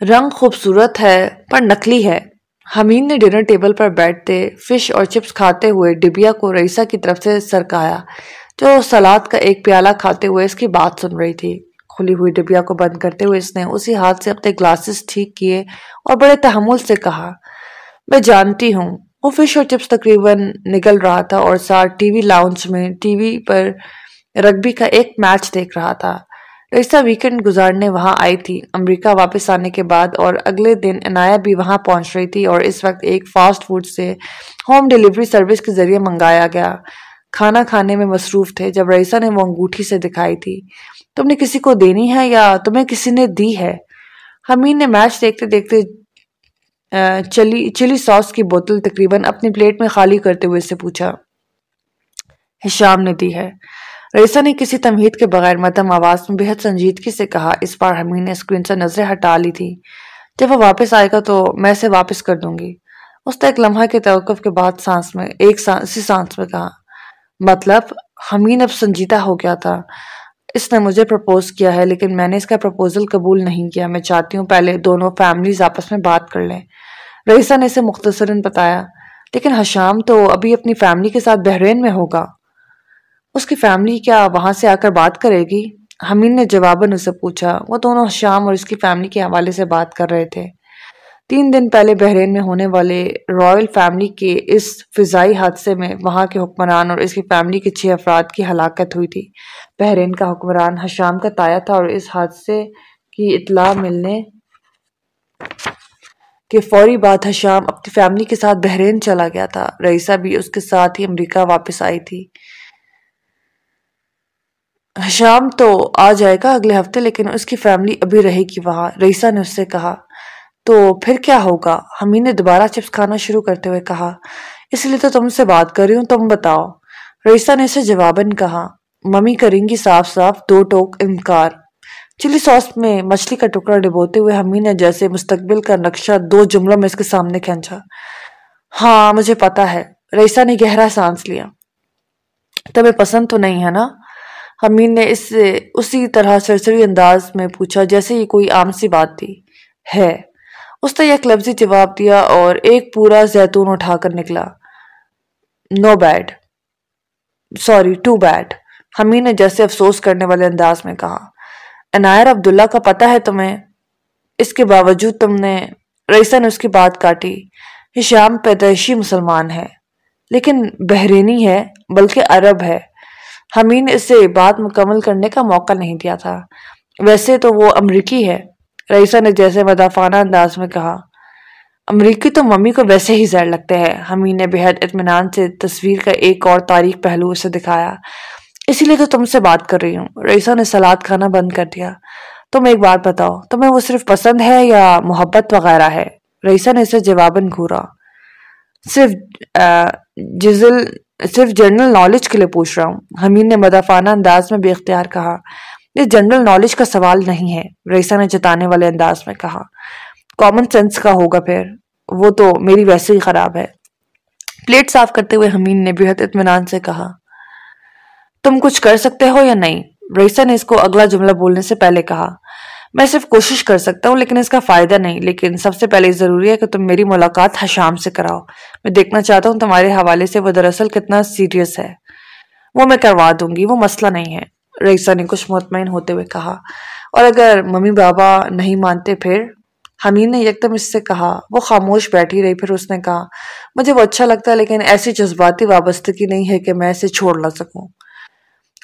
رنگ خوبصورت ہے پر نکلی ہے۔ حمین نے ڈنر ٹیبل پر بیٹھتے فش اور چپس کھاتے ہوئے ڈبیا کو رئیسہ کی طرف سے سرکایا، جو سلاد کا ایک پیالہ کھاتے ہوئے اس کی بات سن رہی تھی۔ کھلی ہوئی ڈبیا کو بند کرتے ہوئے اس نے اسی ہاتھ سے اپنے گلاسز ٹھیک کیے اور بڑے تحمل سے کہا، میں جانتی ہوں، وہ فش اور چپس تقریباً نگل رہا تھا اور ساتھ ٹی وی لاؤنج میں ٹی وی پر رگبی کا ایک میچ دیکھ رہا تھا۔ رئیسہ ویکنڈ گزارنے وہاں آئی تھی۔ امریکہ واپس آنے کے بعد اور اگلے دن عنایہ بھی وہاں پہنچ رہی تھی اور اس وقت ایک فاسٹ فوڈ سے ہوم ڈیلیوری سروس کے ذریعے منگایا گیا۔ کھانا کھانے میں مصروف تھے جب رئیسہ نے وہ انگوٹھی سے دکھائی تھی۔ تم نے کسی کو دینی ہے یا تمہیں کسی نے دی ہے؟ حمین نے میچ دیکھتے دیکھتے چلی چلی ساس کی بوتل تقریباً اپنی پلیٹ میں خالی کرتے ہوئے سے پوچھا ہشام نے دی ہے؟ رئیسہ نے کسی تمہید کے بغیر مدم آواز میں بہت سنجیدگی سے کہا، اس بار حمین نے اسکرین سے نظریں ہٹا لی تھی۔ جب وہ واپس آئے گا تو میں اسے واپس کر دوں گی۔ اس نے ایک لمحہ کے توقف کے بعد سانس میں، ایک سانس اسی سانس میں کہا مطلب حمین اب سنجیدہ ہو گیا تھا۔ اس نے مجھے پرپوز کیا ہے، لیکن میں نے اس کا پرپوزل قبول نہیں کیا۔ میں چاہتی ہوں پہلے دونوں فیملیز آپس میں بات کر لیں۔ رئیسہ نے اسے مختصراً بتایا، لیکن حشام تو ابھی اپنی فیملی کے ساتھ بحرین میں ہوگا۔ اس کی فیملی کیا وہاں سے آ کر بات کرے گی؟ حمین نے جواباً اسے پوچھا، وہ دونوں حشام اور اس کی فیملی کے حوالے سے بات کر رہے تھے۔ تین دن پہلے بحرین میں ہونے والے رائل فیملی کے اس فضائی حادثے میں وہاں کے حکمران اور اس کی فیملی کے چھ افراد کی ہلاکت ہوئی تھی۔ بحرین کا حکمران حشام کا تایا تھا اور اس حادثے کی اطلاع ملنے کہ فوری بعد حشام اپنی فیملی کے ساتھ بحرین چلا گیا تھا۔ رئیسہ بھی اس کے ساتھ ہی امریکہ واپس آئی تھی۔ حشام تو آ جائے گا اگلے ہفتے، لیکن اس کی فیملی ابھی رہے گی وہاں۔ رئیسہ نے اس سے کہا، تو پھر کیا ہوگا ہمیں نے دوبارہ چپس کھانا شروع کرتے ہوئے کہا، اس لیے تو تم سے بات کر رہی ہوں، تم بتاؤ رئیسہ نے اسے جواباً کہا، ممی کریں گی صاف صاف دو ٹوک انکار۔ چلی سوس میں مچھلی کا ٹکڑا ڈبوتے ہوئے ہمیں نے جیسے مستقبل کا نقشہ دو جملوں میں اس کے سامنے کھینچا۔ ہاں مجھے پتا ہے رئیسہ نے گہرا سانس لیا۔ تمہیں پسند تو نہیں ہے نا؟ ہمین نے اس سے اسی طرح سرسری انداز میں پوچھا، جیسے یہ کوئی عام سی بات تھی؟ ہے۔ اس نے ایک لفظی جواب دیا اور ایک پورا زیتون اٹھا کر نکلا۔ No bad. Sorry, too bad. Hamin نے جیسے افسوس کرنے والے انداز میں کہا عنائر عبداللہ کا پتہ ہے تمہیں؟ اس کے باوجود تم نے رئیسہ نے اس کی بات کاٹی۔ ہشام پیدائشی مسلمان ہے، لیکن بحرینی ہے، بلکہ عرب ہے۔ حمین نے اسے بات مکمل کرنے کا موقع نہیں دیا تھا۔ ویسے تو وہ امریکی ہے۔ رئیسہ نے جیسے مدافعانہ انداز میں کہا، امریکی تو ممی کو ویسے ہی زہر لگتے ہیں۔ حمین نے بہت اطمینان سے تصویر کا ایک اور تاریخ پہلو اسے دکھایا۔ اسی لیے تو تم سے بات کر رہی ہوں۔ رئیسہ نے سلاد کھانا بند کر دیا۔ تم ایک بات بتاؤ، تمہیں وہ صرف پسند ہے یا محبت وغیرہ ہے؟ رئیسہ نے اسے جواباً گھورا۔ صرف جزل صرف جنرل نالج کے لیے پوچھ رہا ہوں۔ حمین نے مدافعانہ انداز میں بے اختیار کہا، یہ جنرل نالج کا سوال نہیں ہے، رئیسہ نے جتانے والے انداز میں کہا۔ کامن سینس کا ہوگا پھر۔ وہ تو میری ویسے ہی خراب ہے۔ پلیٹ صاف کرتے ہوئے حمین نے بہت اطمینان سے کہا، تم کچھ کر سکتے ہو یا نہیں؟ رئیسہ نے اس کو اگلا جملہ بولنے سے پہلے کہا میں صرف کوشش کر سکتا ہوں، لیکن اس کا فائدہ نہیں۔ لیکن سب سے پہلے ضروری ہے کہ تم میری ملاقات حشام سے کراؤ۔ میں دیکھنا چاہتا ہوں تمہارے حوالے سے وہ دراصل کتنا سیریس ہے۔ وہ میں کروا دوں گی، وہ مسئلہ نہیں ہے۔ رئیسہ نے کچھ مطمئن ہوتے ہوئے کہا۔ اور اگر ممی بابا نہیں مانتے پھر؟ حمین نے یکدم اس سے کہا۔ وہ خاموش بیٹھی رہی، پھر اس نے کہا، مجھے وہ اچھا لگتا ہے، لیکن ایسی جذباتی وابستگی نہیں ہے کہ میں اسے چھوڑ نہ سکوں۔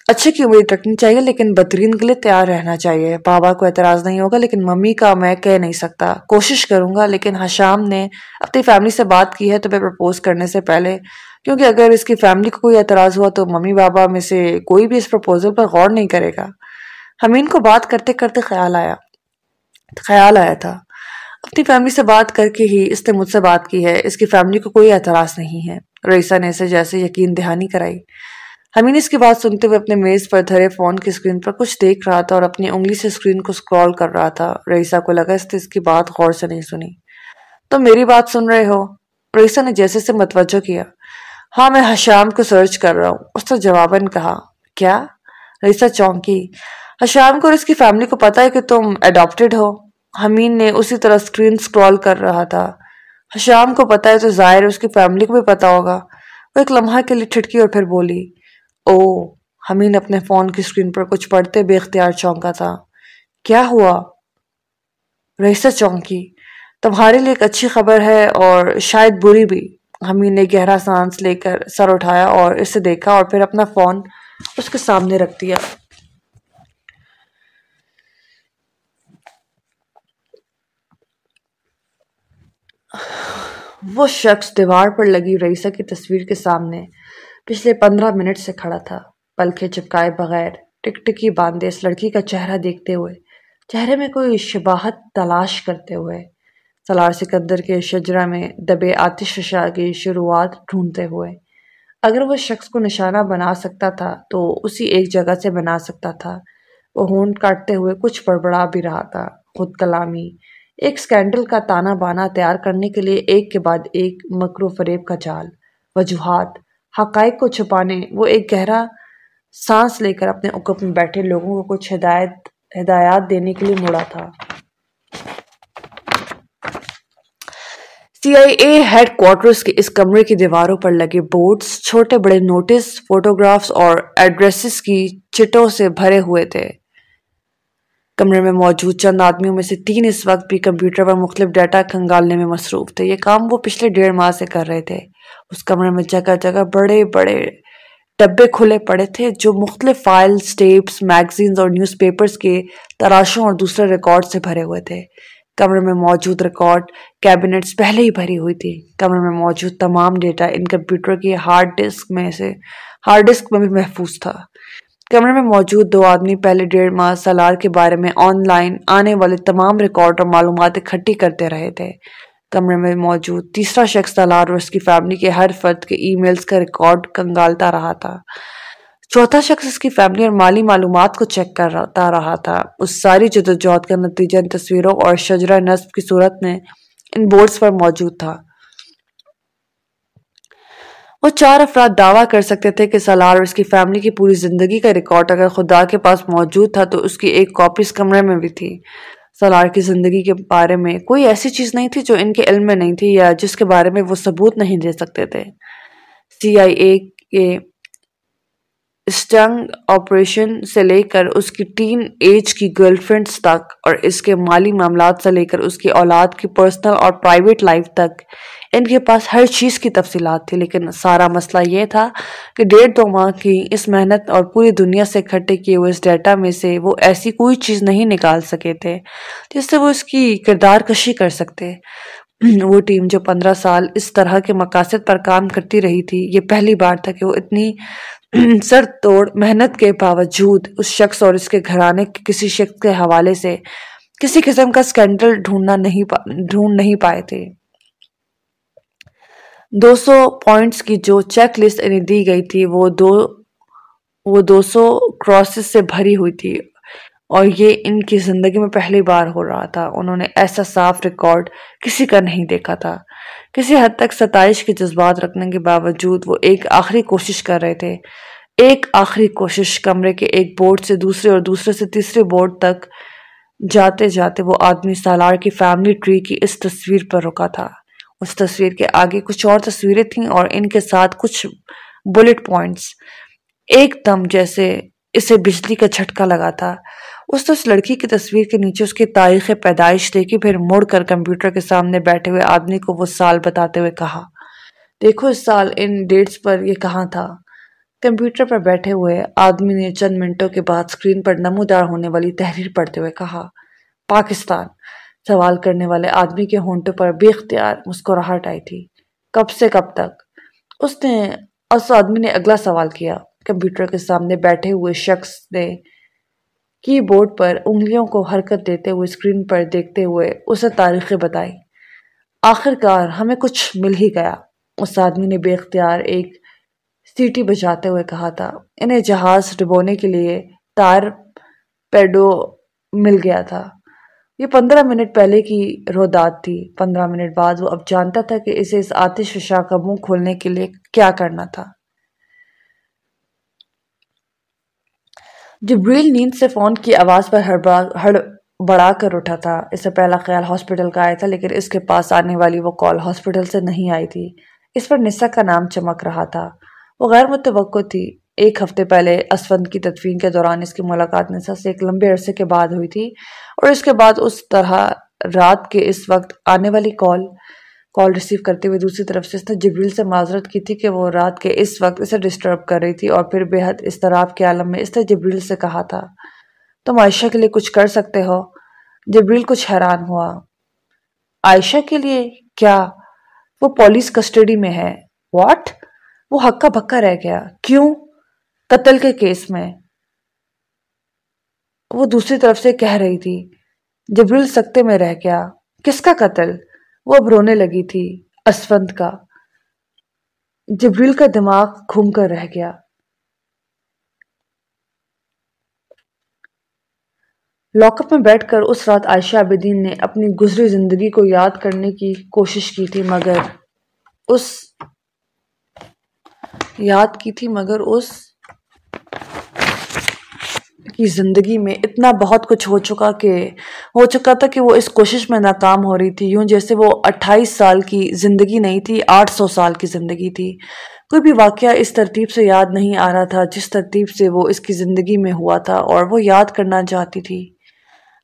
اچھے کی امید رکھنی چاہیے، لیکن بہترین کے لیے تیار رہنا چاہیے۔ بابا کو اعتراض نہیں ہوگا، لیکن ممی کا میں کہہ نہیں سکتا۔ کوشش کروں گا، لیکن حشام نے اپنی فیملی سے بات کی ہے تو میں پرپوز کرنے سے پہلے، کیونکہ اگر اس کی فیملی کو کوئی اعتراض ہوا تو ممی بابا میں سے کوئی بھی اس پرپوزل پر غور نہیں کرے گا۔ حمین کو بات کرتے کرتے خیال آیا۔ خیال آیا تھا۔ اپنی فیملی سے بات کر کے ہی اس نے مجھ سے بات کی ہے۔ اس کی فیملی کو کوئی اعتراض نہیں ہے۔ رئیسہ نے اسے جیسے یقین دہانی کرائی۔ ہمین اس کی بات سنتے ہوئے اپنے میز پر دھرے فون کی اسکرین پر کچھ دیکھ رہا تھا اور اپنی انگلی سے اسکرین کو سکرول کر رہا تھا۔ رئیسہ کو لگا اس نے اس کی بات غور سے نہیں سنی۔ تو میری بات سن رہے ہو؟ رئیسہ نے جیسے سے متوجہ کیا۔ ہاں میں حشام کو سرچ کر رہا ہوں۔ اس نے جواباً کہا، کیا؟ رئیسہ چونکی۔ حشام کو اور اس کی فیملی کو پتا ہے کہ تم اڈاپٹڈ ہو۔ حمین نے اسی طرح سکرین سکرول کر رہا تھا۔ شام کو پتا ہے تو ظاہر اس کی فیملی کو بھی پتا ہوگا۔ وہ ایک لمحہ کے لیے ٹھٹکی اور پھر بولی او حمین اپنے فون کی سکرین پر کچھ پڑھتے بے اختیار چونکا تھا۔ کیا ہوا؟ رئیسہ چونکی۔ تمہارے لیے ایک اچھی خبر ہے اور شاید بری بھی۔ حمین نے گہرا سانس لے کر سر اٹھایا اور اسے دیکھا اور پھر اپنا فون اس کے سامنے رکھ دیا۔ وہ شخص دیوار پر لگی رئیسہ کی تصویر کے سامنے۔ پچھلے پندرہ منٹ سے کھڑا تھا، پلکھے چپکائے بغیر ٹک ٹکی باندھے اس لڑکی کا چہرہ دیکھتے ہوئے، چہرے میں کوئی شباہت تلاش کرتے ہوئے، سلار سکندر کے شجرہ میں دبے آتش فشا کی شروعات ڈھونڈتے ہوئے۔ اگر وہ شخص کو نشانہ بنا سکتا تھا، تو اسی ایک جگہ سے بنا سکتا تھا۔ وہ ہونٹ کاٹتے ہوئے کچھ بڑبڑا بھی رہا تھا، خود کلامی۔ ایک سکینڈل کا تانا بانا تیار کرنے کے لیے ایک کے بعد ایک مکرو فریب کا جال، وجوہات۔ حقائق کو چھپانے، وہ ایک گہرا سانس لے کر اپنے اکپ میں بیٹھے لوگوں کو کچھ ہدایت، ہدایات دینے کے لیے مڑا تھا۔ سی آئی اے ہیڈ کوارٹرز کے اس کمرے کی دیواروں پر لگے بورڈز، چھوٹے بڑے نوٹس فوٹوگرافز اور ایڈریسز کی چٹوں سے بھرے ہوئے تھے۔ کمرے میں موجود چند آدمیوں میں سے تین اس وقت بھی کمپیوٹر پر مختلف ڈیٹا کھنگالنے میں مصروف تھے۔ یہ کام وہ پچھلے ڈیڑھ ماہ سے کر رہے تھے۔ اس کمرے میں جگہ جگہ بڑے بڑے ڈبے کھلے پڑے تھے جو مختلف فائلز ٹیپس میگزینز اور نیوز پیپرز کے تراشوں اور دوسرے ریکارڈ سے بھرے ہوئے تھے۔ کمرے میں موجود ریکارڈ کیبنٹس پہلے ہی بھری ہوئی تھی۔ کمرے میں موجود تمام ڈیٹا ان کمپیوٹر کی ہارڈ ڈسک میں سے، ہارڈ ڈسک میں بھی محفوظ تھا۔ کمرے میں موجود دو آدمی پہلے ڈیڑھ ماہ سالار کے بارے میں آن لائن آنے والے تمام ریکارڈ اور معلومات اکٹھی کرتے رہے تھے۔ کمرے میں موجود۔ تیسرا شخص سالار اور اس کی فیملی کے ہر فرد کے ای میلز کا ریکارڈ کنگالتا رہا تھا۔ چوتھا شخص اس کی فیملی اور مالی معلومات کو چیک کرتا رہا تھا۔ اس ساری جدوجہد کا نتیجہ ان تصویروں اور شجرہ نصب کی صورت میں ان بورڈز پر موجود تھا۔ وہ چار افراد دعویٰ کر سکتے تھے کہ سالار اور اس کی فیملی کی پوری زندگی کا ریکارڈ اگر خدا کے پاس موجود تھا تو اس کی ایک کاپی اس کمرے میں بھی تھی۔ سالار کی زندگی کے بارے میں کوئی ایسی چیز نہیں تھی جو ان کے علم میں نہیں تھی یا جس کے بارے میں وہ ثبوت نہیں دے سکتے تھے۔ سی آئی اے کے اسٹنگ آپریشن سے لے کر اس کی ٹین ایج کی گرل فرینڈز تک اور اس کے مالی معاملات سے لے کر اس کی اولاد کی پرسنل اور پرائیویٹ لائف تک ان کے پاس ہر چیز کی تفصیلات تھی، لیکن سارا مسئلہ یہ تھا کہ ڈیڑھ دو ماہ کی اس محنت اور پوری دنیا سے اکٹھے کیے ہوئے اس ڈیٹا میں سے وہ ایسی کوئی چیز نہیں نکال سکے تھے جس سے وہ اس کی کردار کشی کر سکتے۔ وہ ٹیم جو پندرہ سال اس طرح کے مقاصد پر کام کرتی رہی تھی، یہ پہلی بار تھا کہ وہ اتنی سر توڑ، محنت کے باوجود اس شخص اور اس کے گھرانے کے کسی شخص کے حوالے سے کسی قسم کا سکینڈل ڈھونڈنا نہیں ڈھونڈ نہیں پائے تھے۔ دو سو پوائنٹس کی جو چیک لسٹ انہیں دی گئی تھی، وہ دو وہ دو سو کراسز سے بھری ہوئی تھی۔ اور یہ ان کی زندگی میں پہلی بار ہو رہا تھا۔ انہوں نے ایسا صاف ریکارڈ کسی کا نہیں دیکھا تھا۔ کسی حد تک ستائش کے جذبات رکھنے کے باوجود وہ ایک آخری کوشش کر رہے تھے۔ ایک آخری کوشش کمرے کے ایک بورڈ سے دوسرے اور دوسرے سے تیسرے بورڈ تک جاتے جاتے وہ آدمی سالار کی فیملی ٹری کی اس تصویر پر رکا تھا۔ اس تصویر کے آگے کچھ اور تصویریں تھیں اور ان کے ساتھ کچھ بلٹ پوائنٹس ایک دم جیسے اسے بجلی کا جھٹکا لگا تھا۔ اس تو اس لڑکی کی تصویر کے نیچے اس کی تاریخ پیدائش دیکھی، پھر مڑ کر کمپیوٹر کے سامنے بیٹھے ہوئے آدمی کو وہ سال بتاتے ہوئے کہا، دیکھو اس سال ان ڈیٹس پر یہ کہاں تھا؟ کمپیوٹر پر بیٹھے ہوئے آدمی نے چند منٹوں کے بعد سکرین پر نمودار ہونے والی تحریر پڑھتے ہوئے کہا، پاکستان۔ سوال کرنے والے آدمی کے ہونٹوں پر بے اختیار، مسکراہٹ آئی تھی۔ کب سے کب تک؟ اس نے، اس آدمی نے اگلا سوال کیا۔ کمپیوٹر کے سامنے بیٹھے ہوئے شخص نے کی بورڈ پر انگلیوں کو حرکت دیتے ہوئے اسکرین پر دیکھتے ہوئے اسے تاریخیں بتائی۔ آخر کار ہمیں کچھ مل ہی گیا۔ اس آدمی نے بے اختیار ایک سیٹی بجاتے ہوئے کہا تھا، انہیں جہاز ڈبونے کے لیے تار پیڈو مل گیا تھا۔ یہ پندرہ منٹ پہلے کی رودات تھی، پندرہ منٹ بعد وہ اب جانتا تھا کہ اسے اس آتش فشا کا منہ کھولنے کے لیے کیا کرنا تھا۔ جبریل نیند سے فون کی آواز پر ہڑ بڑھا کر اٹھا تھا۔ اس سے پہلا خیال ہاسپٹل کا آیا تھا، لیکن اس کے پاس آنے والی وہ کال ہاسپٹل سے نہیں آئی تھی۔ اس پر نسا کا نام چمک رہا تھا۔ وہ غیر متوقع تھی۔ ایک ہفتے پہلے اسفند کی تدفین کے دوران اس کی ملاقات نسا سے ایک لمبے عرصے کے بعد ہوئی تھی اور اس کے بعد اس طرح رات کے اس وقت آنے والی کال کال ریسیو کرتے ہوئے دوسری طرف سے اس نے جبریل سے معذرت کی تھی کہ وہ رات کے اس وقت اسے ڈسٹرب کر رہی تھی اور پھر بے حد استراب کے عالم میں اس نے جبریل سے کہا تھا، تم عائشہ کے لیے کچھ کر سکتے ہو؟ جبریل کچھ حیران ہوا، عائشہ کے لیے کیا؟ وہ پولیس کسٹڈی میں ہے۔ واٹ؟ وہ ہکا بکا رہ گیا۔ کیوں؟ قتل کے کیس میں وہ دوسری طرف سے کہہ رہی تھی، جبریل سکتے میں رہ گیا۔ کس کا قتل؟ وہ اب رونے لگی تھی اسفند کا۔ جبریل کا دماغ گھوم کر رہ گیا۔ لاک اپ میں بیٹھ کر اس رات عائشہ عبدین نے اپنی گزری زندگی کو یاد کرنے کی کوشش کی تھی، مگر اس یاد کی تھی، مگر اس کی زندگی میں اتنا بہت کچھ ہو چکا کہ ہو چکا تھا کہ وہ اس کوشش میں ناکام ہو رہی تھی، یوں جیسے وہ اٹھائیس سال کی زندگی نہیں تھی، آٹھ سو سال کی زندگی تھی۔ کوئی بھی واقعہ اس ترتیب سے یاد نہیں آ رہا تھا جس ترتیب سے وہ اس کی زندگی میں ہوا تھا اور وہ یاد کرنا چاہتی تھی۔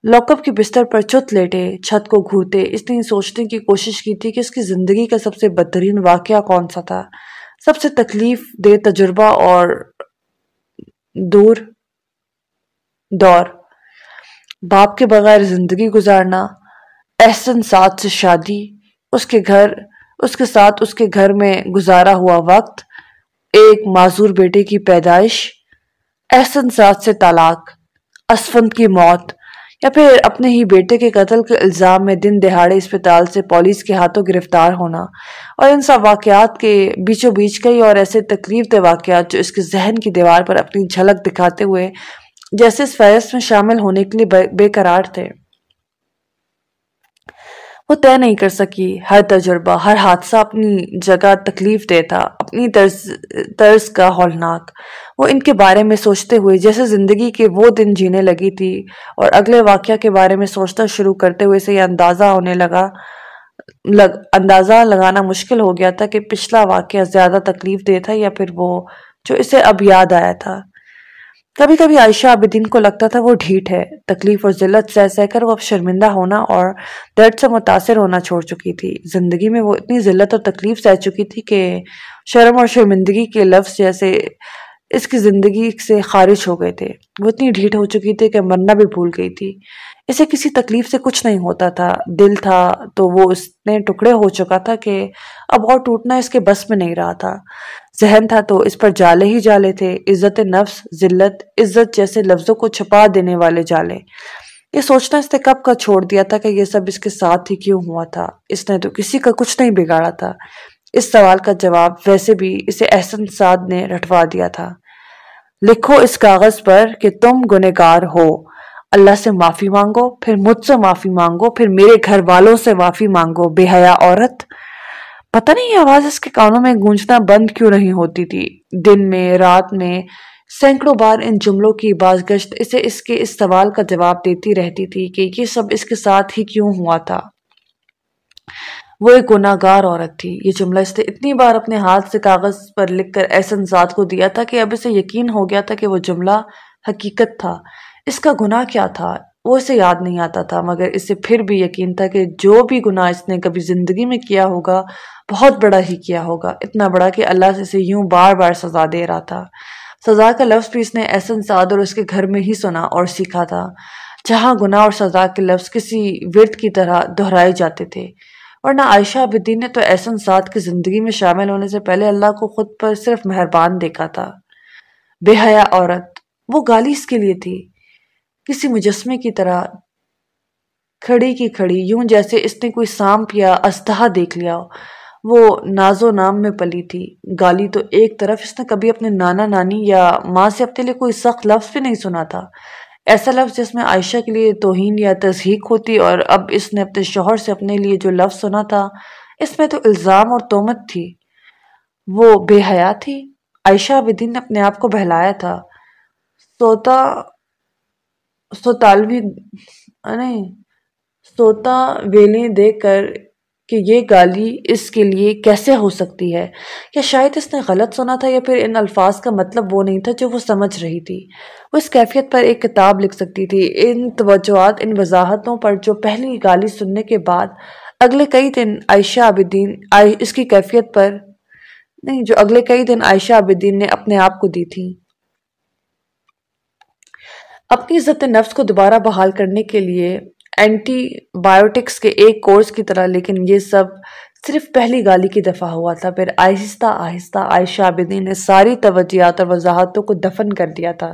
لاک اپ کی بستر پر چت لیٹے، چھت کو گھورتے، اس نے سوچنے کی کوشش کی تھی کہ اس کی زندگی کا سب سے بدترین واقعہ کون سا تھا۔ سب سے تکلیف دے تجربہ اور دور دور۔ باپ کے بغیر زندگی گزارنا، احسن ساتھ سے شادی، اس کے گھر، اس کے ساتھ اس کے گھر میں گزارا ہوا وقت، ایک معذور بیٹے کی پیدائش، احسن ساتھ سے طلاق، اسفند کی موت۔ یا پھر اپنے ہی بیٹے کے قتل کے الزام میں دن دہاڑے اسپتال سے پولیس کے ہاتھوں گرفتار ہونا اور ان سب واقعات کے بیچوں بیچ کئی اور ایسے تکلیف دہ واقعات جو اس کے ذہن کی دیوار پر اپنی جھلک دکھاتے ہوئے جیسے اس فہرست میں شامل ہونے کے لیے بے قرار تھے۔ وہ طے نہیں کر سکی۔ ہر تجربہ، ہر حادثہ اپنی جگہ تکلیف دے تھا اپنی طرز طرز کا ہولناک۔ وہ ان کے بارے میں سوچتے ہوئے، جیسے زندگی کے وہ دن جینے لگی تھی اور اگلے واقعہ کے بارے میں سوچنا شروع کرتے ہوئے سے یہ اندازہ ہونے لگا، لگ، اندازہ لگانا مشکل ہو گیا تھا کہ پچھلا واقعہ زیادہ تکلیف دے تھا یا پھر وہ جو اسے اب یاد آیا تھا۔ کبھی کبھی عائشہ عابدین کو لگتا تھا وہ ڈھیٹ ہے۔ تکلیف اور ذلت سہ سہ کر وہ اب شرمندہ ہونا اور درد سے متاثر ہونا چھوڑ چکی تھی۔ زندگی میں وہ اتنی ذلت اور تکلیف سہ چکی تھی کہ شرم اور شرمندگی کے لفظ جیسے اس کی زندگی سے خارج ہو گئے تھے۔ وہ اتنی ڈھیٹ ہو چکی تھی کہ مرنا بھی بھول گئی تھی۔ اسے کسی تکلیف سے کچھ نہیں ہوتا تھا، دل تھا تو وہ اس نے ٹکڑے ہو چکا تھا کہ اب اور ٹوٹنا اس کے بس میں نہیں رہا تھا۔ ذہن تھا تو اس پر جالے ہی جالے تھے، عزت نفس، ذلت، عزت جیسے لفظوں کو چھپا دینے والے جالے۔ یہ سوچنا اس نے کب کا چھوڑ دیا تھا کہ یہ سب اس کے ساتھ ہی کیوں ہوا تھا؟ اس نے تو کسی کا کچھ نہیں بگاڑا تھا۔ اس سوال کا جواب ویسے بھی اسے احسن سعد نے رٹوا دیا تھا۔ لکھو اس کاغذ پر کہ تم گنےگار ہو۔ اللہ سے معافی مانگو، پھر مجھ سے معافی مانگو، پھر میرے گھر والوں سے معافی مانگو، بے حیا عورت۔ پتہ نہیں یہ آواز اس کے کانوں میں گونجنا بند کیوں نہیں ہوتی تھی؟ دن میں، رات میں، سینکڑوں بار ان جملوں کی باز گشت اسے اس کے اس سوال کا جواب دیتی رہتی تھی کہ یہ سب اس کے ساتھ ہی کیوں ہوا تھا؟ وہ ایک گناہ گار عورت تھی۔ یہ جملہ اس نے اتنی بار اپنے ہاتھ سے کاغذ پر لکھ کر ایسن ذات کو دیا تھا کہ اب اسے یقین ہو گیا تھا کہ وہ جملہ حقیقت تھا۔ اس کا گناہ کیا تھا؟ وہ اسے یاد نہیں آتا تھا، مگر اسے پھر بھی یقین تھا کہ جو بھی گناہ اس نے کبھی زندگی میں کیا ہوگا، بہت بڑا ہی کیا ہوگا۔ اتنا بڑا کہ اللہ سے اسے یوں بار بار سزا دے رہا تھا۔ سزا کا لفظ بھی اس نے احسن، سعد اور اس کے گھر میں ہی سنا اور سیکھا تھا۔ جہاں گناہ اور سزا کے لفظ کسی ورد کی طرح دہرائے جاتے تھے۔ ورنہ عائشہ عبدین نے تو احسن، سعد کی زندگی میں شامل ہونے سے پہلے اللہ کو خود پر صرف مہربان دیکھا تھا۔ بے حیا عورت، وہ گالی اس کے لیے تھی۔ کسی مجسمے کی طرح کھڑی کی کھڑی، یوں جیسے اس نے کوئی سانپ یا استحا دیکھ لیا وہ ناز و نام میں پلی تھی۔ گالی تو ایک طرف اس نے کبھی اپنے نانا، نانی یا ماں سے اپنے لیے کوئی سخت لفظ بھی نہیں سنا تھا۔ ایسا لفظ جس میں عائشہ کے لیے توہین یا تضحیق ہوتی اور اب اس نے اپنے شوہر سے اپنے لیے جو لفظ سنا تھا، اس میں تو الزام اور تومت تھی۔ وہ بے حیا تھی۔ عائشہ عبدین نے اپنے آپ کو بہلایا تھا۔ سوتا سوتالوی نہیں، سوتا ویلیں دیکھ کر کہ یہ گالی اس کے لیے کیسے ہو سکتی ہے؟ یا شاید اس نے غلط سنا تھا یا پھر ان الفاظ کا مطلب وہ نہیں تھا جو وہ سمجھ رہی تھی۔ وہ اس کیفیت پر ایک کتاب لکھ سکتی تھی۔ ان توجہات، ان وضاحتوں پر جو پہلی گالی سننے کے بعد اگلے کئی دن عائشہ عابدین اس کی کیفیت پر، نہیں، جو اگلے کئی دن عائشہ عابدین نے اپنے آپ کو دی تھی۔ اپنی عزت نفس کو دوبارہ بحال کرنے کے لیے اینٹی بائیوٹکس کے ایک کورس کی طرح، لیکن یہ سب صرف پہلی گالی کی دفعہ ہوا تھا۔ پھر آہستہ آہستہ عائشہ عابدین نے ساری توجیات اور وضاحتوں کو دفن کر دیا تھا۔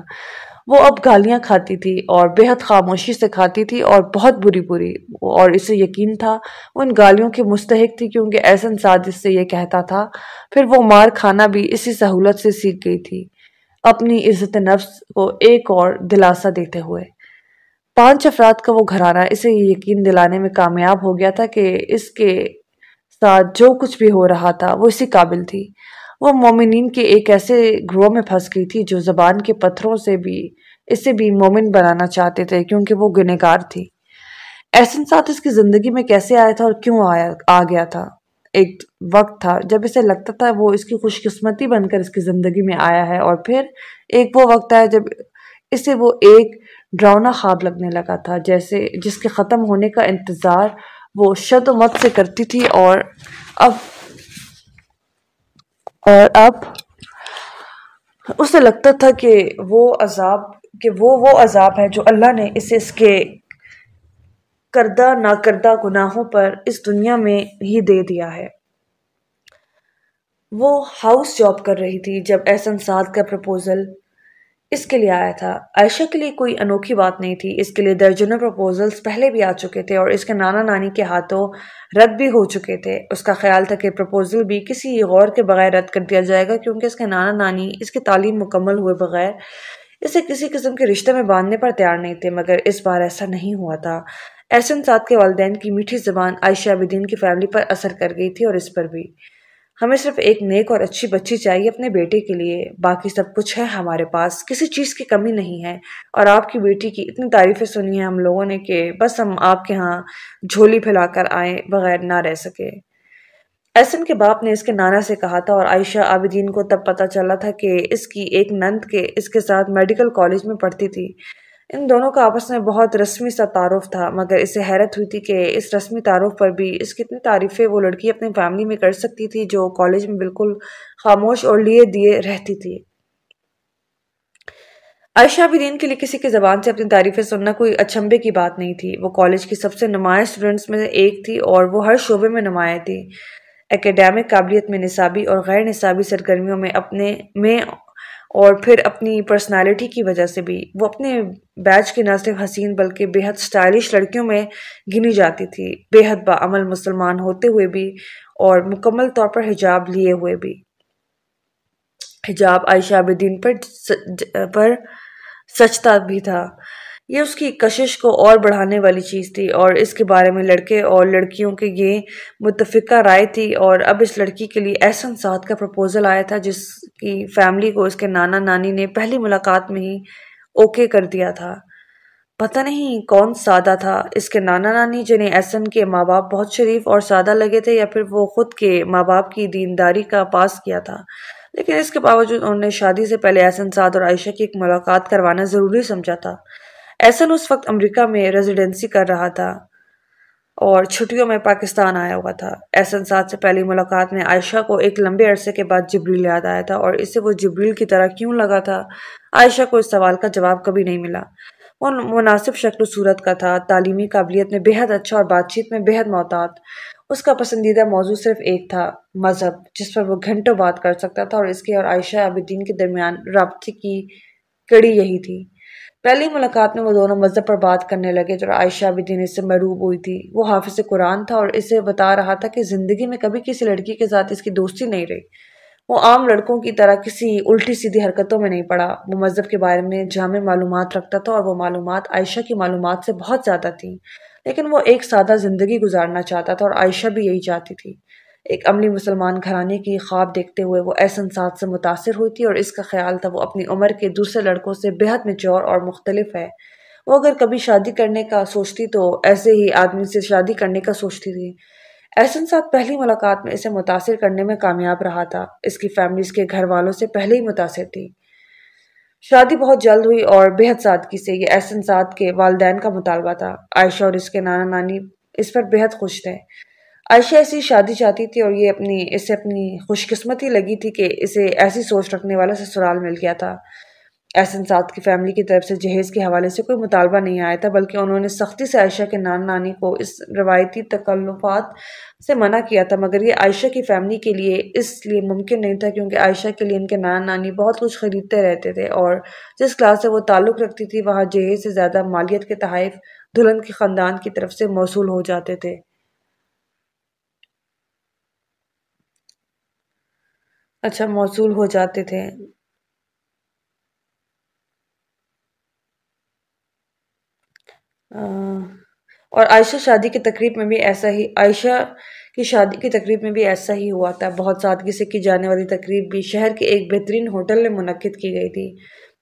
وہ اب گالیاں کھاتی تھی اور بے حد خاموشی سے کھاتی تھی اور بہت بری بری، اور اسے یقین تھا وہ ان گالیوں کی مستحق تھی، کیونکہ ایسن سادس سے یہ کہتا تھا۔ پھر وہ مار کھانا بھی اسی سہولت سے سیکھ گئی تھی۔ اپنی عزت نفس کو ایک اور دلاسا دیتے ہوئے۔ پانچ افراد کا وہ گھرانہ، اسے یقین دلانے میں کامیاب ہو گیا تھا کہ اس کے ساتھ جو کچھ بھی ہو رہا تھا، وہ اسی قابل تھی۔ وہ مومنین کے ایک ایسے گروہ میں پھنس گئی تھی جو زبان کے پتھروں سے بھی، اسے بھی مومن بنانا چاہتے تھے، کیونکہ وہ گنےگار تھی۔ احسن ساتھ اس کی زندگی میں کیسے آیا تھا اور کیوں آیا، آ گیا تھا؟ ایک وقت تھا، جب اسے لگتا تھا وہ اس کی خوش قسمتی بن کر اس کی زندگی میں آیا ہے اور پھر ایک وہ وقت آیا جب اسے وہ ایک ڈراؤنا خواب لگنے لگا تھا، جیسے جس کے ختم ہونے کا انتظار وہ شد و مت سے کرتی تھی اور اب اور اب اسے لگتا تھا کہ وہ عذاب، کہ وہ وہ عذاب ہے جو اللہ نے اسے اس کے کردہ نہ کردہ گناہوں پر اس دنیا میں ہی دے دیا ہے۔ وہ ہاؤس جاب کر رہی تھی جب احسن سعد کا پرپوزل اس کے لیے آیا تھا۔ عائشہ کے لیے کوئی انوکھی بات نہیں تھی۔ اس کے لیے درجنوں پروپوزلز پہلے بھی آ چکے تھے اور اس کے نانا نانی کے ہاتھوں رد بھی ہو چکے تھے۔ اس کا خیال تھا کہ پروپوزل بھی کسی غور کے بغیر رد کر دیا جائے گا کیونکہ اس کے نانا نانی اس کی تعلیم مکمل ہوئے بغیر اسے کسی قسم کے رشتے میں باندھنے پر تیار نہیں تھے، مگر اس بار ایسا نہیں ہوا تھا۔ احسن ساتھ کے والدین کی میٹھی زبان عائشہ عبدین کی فیملی پر اثر کر گئی تھی اور اس پر بھی۔ ہمیں صرف ایک نیک اور اچھی بچی چاہیے اپنے بیٹے کے لیے۔ باقی سب کچھ ہے ہمارے پاس۔ کسی چیز کی کمی نہیں ہے۔ اور آپ کی بیٹی کی اتنی تعریفیں سنی ہیں ہم لوگوں نے کہ بس ہم آپ کے ہاں جھولی پھیلا کر آئیں بغیر نہ رہ سکے۔ ایسن کے باپ نے اس کے نانا سے کہا تھا اور عائشہ عابدین کو تب پتہ چلا تھا کہ اس کی ایک نند کے اس کے ساتھ میڈیکل کالج میں پڑھتی تھی۔ ان دونوں کا آپس میں بہت رسمی سا تعارف تھا، مگر اسے حیرت ہوئی تھی کہ اس رسمی تعارف پر بھی اس کتنی تعریفیں وہ لڑکی اپنی فیملی میں کر سکتی تھی جو کالج میں بالکل خاموش اور لیے دیے رہتی تھی۔ عائشہ بھی دین کے لیے کسی کی زبان سے اپنی تعریفیں سننا کوئی اچھمبے کی بات نہیں تھی۔ وہ کالج کی سب سے نمایاں اسٹوڈنٹس میں ایک تھی اور وہ ہر شعبے میں نمایاں تھی۔ اکیڈیمک قابلیت میں نصابی اور غیر نصابی سرگرمیوں میں اپنے میں اور پھر اپنی پرسنالٹی کی وجہ سے بھی۔ وہ اپنے بیچ کی نہ صرف حسین بلکہ بے حد اسٹائلش لڑکیوں میں گنی جاتی تھی۔ بے حد بعمل مسلمان ہوتے ہوئے بھی اور مکمل طور پر حجاب لیے ہوئے بھی۔ حجاب عائشہ عابدین پر پر سچتا بھی تھا۔ یہ اس کی کشش کو اور بڑھانے والی چیز تھی اور اس کے بارے میں لڑکے اور لڑکیوں کے یہ متفقہ رائے تھی اور اب اس لڑکی کے لیے احسن ساتھ کا پرپوزل آیا تھا جس کی فیملی کو اس کے نانا نانی نے پہلی ملاقات میں ہی اوکے کر دیا تھا۔ پتہ نہیں کون سادہ تھا۔ اس کے نانا نانی جنہیں احسن کے ماں باپ بہت شریف اور سادہ لگے تھے یا پھر وہ خود کے ماں باپ کی دینداری کا پاس کیا تھا۔ لیکن اس کے باوجود انہوں نے شادی سے پہلے احسن سعد اور عائشہ کی ایک ملاقات کروانا ضروری سمجھا تھا۔ ایسن اس وقت امریکہ میں ریزیڈنسی کر رہا تھا اور چھٹیوں میں پاکستان آیا ہوا تھا۔ احسن ساتھ سے پہلی ملاقات میں عائشہ کو ایک لمبے عرصے کے بعد جبریل یاد آیا تھا اور اسے وہ جبریل کی طرح کیوں لگا تھا؟ عائشہ کو اس سوال کا جواب کبھی نہیں ملا۔ وہ مناسب شکل و صورت کا تھا، تعلیمی قابلیت میں بے حد اچھا اور بات چیت میں بے حد محتاط اس کا پسندیدہ موضوع صرف ایک تھا، مذہب، جس پر وہ گھنٹوں بات کر سکتا تھا اور اس کے اور عائشہ عابدین کے درمیان رابطے کی کڑی یہی تھی۔ پہلی ملاقات میں وہ دونوں مذہب پر بات کرنے لگے جو عائشہ بھی دن اس سے محروب ہوئی تھی۔ وہ حافظ قرآن تھا اور اسے بتا رہا تھا کہ زندگی میں کبھی کسی لڑکی کے ساتھ اس کی دوستی نہیں رہی۔ وہ عام لڑکوں کی طرح کسی الٹی سیدھی حرکتوں میں نہیں پڑا۔ وہ مذہب کے بارے میں جامع معلومات رکھتا تھا اور وہ معلومات عائشہ کی معلومات سے بہت زیادہ تھیں۔ لیکن وہ ایک سادہ زندگی گزارنا چاہتا تھا اور عائشہ بھی یہی چاہتی تھی۔ ایک عملی مسلمان گھرانے کی خواب دیکھتے ہوئے وہ احسن ساتھ سے متاثر ہوئی تھی اور اس کا خیال تھا وہ اپنی عمر کے دوسرے لڑکوں سے بہت مچور اور مختلف ہے۔ وہ اگر کبھی شادی کرنے کا سوچتی تو ایسے ہی آدمی سے شادی کرنے کا سوچتی تھی۔ احسن ساتھ پہلی ملاقات میں اسے متاثر کرنے میں کامیاب رہا تھا۔ اس کی فیملی اس کے گھر والوں سے پہلے ہی متاثر تھی۔ شادی بہت جلد ہوئی اور بہت سادگی سے یہ احسن ساتھ کے والدین کا مطالبہ تھا۔ عائشہ اور اس کے نانا نانی اس پر بہت خوش تھے۔ عائشہ ایسی شادی چاہتی تھی اور یہ اپنی اسے اپنی خوش قسمتی لگی تھی کہ اسے ایسی سوچ رکھنے والا سسرال مل گیا تھا۔ احسن ساتھ کی فیملی کی طرف سے جہیز کے حوالے سے کوئی مطالبہ نہیں آیا تھا، بلکہ انہوں نے سختی سے عائشہ کے نان نانی کو اس روایتی تکلفات سے منع کیا تھا۔ مگر یہ عائشہ کی فیملی کے لیے اس لیے ممکن نہیں تھا کیونکہ عائشہ کے لیے ان کے نان نانی بہت کچھ خریدتے رہتے تھے اور جس کلاس سے وہ تعلق رکھتی تھی، وہاں جہیز سے زیادہ مالیت کے تحائف دلہن کے خاندان کی طرف سے موصول ہو جاتے تھے۔ اچھا موصول ہو جاتے تھے۔ اور عائشہ شادی کی تقریب میں بھی ایسا ہی، عائشہ کی شادی کی تقریب میں بھی ایسا ہی ہوا تھا۔ بہت سادگی سے کی جانے والی تقریب بھی شہر کے ایک بہترین ہوٹل میں منعقد کی گئی تھی۔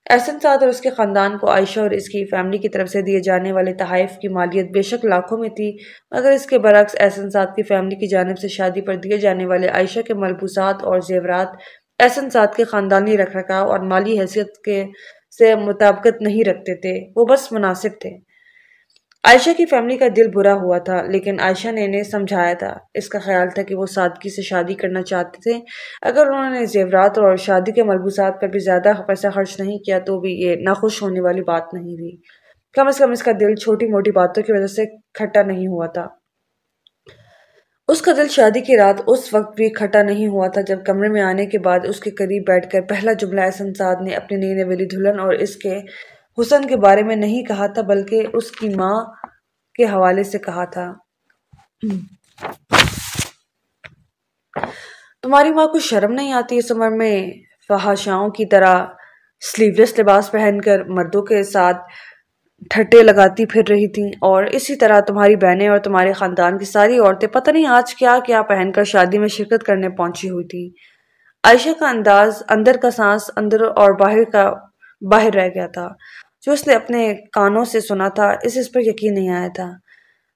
احسن سعد اور اس کے خاندان کو عائشہ اور اس کی فیملی کی طرف سے دیے جانے والے تحائف کی مالیت بے شک لاکھوں میں تھی، مگر اس کے برعکس احسن سعد کی فیملی کی جانب سے شادی پر دیے جانے والے عائشہ کے ملبوسات اور زیورات احسن سعد کے خاندانی رکھ رکھاؤ اور مالی حیثیت کے سے مطابقت نہیں رکھتے تھے، وہ بس مناسب تھے۔ عائشہ کی فیملی کا دل برا ہوا تھا، لیکن عائشہ نے انہیں سمجھایا تھا۔ اس کا خیال تھا کہ وہ سادگی سے شادی کرنا چاہتے تھے۔ اگر انہوں نے زیورات اور شادی کے ملبوسات پر بھی زیادہ پیسہ خرچ نہیں کیا تو بھی یہ ناخوش ہونے والی بات نہیں تھی۔ کم از کم اس کا دل چھوٹی موٹی باتوں کی وجہ سے کھٹا نہیں ہوا تھا۔ اس کا دل شادی کی رات اس وقت بھی کھٹا نہیں ہوا تھا جب کمرے میں آنے کے بعد اس کے قریب بیٹھ کر پہلا جملہ احسن سعد نے اپنی نئی نویلی دلہن اور اس کے حسن کے بارے میں نہیں کہا تھا، بلکہ اس کی ماں کے حوالے سے کہا تھا۔ تمہاری ماں کو شرم نہیں آتی اس عمر میں فہاشاؤں کی طرح سلیولیس لباس پہن کر مردوں کے ساتھ ٹھٹے لگاتی پھر رہی تھیں؟ اور اسی طرح تمہاری بہنیں اور تمہارے خاندان کی ساری عورتیں پتہ نہیں آج کیا کیا پہن کر شادی میں شرکت کرنے پہنچی ہوئی تھی عائشہ کا انداز اندر کا سانس اندر اور باہر کا باہر رہ گیا تھا۔ جو اس نے اپنے کانوں سے سنا تھا، اس اس پر یقین نہیں آیا تھا۔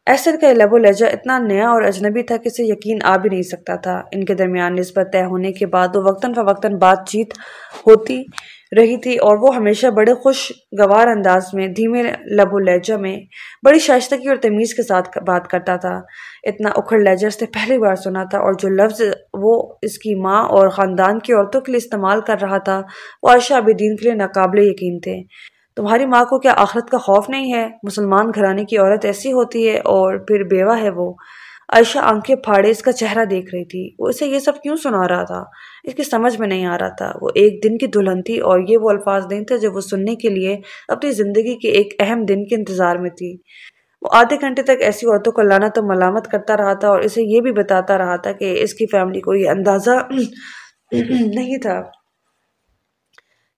ایسر کا لب و لہجہ اتنا نیا اور اجنبی تھا کہ اسے یقین آ بھی نہیں سکتا تھا۔ ان کے درمیان نسبت طے ہونے کے بعد وہ وقتاً فوقتاً بات چیت ہوتی رہی تھی اور وہ ہمیشہ بڑے خوش گوار انداز میں، دھیمے لب و لہجہ میں بڑی شائستگی اور تمیز کے ساتھ بات کرتا تھا۔ اتنا اکھڑ لہجہ اس نے پہلی بار سنا تھا اور جو لفظ وہ اس کی ماں اور خاندان کی عورتوں کے لیے استعمال کر رہا تھا، وہ عائشہ عبدین کے لیے ناقابل یقین تھے۔ تمہاری ماں کو کیا آخرت کا خوف نہیں ہے؟ مسلمان گھرانے کی عورت ایسی ہوتی ہے اور پھر بیوہ ہے وہ۔ عائشہ آنکھیں پھاڑے اس کا چہرہ دیکھ رہی تھی۔ وہ اسے یہ سب کیوں سنا رہا تھا؟ اس کی سمجھ میں نہیں آ رہا تھا۔ وہ ایک دن کی دلہن تھی اور یہ وہ الفاظ نہیں تھے جو وہ سننے کے لیے اپنی زندگی کے ایک اہم دن کے انتظار میں تھی۔ وہ آدھے گھنٹے تک ایسی عورتوں کو لانا تو ملامت کرتا رہا تھا اور اسے یہ بھی بتاتا رہا تھا کہ اس کی فیملی کو یہ اندازہ نہیں تھا۔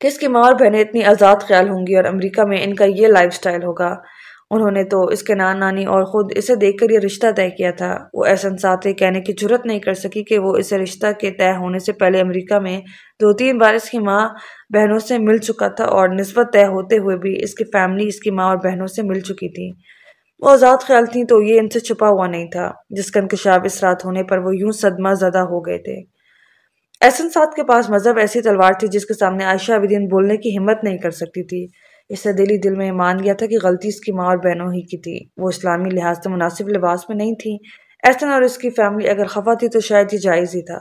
کہ اس کی ماں اور بہنیں اتنی آزاد خیال ہوں گی اور امریکہ میں ان کا یہ لائف سٹائل ہوگا۔ انہوں نے تو اس کے نان نانی اور خود اسے دیکھ کر یہ رشتہ طے کیا تھا۔ وہ ایسا ساتھ کہنے کی جرت نہیں کر سکی کہ وہ اسے رشتہ کے طے ہونے سے پہلے امریکہ میں دو تین بار اس کی ماں بہنوں سے مل چکا تھا اور نسبت طے ہوتے ہوئے بھی اس کی فیملی اس کی ماں اور بہنوں سے مل چکی تھی۔ وہ آزاد خیال تھیں تو یہ ان سے چھپا ہوا نہیں تھا۔ جس کا انکشاف اس رات ہونے پر وہ یوں صدمہ زدہ ہو گئے تھے۔ احسن ساتھ کے پاس مذہب ایسی تلوار تھی جس کے سامنے عائشہ عبدین بولنے کی ہمت نہیں کر سکتی تھی۔ اس سے دلی دل میں مان گیا تھا کہ غلطی اس کی ماں اور بہنوں ہی کی تھی۔ وہ اسلامی لحاظ سے مناسب لباس میں نہیں تھی احسن اور اس کی فیملی اگر خفا تھی تو شاید یہ جائز ہی تھا۔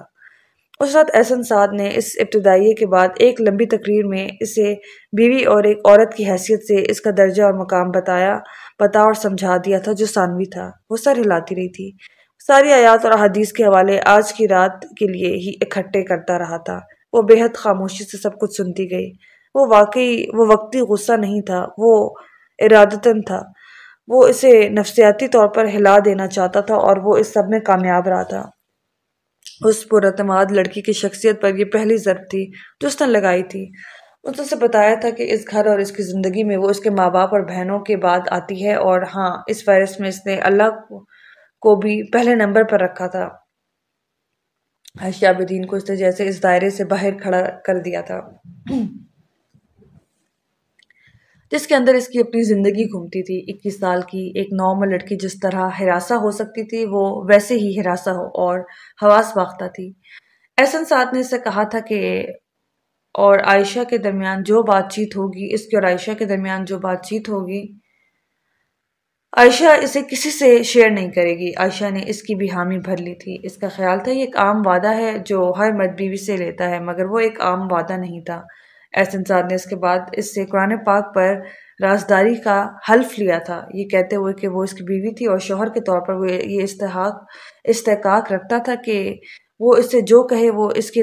اس رات احسن سعد نے اس ابتدائیے کے بعد ایک لمبی تقریر میں اسے بیوی اور ایک عورت کی حیثیت سے اس کا درجہ اور مقام بتایا بتا اور سمجھا دیا تھا جو ثانوی تھا۔ وہ سر ہلاتی رہی تھی۔ ساری آیات اور احادیث کے حوالے آج کی رات کے لیے ہی اکٹھے کرتا رہا تھا۔ وہ بے حد خاموشی سے سب کچھ سنتی گئی۔ وہ واقعی، وہ وقتی غصہ نہیں تھا، وہ ارادتاً تھا۔ وہ اسے نفسیاتی طور پر ہلا دینا چاہتا تھا اور وہ اس سب میں کامیاب رہا تھا۔ اس پر اعتماد لڑکی کی شخصیت پر یہ پہلی ضرب تھی جو اس نے لگائی تھی۔ اس نے سے بتایا تھا کہ اس گھر اور اس کی زندگی میں وہ اس کے ماں باپ اور بہنوں کے بعد آتی ہے اور ہاں اس فہرست میں اس نے اللہ کو بھی پہلے نمبر پر رکھا تھا۔ الدین کو اس نے جیسے اس دائرے سے باہر کھڑا کر دیا تھا۔ جس کے اندر اس کی اپنی زندگی گھومتی تھی۔ اکیس سال کی ایک نارمل لڑکی جس طرح ہراسہ ہو سکتی تھی، وہ ویسے ہی ہراسہ ہو اور حواس باختہ تھی۔ احسن ساتھ نے اس سے کہا تھا کہ اور عائشہ کے درمیان جو بات چیت ہوگی، اس کے اور عائشہ کے درمیان جو بات چیت ہوگی عائشہ اسے کسی سے شیئر نہیں کرے گی۔ عائشہ نے اس کی بھی حامی بھر لی تھی۔ اس کا خیال تھا یہ ایک عام وعدہ ہے جو ہر مرد بیوی سے لیتا ہے، مگر وہ ایک عام وعدہ نہیں تھا۔ احسن سعد نے اس کے بعد اس سے قرآن پاک پر رازداری کا حلف لیا تھا۔ یہ کہتے ہوئے کہ وہ اس کی بیوی تھی اور شوہر کے طور پر وہ یہ استحاق، استحقاق رکھتا تھا کہ وہ اس سے جو کہے وہ اس کی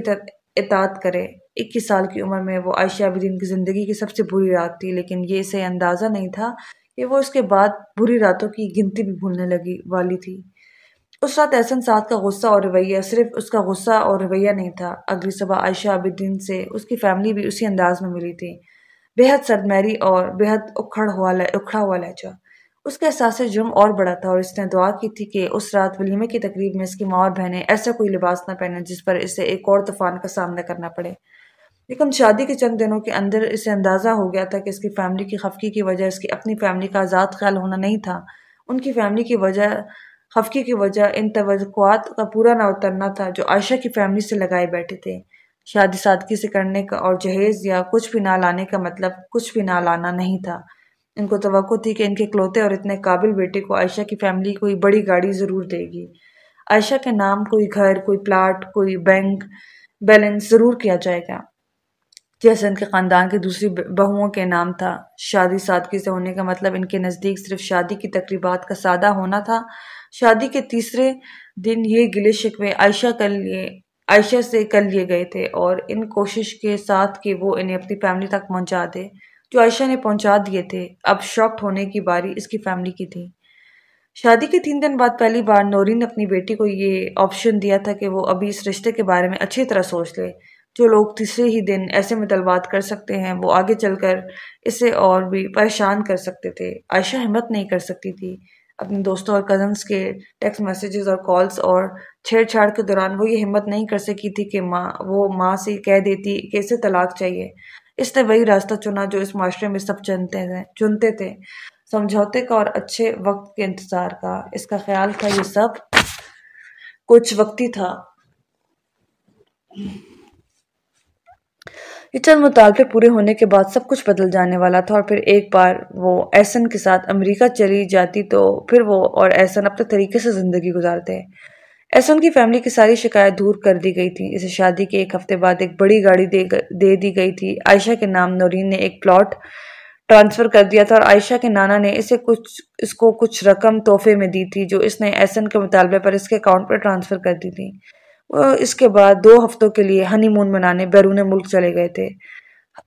اطاعت کرے۔ اکیس سال کی عمر میں وہ عائشہ عبدین کی زندگی کی سب سے بری رات تھی، لیکن یہ اسے اندازہ نہیں تھا کہ وہ اس کے بعد بری راتوں کی گنتی بھی بھولنے لگی والی تھی۔ اس رات احسن سعد کا غصہ اور رویہ صرف اس کا غصہ اور رویہ نہیں تھا۔ اگلی صبح عائشہ عبدین سے اس کی فیملی بھی اسی انداز میں ملی تھی۔ بےحد سرد میری اور بےحد اکھڑ ہوا اکھڑا ہوا لہجہ۔ اس کا احساس جرم اور بڑا تھا اور اس نے دعا کی تھی کہ اس رات ولیمے کی تقریب میں اس کی ماں اور بہنیں ایسا کوئی لباس نہ پہنے جس پر اسے ایک اور طوفان کا سامنا کرنا پڑے۔ لیکن شادی کے چند دنوں کے اندر اسے اندازہ ہو گیا تھا کہ اس کی فیملی کی خفکی کی وجہ اس کی اپنی فیملی کا آزاد خیال ہونا نہیں تھا۔ ان کی فیملی کی وجہ خفکی کی وجہ ان توقعات کا پورا نہ اترنا تھا جو عائشہ کی فیملی سے لگائے بیٹھے تھے۔ شادی سادگی سے کرنے کا اور جہیز یا کچھ بھی نہ لانے کا مطلب کچھ بھی نہ لانا نہیں تھا۔ ان کو توقع تھی کہ ان کے کلوتے اور اتنے قابل بیٹے کو عائشہ کی فیملی کوئی بڑی گاڑی ضرور دے گی۔ عائشہ کے نام کوئی گھر، کوئی پلاٹ کوئی بینک بیلنس ضرور کیا جائے گا۔ جیسے ان کے خاندان کی دوسری بہوؤں کے نام تھا۔ شادی سادگی سے ہونے کا مطلب ان کے نزدیک صرف شادی کی تقریبات کا سادہ ہونا تھا۔ شادی کے تیسرے دن یہ گلے شکوے عائشہ کر لیے عائشہ سے کر لیے گئے تھے اور ان کوشش کے ساتھ کہ وہ انہیں اپنی فیملی تک پہنچا دے، جو عائشہ نے پہنچا دیے تھے۔ اب شاکٹ ہونے کی باری اس کی فیملی کی تھی۔ شادی کے تین دن بعد پہلی بار نورین نے اپنی بیٹی کو یہ آپشن دیا تھا کہ وہ ابھی اس رشتے کے بارے میں اچھی طرح سوچ لے۔ جو لوگ تیسرے ہی دن ایسے مطالبات کر سکتے ہیں، وہ آگے چل کر اسے اور بھی پریشان کر سکتے تھے۔ عائشہ ہمت نہیں کر سکتی تھی۔ اپنے دوستوں اور کزنس کے ٹیکس میسیجز اور کالز اور چھیڑ چھاڑ کے دوران وہ یہ ہمت نہیں کر سکی تھی کہ ماں، وہ ماں سے کہہ دیتی کہ اسے طلاق چاہیے۔ اس نے وہی راستہ چنا جو اس معاشرے میں سب چنتے تھے چنتے تھے۔ سمجھوتے کا اور اچھے وقت کے انتظار کا۔ اس کا خیال تھا یہ سب کچھ وقتی تھا۔ یہ چند مطالبے پورے ہونے کے بعد سب کچھ بدل جانے والا تھا اور پھر ایک بار وہ ایسن کے ساتھ امریکہ چلی جاتی تو پھر وہ اور ایسن اپنے طریقے سے زندگی گزارتے۔ ایسن کی فیملی کی ساری شکایت دور کر دی گئی تھی۔ اسے شادی کے ایک ہفتے بعد ایک بڑی گاڑی دے دی گئی تھی۔ عائشہ کے نام نورین نے ایک پلاٹ ٹرانسفر کر دیا تھا اور عائشہ کے نانا نے اسے کچھ اس کو کچھ رقم تحفے میں دی تھی جو اس نے ایسن کے مطالبے پر اس کے اکاؤنٹ پر ٹرانسفر کر دی تھی۔ اس کے بعد دو ہفتوں کے لیے ہنی مون منانے بیرون ملک چلے گئے تھے۔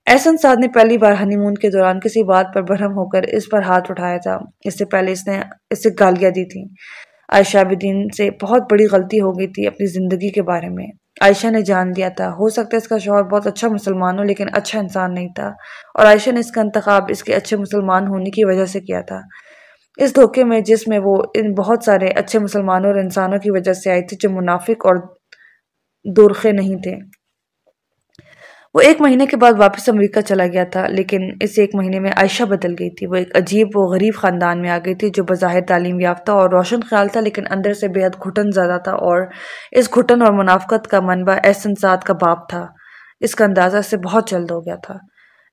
احسن سعد نے پہلی بار ہنی مون کے دوران کسی بات پر برہم ہو کر اس پر ہاتھ اٹھایا تھا۔ اس سے پہلے اس نے اسے گالیاں دی تھی عائشہ بدین سے بہت بڑی غلطی ہو گئی تھی اپنی زندگی کے بارے میں۔ عائشہ نے جان دیا تھا۔ ہو سکتا ہے اس کا شوہر بہت اچھا مسلمان ہو، لیکن اچھا انسان نہیں تھا۔ اور عائشہ نے اس کا انتخاب اس کے اچھے مسلمان ہونے کی وجہ سے کیا تھا۔ اس دھوکے میں جس میں وہ ان بہت سارے اچھے مسلمانوں اور انسانوں کی وجہ سے آئی تھی، جو منافق اور دورخے نہیں تھے۔ وہ ایک مہینے کے بعد واپس امریکہ چلا گیا تھا، لیکن اس ایک مہینے میں عائشہ بدل گئی تھی۔ وہ ایک عجیب و غریب خاندان میں آ گئی تھی جو بظاہر تعلیم یافتہ اور روشن خیال تھا، لیکن اندر سے بے حد گھٹن زیادہ تھا اور اس گھٹن اور منافقت کا منبع احسن سعد کا باپ تھا۔ اس کا اندازہ سے بہت جلد ہو گیا تھا۔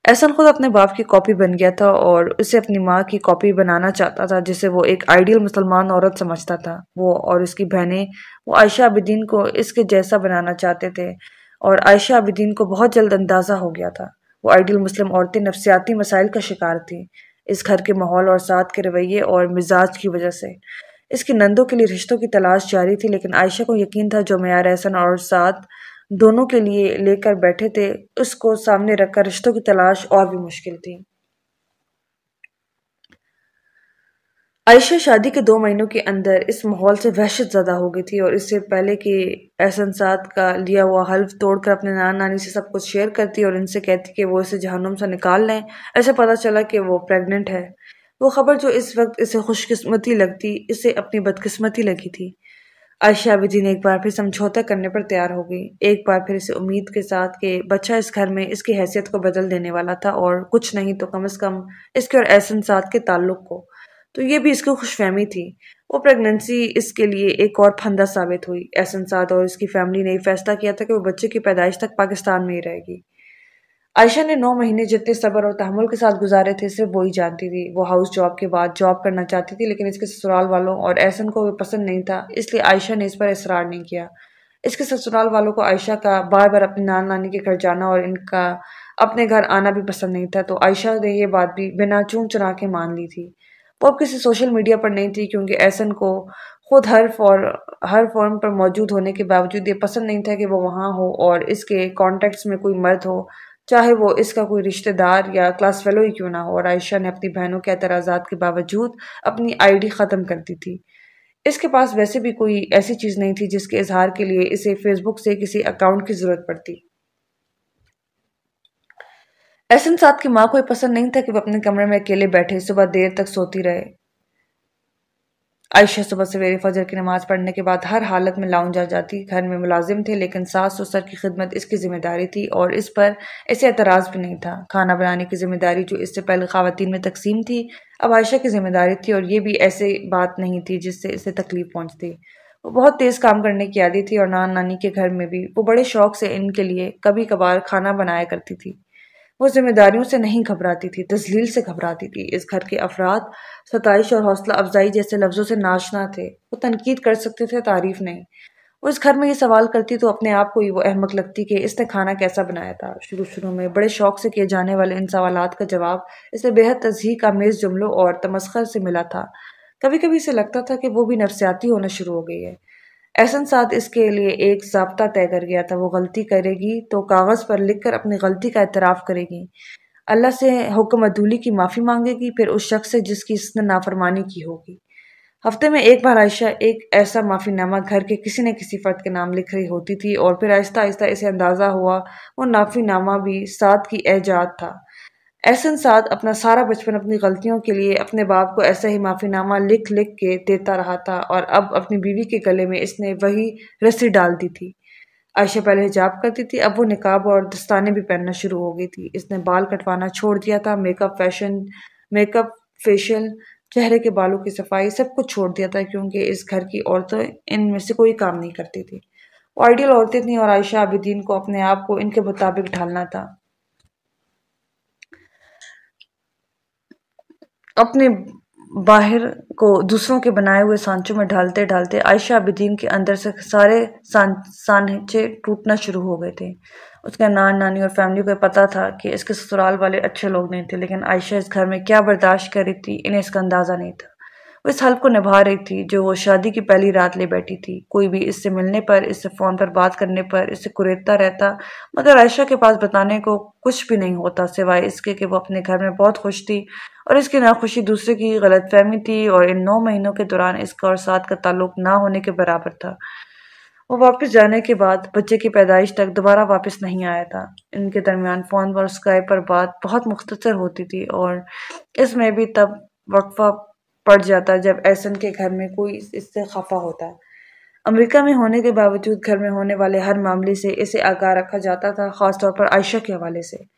احسن خود اپنے باپ کی کاپی بن گیا تھا اور اسے اپنی ماں کی کاپی بنانا چاہتا تھا، جسے وہ ایک آئیڈیل مسلمان عورت سمجھتا تھا۔ وہ اور اس کی بہنیں، وہ عائشہ عبدین کو اس کے جیسا بنانا چاہتے تھے اور عائشہ عبدین کو بہت جلد اندازہ ہو گیا تھا۔ وہ آئیڈیل مسلم عورتیں نفسیاتی مسائل کا شکار تھیں۔ اس گھر کے ماحول اور ساتھ کے رویے اور مزاج کی وجہ سے۔ اس کی نندوں کے لیے رشتوں کی تلاش جاری تھی، لیکن عائشہ کو یقین تھا جو معیار احسن اور ساتھ دونوں کے لیے لے کر بیٹھے تھے، اس کو سامنے رکھ کر رشتوں کی تلاش اور بھی مشکل تھی۔ عائشہ شادی کے دو مہینوں کے اندر اس ماحول سے وحشت زدہ ہو گئی تھی اور اس سے پہلے کہ احسن سات کا لیا ہوا حلف توڑ کر اپنے نان نانی سے سب کچھ شیئر کرتی اور ان سے کہتی کہ وہ اسے جہنم سے نکال لیں۔ ایسے پتا چلا کہ وہ پریگننٹ ہے۔ وہ خبر جو اس وقت اسے خوش قسمتی لگتی، اسے اپنی بدقسمتی لگی تھی۔ عائشہ عابدین جی ایک بار پھر سمجھوتا کرنے پر تیار ہو گئی۔ ایک بار پھر اسے امید کے ساتھ کہ بچہ اس گھر میں اس کی حیثیت کو بدل دینے والا تھا اور کچھ نہیں تو کم از کم اس کے اور احسن ساتھ کے تعلق کو۔ تو یہ بھی اس کی خوش فہمی تھی۔ وہ پریگننسی اس کے لیے ایک اور پھندہ ثابت ہوئی۔ احسن ساتھ اور اس کی فیملی نے فیصلہ کیا تھا کہ وہ بچے کی پیدائش تک پاکستان میں ہی رہے گی۔ عائشہ نے نو مہینے جتنے صبر اور تحمل کے ساتھ گزارے تھے، صرف وہی جانتی تھی۔ وہ ہاؤس جاب کے بعد جاب کرنا چاہتی تھی، لیکن اس کے سسرال والوں اور احسن کو وہ پسند نہیں تھا، اس لیے عائشہ نے اس پر اصرار نہیں کیا۔ اس کے سسرال والوں کو عائشہ کا بار بار اپنی نان نانی کے گھر جانا اور ان کا اپنے گھر آنا بھی پسند نہیں تھا، تو عائشہ نے یہ بات بھی بنا چون چنا کے مان لی تھی۔ وہ اب کسی سوشل میڈیا پر نہیں تھی، کیونکہ احسن کو خود ہر فور، ہر فارم پر موجود ہونے کے باوجود یہ پسند نہیں تھا کہ وہ وہاں ہو اور اس کے کانٹیکٹس میں کوئی مرد ہو۔ چاہے وہ اس کا کوئی رشتہ دار یا کلاس فیلو ہی کیوں نہ ہو، اور عائشہ نے اپنی بہنوں کے اعتراضات کے باوجود اپنی آئی ڈی ختم کر دی تھی۔ اس کے پاس ویسے بھی کوئی ایسی چیز نہیں تھی جس کے اظہار کے لیے اسے فیس بک سے کسی اکاؤنٹ کی ضرورت پڑتی۔ احسن ساتھ کی ماں کو یہ پسند نہیں تھا کہ وہ اپنے کمرے میں اکیلے بیٹھے، صبح دیر تک سوتی رہے۔ عائشہ صبح سویرے فجر کی نماز پڑھنے کے بعد ہر حالت میں لاؤن جا جاتی، گھر میں ملازم تھے، لیکن ساس سسر کی خدمت اس کی ذمہ داری تھی اور اس پر اسے اعتراض بھی نہیں تھا۔ کھانا بنانے کی ذمہ داری جو اس سے پہلے خواتین میں تقسیم تھی، اب عائشہ کی ذمہ داری تھی اور یہ بھی ایسے بات نہیں تھی جس سے اسے تکلیف پہنچتی۔ وہ بہت تیز کام کرنے کی عادی تھی اور نان نانی کے گھر میں بھی۔ وہ بڑے شوق سے ان کے لیے کبھی کبھار کھانا بنایا کرتی تھی۔ وہ ذمہ داریوں سے نہیں گھبراتی تھی، تزلیل سے گھبراتی تھی۔ اس گھر کے افراد ستائش اور حوصلہ افزائی جیسے لفظوں سے ناشنا تھے، وہ تنقید کر سکتے تھے، تعریف نہیں۔ وہ اس گھر میں یہ سوال کرتی تو اپنے آپ کو ہی وہ احمق لگتی کہ اس نے کھانا کیسا بنایا تھا۔ شروع شروع میں بڑے شوق سے کیے جانے والے ان سوالات کا جواب اسے بےحد تزہی کا میز جملوں اور تمسخر سے ملا تھا۔ کبھی کبھی اسے لگتا تھا کہ وہ بھی نفسیاتی ہونا شروع ہو گئی ہے۔ احسن ساتھ اس کے لیے ایک ضابطہ طے کر گیا تھا، وہ غلطی کرے گی تو کاغذ پر لکھ کر اپنی غلطی کا اعتراف کرے گی۔ اللہ سے حکم عدولی کی معافی مانگے گی، پھر اس شخص سے جس کی اس نے نافرمانی کی ہوگی۔ ہفتے میں ایک بار عائشہ ایک ایسا معافی نامہ گھر کے کسی نہ کسی فرد کے نام لکھ رہی ہوتی تھی اور پھر آہستہ آہستہ اسے اندازہ ہوا، وہ معافی نامہ بھی ساتھ کی اعجاد تھا۔ احسن ساتھ اپنا سارا بچپن اپنی غلطیوں کے لیے اپنے باپ کو ایسا ہی معافی نامہ لکھ لکھ کے دیتا رہا تھا اور اب اپنی بیوی کے گلے میں اس نے وہی رسی ڈال دی تھی۔ عائشہ پہلے حجاب کرتی تھی، اب وہ نکاب اور دستانے بھی پہننا شروع ہو گئی تھی۔ اس نے بال کٹوانا چھوڑ دیا تھا، make up fashion, make up facial چہرے کے بالوں کی صفائی سب کچھ چھوڑ دیا تھا کیونکہ اس گھر کی عورتیں ان میں سے کوئی کام نہیں کرتی تھی۔ وہ آئیڈیل عورتیں تھیں اور عائشہ عابدین کو اپنے آپ کو ان کے مطابق ڈھالنا تھا۔ اپنے باہر کو دوسروں کے بنائے ہوئے سانچوں میں ڈھالتے ڈھالتے عائشہ عابدین کے اندر سے سارے سانچے ٹوٹنا شروع ہو گئے تھے۔ اس کے نان، نانی اور فیملی کو پتا تھا کہ اس کے سسرال والے اچھے لوگ نہیں تھے، لیکن عائشہ اس گھر میں کیا برداشت کر رہی تھی، انہیں اس کا اندازہ نہیں تھا۔ وہ اس حلف کو نبھا رہی تھی جو وہ شادی کی پہلی رات لے بیٹھی تھی۔ کوئی بھی اس سے ملنے پر، اس سے فون پر بات کرنے پر، اس سے کریدتا رہتا، مگر عائشہ کے پاس بتانے کو کچھ بھی نہیں ہوتا، سوائے اس کے کہ وہ اپنے گھر میں بہت خوش تھی۔ اور اس کی ناخوشی دوسرے کی غلط فہمی تھی اور ان نو مہینوں کے دوران اس کا اور ساتھ کا تعلق نہ ہونے کے برابر تھا۔ وہ واپس جانے کے بعد بچے کی پیدائش تک دوبارہ واپس نہیں آیا تھا۔ ان کے درمیان فون پر اسکائی پر بات بہت مختصر ہوتی تھی اور اس میں بھی تب وقفہ پڑ جاتا جب ایسن کے گھر میں کوئی اس سے خفا ہوتا۔ امریکہ میں ہونے کے باوجود گھر میں ہونے والے ہر معاملے سے اسے آگاہ رکھا جاتا تھا، خاص طور پر عائشہ کے حوالے سے۔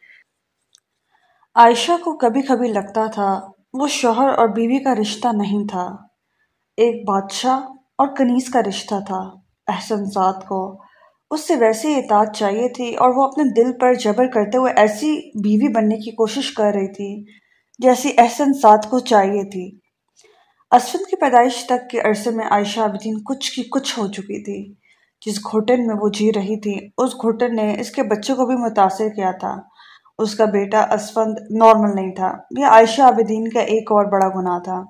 عائشہ کو کبھی کبھی لگتا تھا، وہ شوہر اور بیوی کا رشتہ نہیں تھا۔ ایک بادشاہ اور کنیز کا رشتہ تھا۔ احسن ذات کو۔ اس سے ویسے اطاعت چاہیے تھی اور وہ اپنے دل پر جبر کرتے ہوئے ایسی بیوی بننے کی کوشش کر رہی تھی جیسی احسن ذات کو چاہیے تھی۔ اسفن کی پیدائش تک کے عرصے میں عائشہ عابدین کچھ کی کچھ ہو چکی تھی۔ جس گھٹن میں وہ جی رہی تھی، اس گھٹن نے اس کے بچے کو بھی متاثر کیا تھا۔ اس کا بیٹا اسفند نارمل نہیں تھا، یہ عائشہ عابدین کا ایک اور بڑا گناہ تھا۔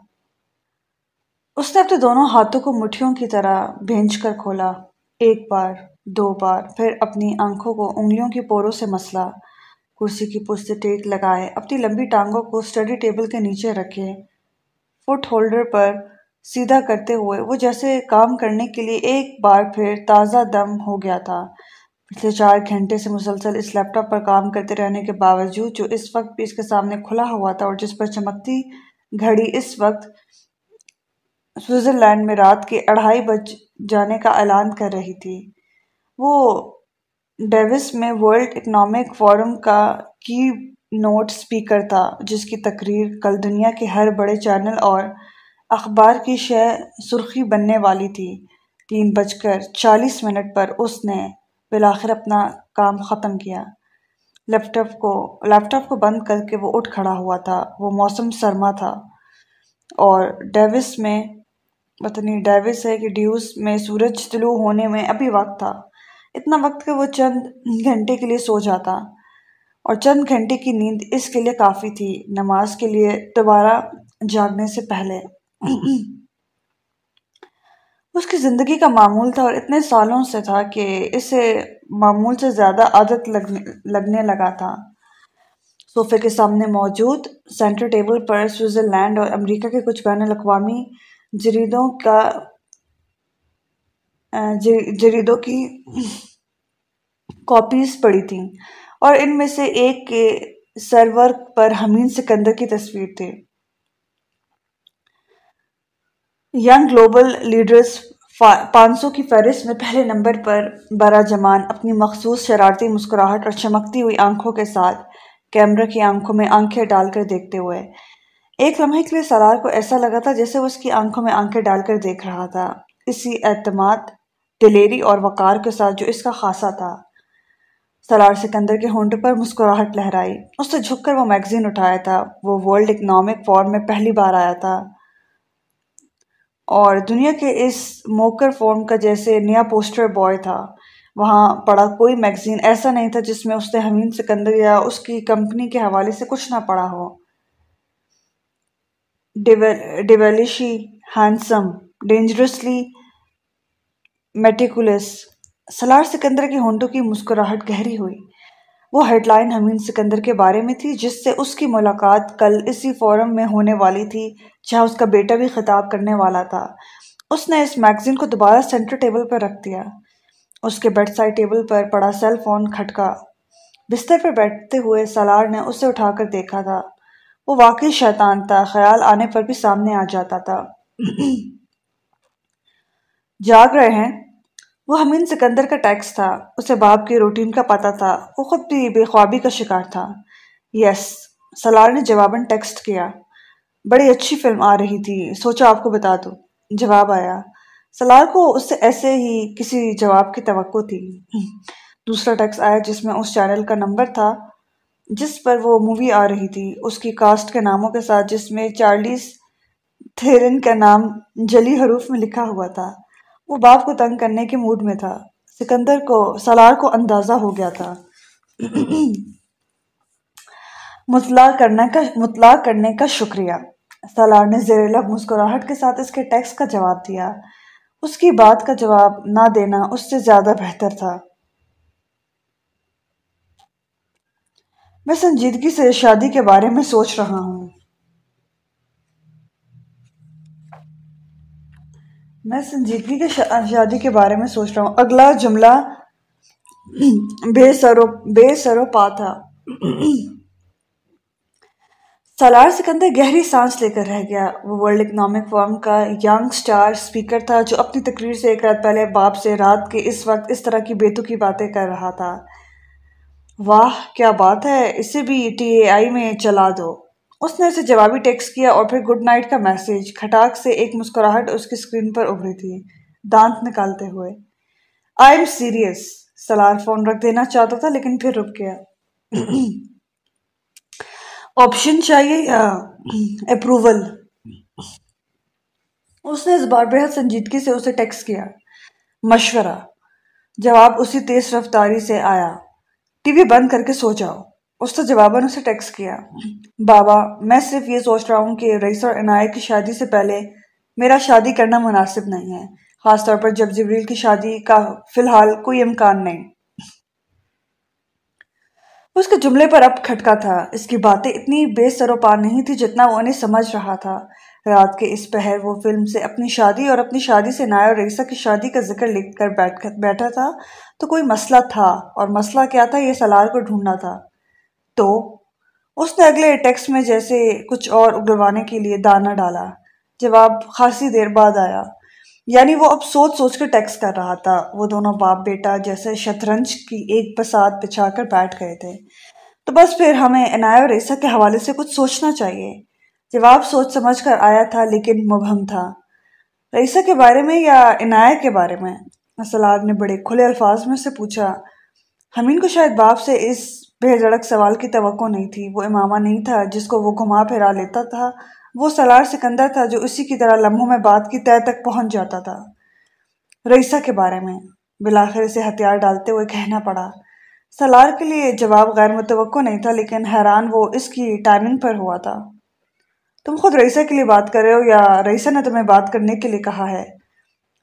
اس نے اپنے دونوں ہاتھوں کو مٹھیوں کی طرح بھینج کر کھولا۔ ایک بار، دو بار، پھر اپنی آنکھوں کو انگلیوں کی پوروں سے مسلا، کرسی کی پشت ٹیک لگائے، اپنی لمبی ٹانگوں کو اسٹڈی ٹیبل کے نیچے رکھے۔ فٹ ہولڈر پر سیدھا کرتے ہوئے وہ جیسے کام کرنے کے لیے ایک بار پھر تازہ دم ہو گیا تھا۔ پچھلے چار گھنٹے سے مسلسل اس لیپ ٹاپ پر کام کرتے رہنے کے باوجود جو اس وقت بھی اس کے سامنے کھلا ہوا تھا اور جس پر چمکتی گھڑی اس وقت سوئٹزرلینڈ میں رات کے اڑھائی بج جانے کا اعلان کر رہی تھی۔ وہ ڈیوس میں ورلڈ اکنامک فورم کا کی نوٹ سپیکر تھا، جس کی تقریر کل دنیا کے ہر بڑے چینل اور اخبار کی شے سرخی بننے والی تھی۔ تین بج کر چالیس منٹ پر اس نے بالآخر اپنا کام ختم کیا۔ لیپ ٹاپ کو، لیپ ٹاپ کو بند کر کے وہ اٹھ کھڑا ہوا تھا۔ وہ موسم سرما تھا۔ اور ڈیوس میں پتنی ڈیوس ہے کہ ڈیوس میں سورج طلوع ہونے میں ابھی وقت تھا۔ اتنا وقت کہ وہ چند گھنٹے کے لیے سو جاتا۔ اور چند گھنٹے کی نیند اس کے لیے کافی تھی۔ نماز کے لیے دوبارہ جاگنے سے پہلے۔ اس کی زندگی کا معمول تھا اور اتنے سالوں سے تھا کہ اسے معمول سے زیادہ عادت لگنے لگا تھا۔ صوفے کے سامنے موجود سینٹر ٹیبل پر سوئٹزرلینڈ اور امریکہ کے کچھ بین الاقوامی جریدوں کا جریدوں کی کاپیز پڑی تھیں اور ان میں سے ایک کے سرور پر حمین سکندر کی تصویر تھی ینگ گلوبل لیڈرز پانچ سو کی فہرست میں پہلے نمبر پر برا جمان، اپنی مخصوص شرارتی مسکراہٹ اور چمکتی ہوئی آنکھوں کے ساتھ کیمرہ کی آنکھوں میں آنکھیں ڈال کر دیکھتے ہوئے۔ ایک لمحے کے لیے سرار کو ایسا لگا تھا جیسے وہ اس کی آنکھوں میں آنکھیں ڈال کر دیکھ رہا تھا۔ اسی اعتماد، دلیری اور وقار کے ساتھ جو اس کا خاصا تھا۔ سلار سکندر کے ہونٹ پر مسکراہٹ لہرائی۔ اس سے جھک کر وہ میگزین اٹھایا تھا۔ وہ ورلڈ اکنامک فورم میں پہلی بار آیا تھا۔ اور دنیا کے اس موکر فورم کا جیسے نیا پوسٹر بوائے تھا، وہاں پڑا کوئی میگزین ایسا نہیں تھا جس میں اس نے حمین سکندر یا اس کی کمپنی کے حوالے سے کچھ نہ پڑا ہو۔ Devilishly handsome, dangerously meticulous, Salar Sikandar کے ہونٹوں کی مسکراہٹ گہری ہوئی۔ وہ ہیڈ لائن حمین سکندر کے بارے میں تھی، جس سے اس کی ملاقات کل اسی فورم میں ہونے والی تھی، جہاں اس کا بیٹا بھی خطاب کرنے والا تھا۔ اس نے اس میگزین کو دوبارہ سینٹر ٹیبل پر رکھ دیا۔ اس کے بیڈ سائڈ ٹیبل پر پڑا سیل فون کھٹکا۔ بستر پر بیٹھتے ہوئے سالار نے اسے اٹھا کر دیکھا تھا۔ وہ واقعی شیطان تھا، خیال آنے پر بھی سامنے آ جاتا تھا۔ جاگ رہے ہیں؟ وہ ہمین سکندر کا ٹیکس تھا، اسے باپ کی روٹین کا پتہ تھا، وہ خود بھی بے خوابی کا شکار تھا۔ یس سلار نے جواباً ٹیکسٹ کیا۔ بڑی اچھی فلم آ رہی تھی سوچا آپ کو بتا دو جواب آیا۔ سلار کو اس سے ایسے ہی کسی جواب کی توقع تھی۔ دوسرا ٹیکس آیا جس میں اس چینل کا نمبر تھا، جس پر وہ مووی آ رہی تھی۔ اس کی کاسٹ کے ناموں کے ساتھ، جس میں چارلیس تھیرن کا نام جلی حروف میں لکھا ہوا تھا۔ وہ باپ کو تنگ کرنے کے موڈ میں تھا۔ سکندر کو، سالار کو اندازہ ہو گیا تھا۔ مطلع کرنے کا، مطلع کرنے کا شکریہ۔ سالار نے زیر لب مسکراہٹ کے ساتھ اس کے ٹیکس کا جواب دیا۔ اس کی بات کا جواب نہ دینا اس سے زیادہ بہتر تھا۔ میں سنجیدگی سے شادی کے بارے میں سوچ رہا ہوں۔ میں سنجیدگی کے شادی کے بارے میں سوچ رہا ہوں۔ اگلا جملہ بے سرو بے سرو پا تھا۔ سالار سکندر گہری سانس لے کر رہ گیا۔ وہ ورلڈ اکنامک فورم کا ینگ سٹار سپیکر تھا جو اپنی تقریر سے ایک رات پہلے باپ سے رات کے اس وقت اس طرح کی بیتو کی باتیں کر رہا تھا۔ واہ، کیا بات ہے! اسے بھی ٹی اے آئی میں چلا دو۔ اس نے اسے جوابی ٹیکس کیا اور پھر گڈ نائٹ کا میسیج کھٹاک سے ایک مسکراہٹ اس کی سکرین پر ابھری تھی۔ دانت نکالتے ہوئے۔ I am serious Salar phone رکھ دینا چاہتا تھا لیکن پھر رک گیا۔ آپشن چاہیے یا اپروول؟ اس نے اس بار بہت سنجیدگی سے اسے ٹیکس کیا۔ مشورہ۔ جواب اسی تیز رفتاری سے آیا۔ ٹی وی بند کر کے سو جاؤ۔ اس نے جواباً اسے ٹیکس کیا۔ بابا، میں صرف یہ سوچ رہا ہوں کہ رئیس اور عنایت کی شادی سے پہلے میرا شادی کرنا مناسب نہیں ہے، خاص طور پر جب جبریل کی شادی کا فی الحال کوئی امکان نہیں۔ اس کے جملے پر اب کھٹکا تھا۔ اس کی باتیں اتنی بے سر و پار نہیں تھی جتنا وہ انہیں سمجھ رہا تھا۔ رات کے اس پہر وہ فلم سے اپنی شادی اور اپنی شادی سے نائر اور رئیسہ کی شادی کا ذکر لکھ کر بیٹھ بیٹھا تھا تو کوئی مسئلہ تھا۔ اور مسئلہ کیا تھا؟ یہ سلار کو ڈھونڈنا تھا۔ تو اس نے اگلے ٹیکس میں جیسے کچھ اور اگلوانے کے لیے دانا ڈالا۔ جواب خاصی دیر بعد آیا۔ یعنی وہ اب سوچ سوچ کر ٹیکس کر رہا تھا۔ وہ دونوں باپ بیٹا جیسے شطرنج کی ایک بسات بچھا کر بیٹھ گئے تھے۔ تو بس پھر ہمیں عنایہ اور عیسیٰ کے حوالے سے کچھ سوچنا چاہیے۔ جواب سوچ سمجھ کر آیا تھا لیکن مبہم تھا۔ رئیسہ کے بارے میں یا عنایہ کے بارے میں؟ اسلاد نے بڑے کھلے الفاظ میں سے پوچھا۔ ہمین کو شاید باپ سے اس بے جڑک سوال کی توقع نہیں تھی۔ وہ امامہ نہیں تھا جس کو وہ گھما پھرا لیتا تھا۔ وہ سلار سکندر تھا جو اسی کی طرح لمحوں میں بات کی طے تک پہنچ جاتا تھا۔ رئیسہ کے بارے میں بلاخر اسے ہتھیار ڈالتے ہوئے کہنا پڑا۔ سلار کے لیے جواب غیر متوقع نہیں تھا، لیکن حیران وہ اس کی ٹائمنگ پر ہوا تھا۔ تم خود رئیسہ کے لیے بات کر رہے ہو یا رئیسہ نے تمہیں بات کرنے کے لیے کہا ہے؟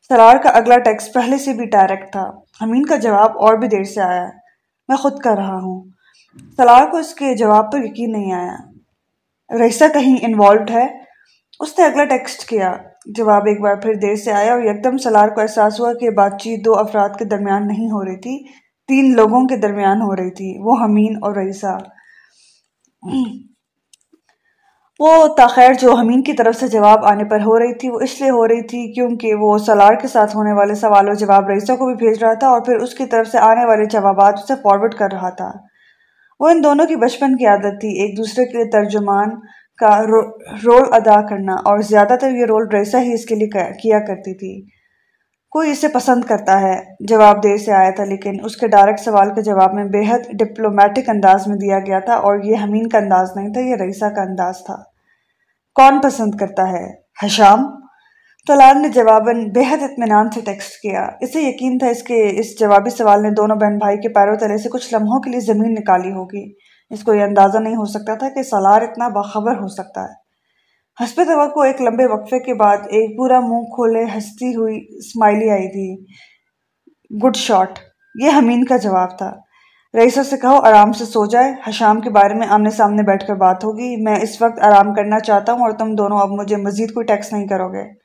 سلار کا اگلا ٹیکس پہلے سے بھی ڈائریکٹ تھا۔ امین کا جواب اور بھی دیر سے آیا۔ میں خود کر رہا ہوں۔ سلار کو اس کے جواب پر یقین نہیں آیا۔ رئیسہ کہیں انوالوڈ ہے۔ اس نے اگلا ٹیکسٹ کیا۔ جواب ایک بار پھر دیر سے آیا اور یکدم سلار کو احساس ہوا کہ بات چیت دو افراد کے درمیان نہیں ہو رہی تھی۔ تین لوگوں کے درمیان ہو رہی تھی۔ وہ حمین اور رئیسہ وہ تاخیر جو حمین کی طرف سے جواب آنے پر ہو رہی تھی، وہ اس لیے ہو رہی تھی کیونکہ وہ سلار کے ساتھ ہونے والے سوال و جواب رئیسہ کو بھی بھیج رہا تھا اور پھر اس کی طرف سے آنے والے جوابات اسے فارورڈ کر رہا تھا۔ وہ ان دونوں کی بچپن کی عادت تھی، ایک دوسرے کے لیے ترجمان کا رول ادا کرنا اور زیادہ تر یہ رول ریسا ہی اس کے لیے کیا کرتی تھی۔ کوئی اسے پسند کرتا ہے، جواب دیر سے آیا تھا، لیکن اس کے ڈائریکٹ سوال کے جواب میں بے حد ڈپلومیٹک انداز میں دیا گیا تھا اور یہ حمین کا انداز نہیں تھا، یہ رئیسہ کا انداز تھا۔ کون پسند کرتا ہے؟ حشام؟ طلال نے جواباً بے حد اطمینان سے ٹیکسٹ کیا۔ اسے یقین تھا اس کے اس جوابی سوال نے دونوں بہن بھائی کے پیروں تلے سے کچھ لمحوں کے لیے زمین نکالی ہوگی۔ اس کو یہ اندازہ نہیں ہو سکتا تھا کہ سالار اتنا باخبر ہو سکتا ہے۔ حسب توقع ایک لمبے وقفے کے بعد ایک پورا منہ کھولے ہنستی ہوئی اسمائلی آئی تھی۔ Good shot. یہ حمین کا جواب تھا۔ رئیسہ سے کہو آرام سے سو جائے۔ حشام کے بارے میں آمنے سامنے بیٹھ کر بات ہوگی۔ میں اس وقت آرام کرنا چاہتا ہوں اور تم دونوں اب مجھے مزید کوئی ٹیکس نہیں کرو گے۔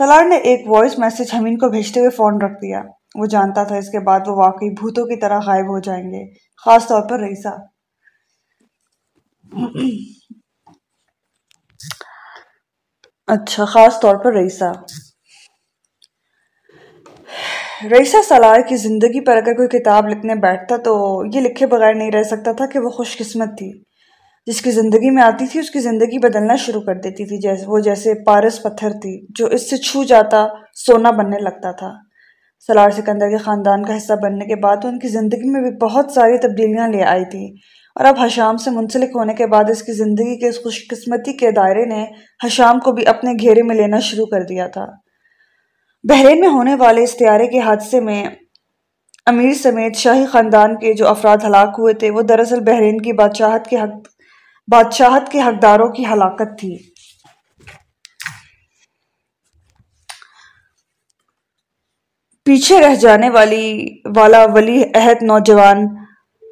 سلار نے ایک وائس میسج حمین کو بھیجتے ہوئے فون رکھ دیا۔ وہ جانتا تھا اس کے بعد وہ واقعی بھوتوں کی طرح غائب ہو جائیں گے، خاص طور پر رئیسہ اچھا خاص طور پر رئیسہ رئیسہ سالار کی زندگی پر اگر کوئی کتاب لکھنے بیٹھتا تو یہ لکھے بغیر نہیں رہ سکتا تھا کہ وہ خوش قسمت تھی۔ جس کی زندگی میں آتی تھی، اس کی زندگی بدلنا شروع کر دیتی تھی۔ جیسے، وہ جیسے پارس پتھر تھی، جو اس سے چھو جاتا، سونا بننے لگتا تھا۔ سلار سکندر کے خاندان کا حصہ بننے کے بعد ان کی زندگی میں بھی بہت ساری تبدیلیاں لے آئی تھی۔ اور اب حشام سے منسلک ہونے کے بعد اس کی زندگی کے اس خوش قسمتی کے دائرے نے حشام کو بھی اپنے گھیرے میں لینا شروع کر دیا تھا۔ بحرین میں ہونے والے استعارے کے حادثے میں امیر سمیت شاہی خاندان کے جو افراد ہلاک ہوئے تھے، وہ دراصل بحرین کی بادشاہت کے حق بادشاہت کے حقداروں کی ہلاکت تھی۔ پیچھے رہ جانے والی، والا ولی عہد نوجوان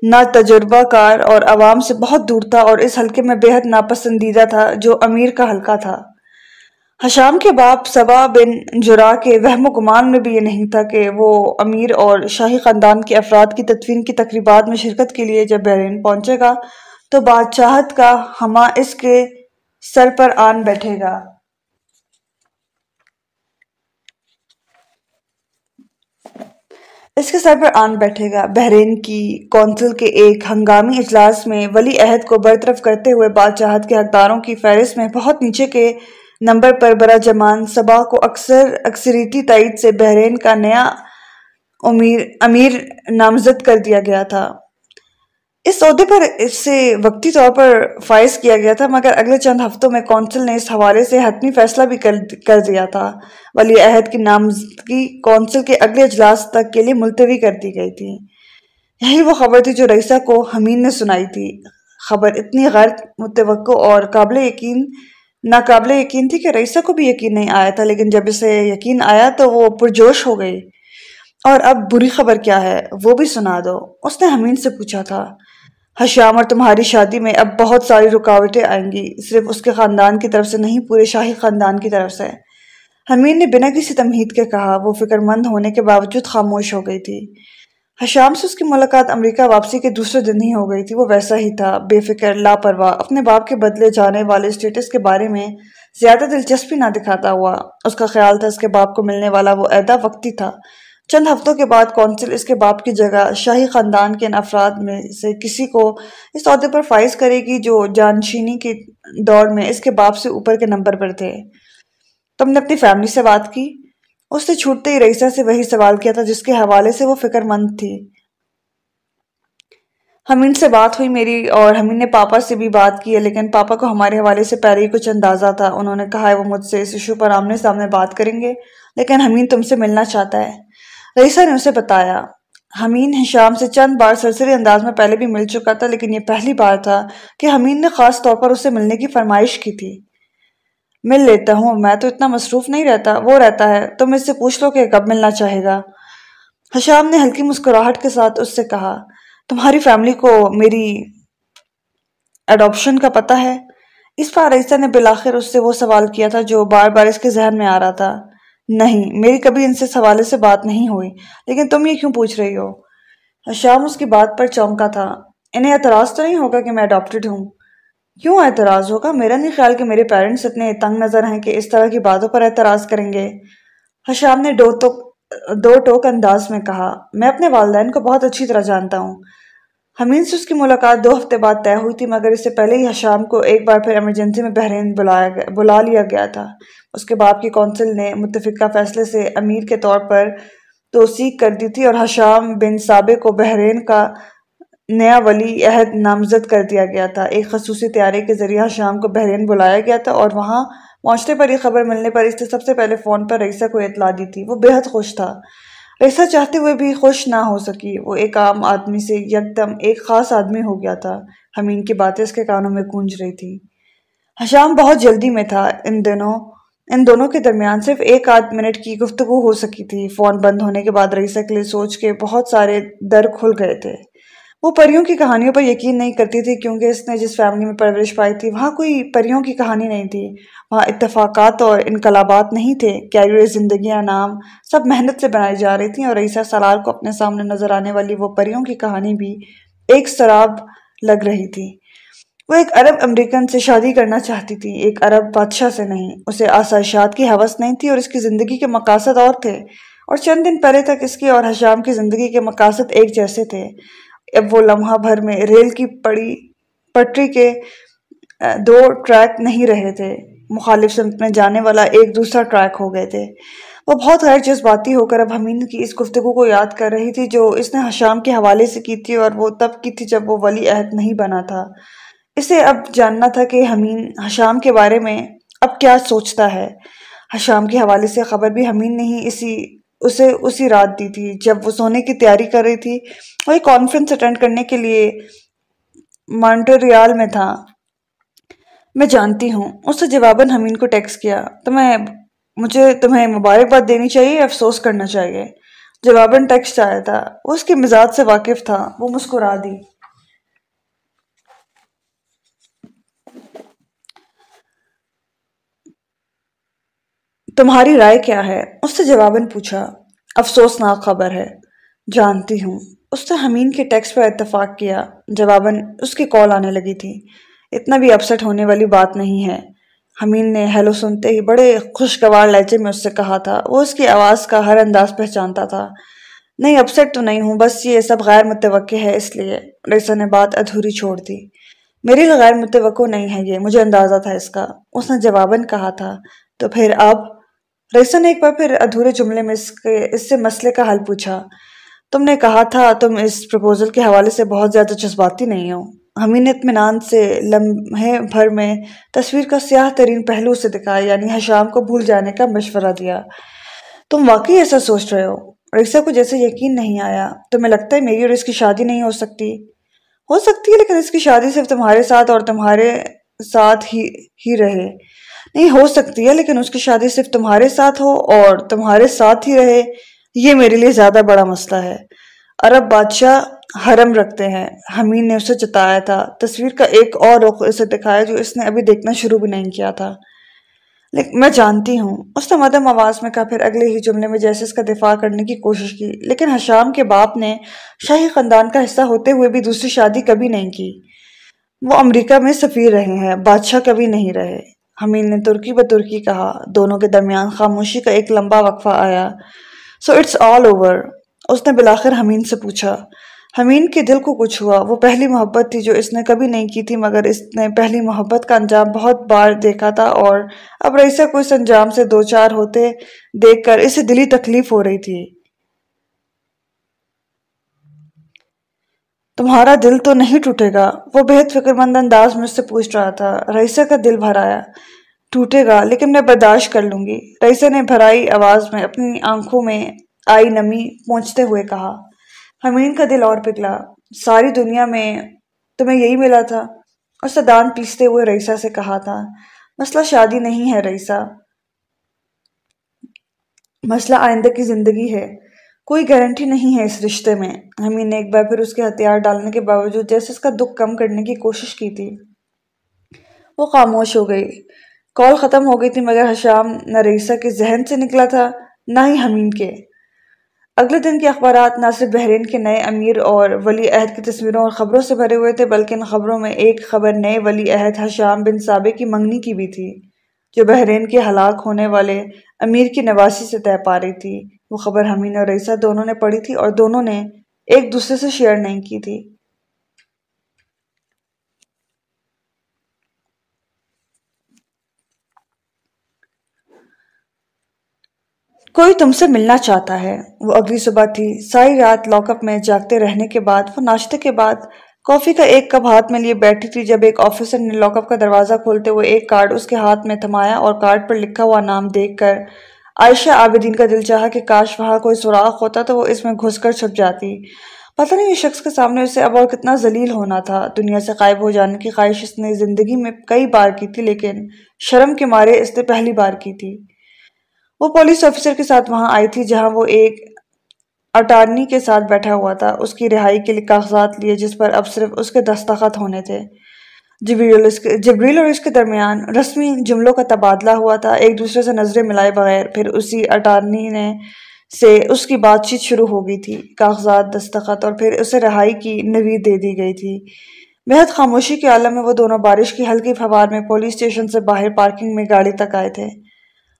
نہ تجربہ کار اور عوام سے بہت دور تھا اور اس حلقے میں بے حد ناپسندیدہ تھا جو امیر کا حلقہ تھا۔ حشام کے باپ سبا بن جرا کے وہم و گمان میں بھی یہ نہیں تھا کہ وہ امیر اور شاہی خاندان کے افراد کی تدفین کی تقریبات میں شرکت کے لیے جب بحرین پہنچے گا تو بادشاہت کا ہما اس کے سر پر آن بیٹھے گا۔ اس کے سر پر آن بیٹھے گا۔ بحرین کی کونسل کے ایک ہنگامی اجلاس میں ولی عہد کو برطرف کرتے ہوئے بادشاہت کے حقداروں کی فہرست میں بہت نیچے کے نمبر پر برا جمان سبا کو اکثر اکثریتی تائید سے بحرین کا نیا امیر نامزد کر دیا گیا تھا۔ اس عہدے پر، اس سے وقتی طور پر فائز کیا گیا تھا، مگر اگلے چند ہفتوں میں کونسل نے اس حوالے سے حتمی فیصلہ بھی کر دیا تھا۔ ولی عہد کی نامزدگی کونسل کے اگلے اجلاس تک کے لیے ملتوی کر دی گئی تھی۔ یہی وہ خبر تھی جو رئیسہ کو حمین نے سنائی تھی۔ خبر اتنی غیر متوقع اور قابل یقین، ناقابل یقین تھی کہ رئیسہ کو بھی یقین نہیں آیا تھا، لیکن جب اسے یقین آیا تو وہ پرجوش ہو گئی۔ اور اب بری خبر کیا ہے، وہ بھی سنا دو۔ اس نے حمین سے پوچھا تھا حشام اور تمہاری شادی میں اب بہت ساری رکاوٹیں آئیں گی۔ صرف اس کے خاندان کی طرف سے نہیں، پورے شاہی خاندان کی طرف سے۔ حمین نے بنا کسی تمہید کے کہا، وہ فکر مند ہونے کے باوجود خاموش ہو گئی تھی۔ حشام سے اس کی ملاقات امریکہ واپسی کے دوسرے دن ہی ہو گئی تھی۔ وہ ویسا ہی تھا، بے فکر، لاپرواہ، اپنے باپ کے بدلے جانے والے اسٹیٹس کے بارے میں زیادہ دلچسپی نہ دکھاتا ہوا۔ اس کا خیال تھا، اس کے باپ کو ملنے والا وہ عہدہ وقتی تھا۔ چند ہفتوں کے بعد کونسل اس کے باپ کی جگہ شاہی خاندان کے ان افراد میں سے کسی کو اس عہدے پر فائز کرے گی جو جانشینی کے دور میں اس کے باپ سے اوپر کے نمبر پر تھے۔ تم نے اپنی فیملی سے بات کی؟ اس نے چھوٹتے ہی رئیسہ سے وہی سوال کیا تھا جس کے حوالے سے وہ فکر مند تھی۔ ہمین سے بات ہوئی میری اور ہمین نے پاپا سے بھی بات کی ہے، لیکن پاپا کو ہمارے حوالے سے پہلے ہی کچھ اندازہ تھا۔ انہوں نے کہا ہے وہ مجھ سے اس ایشو پر آمنے سامنے بات کریں گے، لیکن ہمین تم سے ملنا چاہتا ہے۔ رئیسہ نے اسے بتایا حمین حشام سے چند بار سرسری انداز میں پہلے بھی مل چکا تھا، لیکن یہ پہلی بار تھا کہ حمین نے خاص طور پر اسے ملنے کی فرمائش کی تھی۔ مل لیتا ہوں، میں تو اتنا مصروف نہیں رہتا، وہ رہتا ہے، تم اس سے پوچھ لو کہ کب ملنا چاہے گا۔ حشام نے ہلکی مسکراہٹ کے ساتھ اس سے کہا، تمہاری فیملی کو میری اڈاپشن کا پتہ ہے؟ اس بار رئیسہ نے بلاخر اس سے وہ سوال کیا تھا جو بار بار اس کے ذہن میں آ رہا تھا۔ نہیں، میری کبھی ان سے سوالے سے بات نہیں ہوئی۔ لیکن تم یہ کیوں پوچھ رہی ہو؟ شام اس کی بات پر چونکا تھا۔ انہیں اعتراض تو نہیں ہوگا کہ میں اڈاپٹڈ ہوں؟ کیوں اعتراض ہوگا؟ میرا نہیں خیال کہ میرے پیرنٹس اتنے تنگ نظر ہیں کہ اس طرح کی باتوں پر اعتراض کریں گے۔ حشام نے دو دو ٹوک انداز میں کہا، میں اپنے والدین کو بہت اچھی طرح جانتا ہوں۔ حمین سے اس کی ملاقات دو ہفتے بعد طے ہوئی تھی، مگر اس سے پہلے ہی حشام کو ایک بار پھر ایمرجنسی میں بحرین بلا لیا گیا تھا۔ اس کے باپ کی کونسل نے متفقہ فیصلے سے امیر کے طور پر توثیق کر دی تھی اور حشام بن سابق کو بحرین کا نیا ولی عہد نامزد کر دیا گیا تھا۔ ایک خصوصی تیاری کے ذریعہ حشام کو بحرین بلایا گیا تھا اور وہاں پہنچنے پر یہ خبر ملنے پر اس نے سب سے پہلے فون پر رئیسہ کو اطلاع دی تھی۔ وہ بے حد خوش تھا۔ ایسا چاہتے ہوئے بھی خوش نہ ہو سکی۔ وہ ایک عام آدمی سے یکدم ایک خاص آدمی ہو گیا تھا۔ حمین کی باتیں اس کے کانوں میں گونج رہی تھی حشام بہت جلدی میں تھا۔ ان دنوں، ان دونوں کے درمیان صرف ایک آدھ منٹ کی گفتگو ہو سکی تھی۔ فون بند ہونے کے بعد رئیسہ کے لیے سوچ کے بہت سارے در کھل گئے تھے۔ وہ پریوں کی کہانیوں پر یقین نہیں کرتی تھی کیونکہ اس نے جس فیملی میں پرورش پائی تھی، وہاں کوئی پریوں کی کہانی نہیں تھی۔ وہاں اتفاقات اور انقلابات نہیں تھے۔ کیریئر، زندگیاں، نام سب محنت سے بنائی جا رہی تھیں اور عیسیٰ سالار کو اپنے سامنے نظر آنے والی وہ پریوں کی کہانی بھی ایک سراب لگ رہی تھی۔ وہ ایک عرب امریکن سے شادی کرنا چاہتی تھی۔ ایک عرب بادشاہ سے نہیں، اسے آسائشات کی حوث نہیں تھی اور اس کی زندگی کے مقاصد اور تھے۔ اور چند دن پہلے تک اس کی اور حشام کی زندگی کے مقاصد ایک جیسے تھے۔ اب وہ لمحہ بھر میں ریل کی پڑی، پٹری کے دو ٹریک نہیں رہے تھے۔ مخالف سمت میں جانے والا ایک دوسرا ٹریک ہو گئے تھے۔ وہ بہت غیر جذباتی ہو کر اب حمین کی اس گفتگو کو یاد کر رہی تھی جو اس نے حشام کے حوالے سے کی تھی اور وہ تب کی تھی جب وہ ولی عہد نہیں بنا تھا۔ اسے اب جاننا تھا کہ حمین حشام کے بارے میں اب کیا سوچتا ہے۔ حشام کے حوالے سے خبر بھی حمین نے ہی اسی اسے اسی رات دی تھی جب وہ سونے کی تیاری کر رہی تھی۔ وہ ایک کانفرنس اٹینڈ کرنے کے لیے مانٹریال میں تھا۔ میں جانتی ہوں۔ اس سے جواباً ہمین کو ٹیکس کیا۔ تو میں مجھے تمہیں مبارکباد دینی چاہیے افسوس کرنا چاہیے؟ جواباً ٹیکسٹ آیا تھا۔ وہ اس کے مزاج سے واقف تھا۔ وہ مسکرا دی۔ تمہاری رائے کیا ہے؟ اس سے جواباً پوچھا، افسوسناک خبر ہے۔ جانتی ہوں۔ اس نے حمین کے ٹیکسٹ پر اتفاق کیا۔ جواباً اس کی کال آنے لگی تھی۔ اتنا بھی اپسٹ ہونے والی بات نہیں ہے۔ حمین نے ہیلو سنتے ہی بڑے خوشگوار لہجے میں اس سے کہا تھا۔ وہ اس کی آواز کا ہر انداز پہچانتا تھا۔ نہیں اپسٹ تو نہیں ہوں، بس یہ سب غیر متوقع ہے اس لیے۔ ریسا نے بات ادھوری چھوڑ دی۔ میری غیر متوقع نہیں ہے یہ، مجھے اندازہ تھا اس کا۔ اس نے جواباً کہا تھا۔ تو پھر اب ریسا نے ایک بار پھر ادھورے جملے میں اس کے اس سے مسئلے کا حل پوچھا۔ تم نے کہا تھا، تم اس پروپوزل کے حوالے سے بہت زیادہ جذباتی نہیں ہو۔ ہمیں نے اطمینان سے لمحے بھر میں تصویر کا سیاہ ترین پہلو سے دکھایا یعنی حشام کو بھول جانے کا مشورہ دیا۔ تم واقعی ایسا سوچ رہے ہو؟ ریسا کو جیسے یقین نہیں آیا۔ تمہیں لگتا ہے میری اور اس کی شادی نہیں ہو سکتی؟ ہو سکتی ہے، لیکن اس کی شادی صرف تمہارے ساتھ اور تمہارے ساتھ ہی ہی رہے۔ نہیں، ہو سکتی ہے، لیکن اس کی شادی صرف تمہارے ساتھ ہو اور تمہارے ساتھ ہی رہے، یہ میرے لیے زیادہ بڑا مسئلہ ہے۔ عرب بادشاہ حرم رکھتے ہیں۔ حمین نے اسے چتایا تھا۔ تصویر کا ایک اور رخ اسے دکھایا جو اس نے ابھی دیکھنا شروع بھی نہیں کیا تھا۔ لیکن میں جانتی ہوں۔ اس نے مدم آواز میں کہا، پھر اگلے ہی جملے میں جیسے اس کا دفاع کرنے کی کوشش کی۔ لیکن حشام کے باپ نے شاہی خاندان کا حصہ ہوتے ہوئے بھی دوسری شادی کبھی نہیں کی۔ وہ امریکہ میں سفیر رہے ہیں، بادشاہ کبھی نہیں رہے۔ حمین نے ترکی بترکی کہا، دونوں کے درمیان خاموشی کا ایک لمبا وقفہ آیا۔ سو اٹس آل اوور اس نے بلاخر حمین سے پوچھا، حمین کے دل کو کچھ ہوا؟ وہ پہلی محبت تھی جو اس نے کبھی نہیں کی تھی، مگر اس نے پہلی محبت کا انجام بہت بار دیکھا تھا اور اب رئیسہ کو اس انجام سے دو چار ہوتے دیکھ کر اسے دلی تکلیف ہو رہی تھی۔ تمہارا دل تو نہیں ٹوٹے گا۔ وہ بہت فکر مند انداز مجھ سے پوچھ رہا تھا۔ رئیسہ کا دل بھر آیا۔ ٹوٹے گا، لیکن میں برداشت کر لوں گی۔ رئیسہ نے بھرائی آواز میں اپنی آنکھوں میں آئی نمی پہنچتے ہوئے کہا۔ حمین کا دل اور پگلا ساری دنیا میں تمہیں یہی ملا تھا۔ اس نے دان پیستے ہوئے رئیسہ سے کہا تھا۔ مسئلہ شادی نہیں ہے رئیسہ۔ مسئلہ آئندہ کی زندگی ہے۔ کوئی گارنٹی نہیں ہے اس رشتے میں۔ حمین نے ایک بار پھر اس کے ہتھیار ڈالنے کے باوجود جیسے اس کا دکھ کم کرنے کی کوشش کی تھی۔ وہ خاموش ہو گئی۔ کال ختم ہو گئی تھی مگر حشام نہ رئیسہ کے ذہن سے نکلا تھا، نہ ہی حمین کے۔ اگلے دن کے اخبارات نہ صرف بحرین کے نئے امیر اور ولی عہد کی تصویروں اور خبروں سے بھرے ہوئے تھے، بلکہ ان خبروں میں ایک خبر نئے ولی عہد حشام بن صابق کی منگنی کی بھی تھی، جو بحرین کے ہلاک ہونے والے امیر کی نواسی سے طے پا رہی تھی۔ وہ خبر حمین اور رئیسہ دونوں نے پڑھی تھی اور دونوں نے ایک دوسرے سے شیئر نہیں کی تھی۔ کوئی تم سے ملنا چاہتا ہے۔ وہ اگلی صبح تھی۔ ساری رات لاک اپ میں جاگتے رہنے کے بعد، وہ ناشتے کے بعد کافی کا ایک کپ ہاتھ میں لیے بیٹھی تھی۔ جب ایک آفیسر نے لاک اپ کا دروازہ کھولتے ہوئے ایک کارڈ اس کے ہاتھ میں تھمایا اور کارڈ پر لکھا ہوا نام دیکھ کر عائشہ عابدین کا دل چاہا کہ کاش وہاں کوئی سراخ ہوتا تو وہ اس میں گھس کر چھپ جاتی۔ پتہ نہیں اس شخص کے سامنے اسے اب اور کتنا ذلیل ہونا تھا۔ دنیا سے قائب ہو جانے کی خواہش اس نے زندگی میں کئی بار کی تھی، لیکن شرم کے مارے اس نے پہلی بار کی تھی۔ وہ پولیس آفیسر کے ساتھ وہاں آئی تھی، جہاں وہ ایک اٹارنی کے ساتھ بیٹھا ہوا تھا۔ اس کی رہائی کے لیے کاغذات لیے، جس پر اب صرف اس کے دستخط ہونے تھے۔ جبریل اور اس کے درمیان رسمی جملوں کا تبادلہ ہوا تھا، ایک دوسرے سے نظریں ملائے بغیر، پھر اسی اٹارنی نے سے اس کی بات چیت شروع ہو گئی تھی، کاغذات، دستخط، اور پھر اسے رہائی کی نوید دے دی گئی تھی۔ بہت خاموشی کے عالم میں وہ دونوں بارش کی ہلکی فوار میں پولیس اسٹیشن سے باہر پارکنگ میں گاڑی تک آئے تھے۔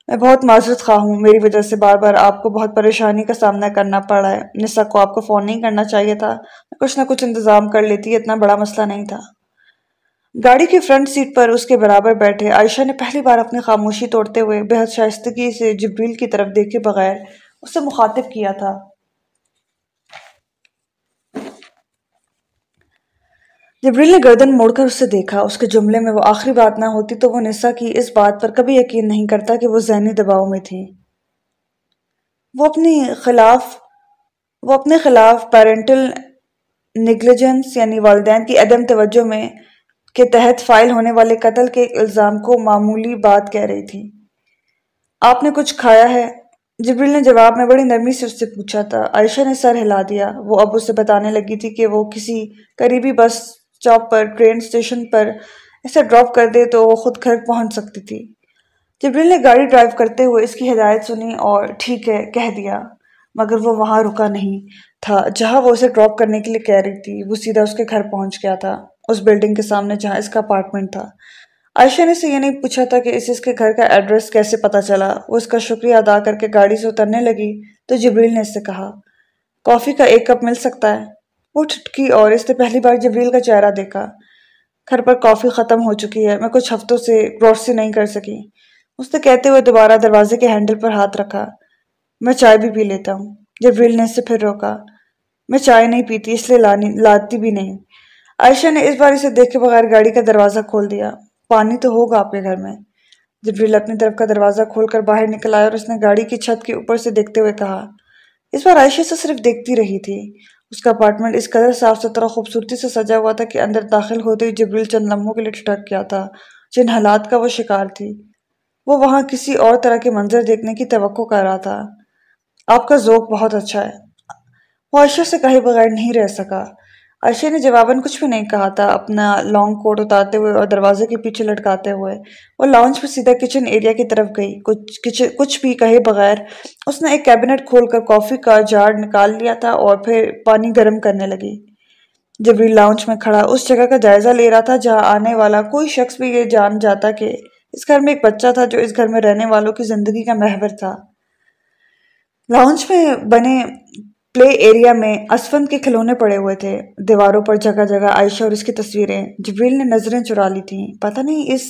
میں بہت معذرت خواہ ہوں، میری وجہ سے بار بار آپ کو بہت پریشانی کا سامنا کرنا پڑا ہے۔ نسا کو آپ کو فون نہیں کرنا چاہیے تھا، کچھ نہ کچھ انتظام کر لیتی، اتنا بڑا مسئلہ نہیں تھا۔ گاڑی کی فرنٹ سیٹ پر اس کے برابر بیٹھے عائشہ نے پہلی بار اپنی خاموشی توڑتے ہوئے بہت شائستگی سے جبریل کی طرف دیکھے بغیر اسے مخاطب کیا تھا۔ جبریل نے گردن موڑ کر اسے دیکھا، اس کے جملے میں وہ آخری بات نہ ہوتی تو وہ نسا کی اس بات پر کبھی یقین نہیں کرتا کہ وہ ذہنی دباؤ میں تھی وہ اپنی خلاف، وہ اپنے خلاف پیرنٹل نگلیجنس یعنی والدین کی عدم توجہ میں کے تحت فائل ہونے والے قتل کے ایک الزام کو معمولی بات کہہ رہی تھی۔ آپ نے کچھ کھایا ہے؟ جبریل نے جواب میں بڑی نرمی سے اس سے پوچھا تھا۔ عائشہ نے سر ہلا دیا۔ وہ اب اسے بتانے لگی تھی کہ وہ کسی قریبی بس چوپ پر، ٹرین اسٹیشن پر اسے ڈراپ کر دے تو وہ خود گھر پہنچ سکتی تھی۔ جبریل نے گاڑی ڈرائیو کرتے ہوئے اس کی ہدایت سنی اور ٹھیک ہے، کہہ دیا۔ مگر وہ وہاں رکا نہیں تھا۔ جہاں وہ اسے ڈراپ کرنے کے لیے کہہ رہی تھی، وہ سیدھا اس کے گھر پہنچ گیا تھا۔ اس بلڈنگ کے سامنے جہاں اس کا اپارٹمنٹ تھا۔ عائشہ نے سے یہ نہیں پوچھا تھا کہ اسے اس کے گھر کا ایڈریس کیسے پتا چلا۔ وہ اس کا شکریہ ادا کر کے گاڑی سے اترنے لگی۔ تو جبریل نے اس سے کہا، کافی کا ایک کپ مل سکتا ہے۔ وہ ٹھٹکی اور اس نے پہلی بار جبریل کا چہرہ دیکھا۔ گھر پر کافی ختم ہو چکی ہے۔ میں کچھ ہفتوں سے گروسری نہیں کر سکی۔ اس نے کہتے ہوئے دوبارہ دروازے کے ہینڈل پر ہاتھ رکھا۔ میں چائے بھی پی لیتا ہوں۔ جبریل نے اسے پھر روکا۔ میں چائے نہیں پیتی، اس لیے لاتی بھی نہیں۔ عائشہ نے اس بار اسے دیکھ کے بغیر گاڑی کا دروازہ کھول دیا۔ پانی تو ہوگا آپ کے گھر میں۔ جبریل اپنی طرف کا دروازہ کھول کر باہر نکل آیا اور اس نے گاڑی کی چھت کے اوپر سے دیکھتے ہوئے کہا، اس بار عائشہ سے صرف دیکھتی رہی تھی۔ اس کا اپارٹمنٹ اس قدر صاف ستھرا خوبصورتی سے سجا ہوا تھا کہ اندر داخل ہوتے ہی جبریل چند لمحوں کے لیے ٹھٹک گیا تھا۔ جن حالات کا وہ شکار تھی۔ وہ وہاں کسی اور طرح کے منظر دیکھنے کی توقع کر رہا تھا۔ آپ کا ذوق بہت اچھا ہے۔ وہ عائشہ سے کہے بغیر نہیں رہ سکا۔ عائشہ نے جواباً کچھ بھی نہیں کہا تھا، اپنا لانگ کوٹ اتارتے ہوئے اور دروازے کے پیچھے لٹکاتے ہوئے۔ وہ لانچ پہ سیدھا کچن ایریا کی طرف گئی۔ کچھ کچھ بھی کہے بغیر اس نے ایک کیبنٹ کھول کر کافی کا جار نکال لیا تھا اور پھر پانی گرم کرنے لگی۔ جب بھی لانچ میں کھڑا، اس جگہ کا جائزہ لے رہا تھا جہاں آنے والا کوئی شخص بھی یہ جان جاتا کہ اس گھر میں ایک بچہ تھا جو اس گھر میں رہنے والوں کی زندگی کا محور تھا۔ لاؤنج میں بنے پلے ایریا میں اسفند کے کھلونے پڑے ہوئے تھے۔ دیواروں پر جگہ جگہ عائشہ اور اس کی تصویریں جبریل نے نظریں چرا لی تھیں۔ پتہ نہیں اس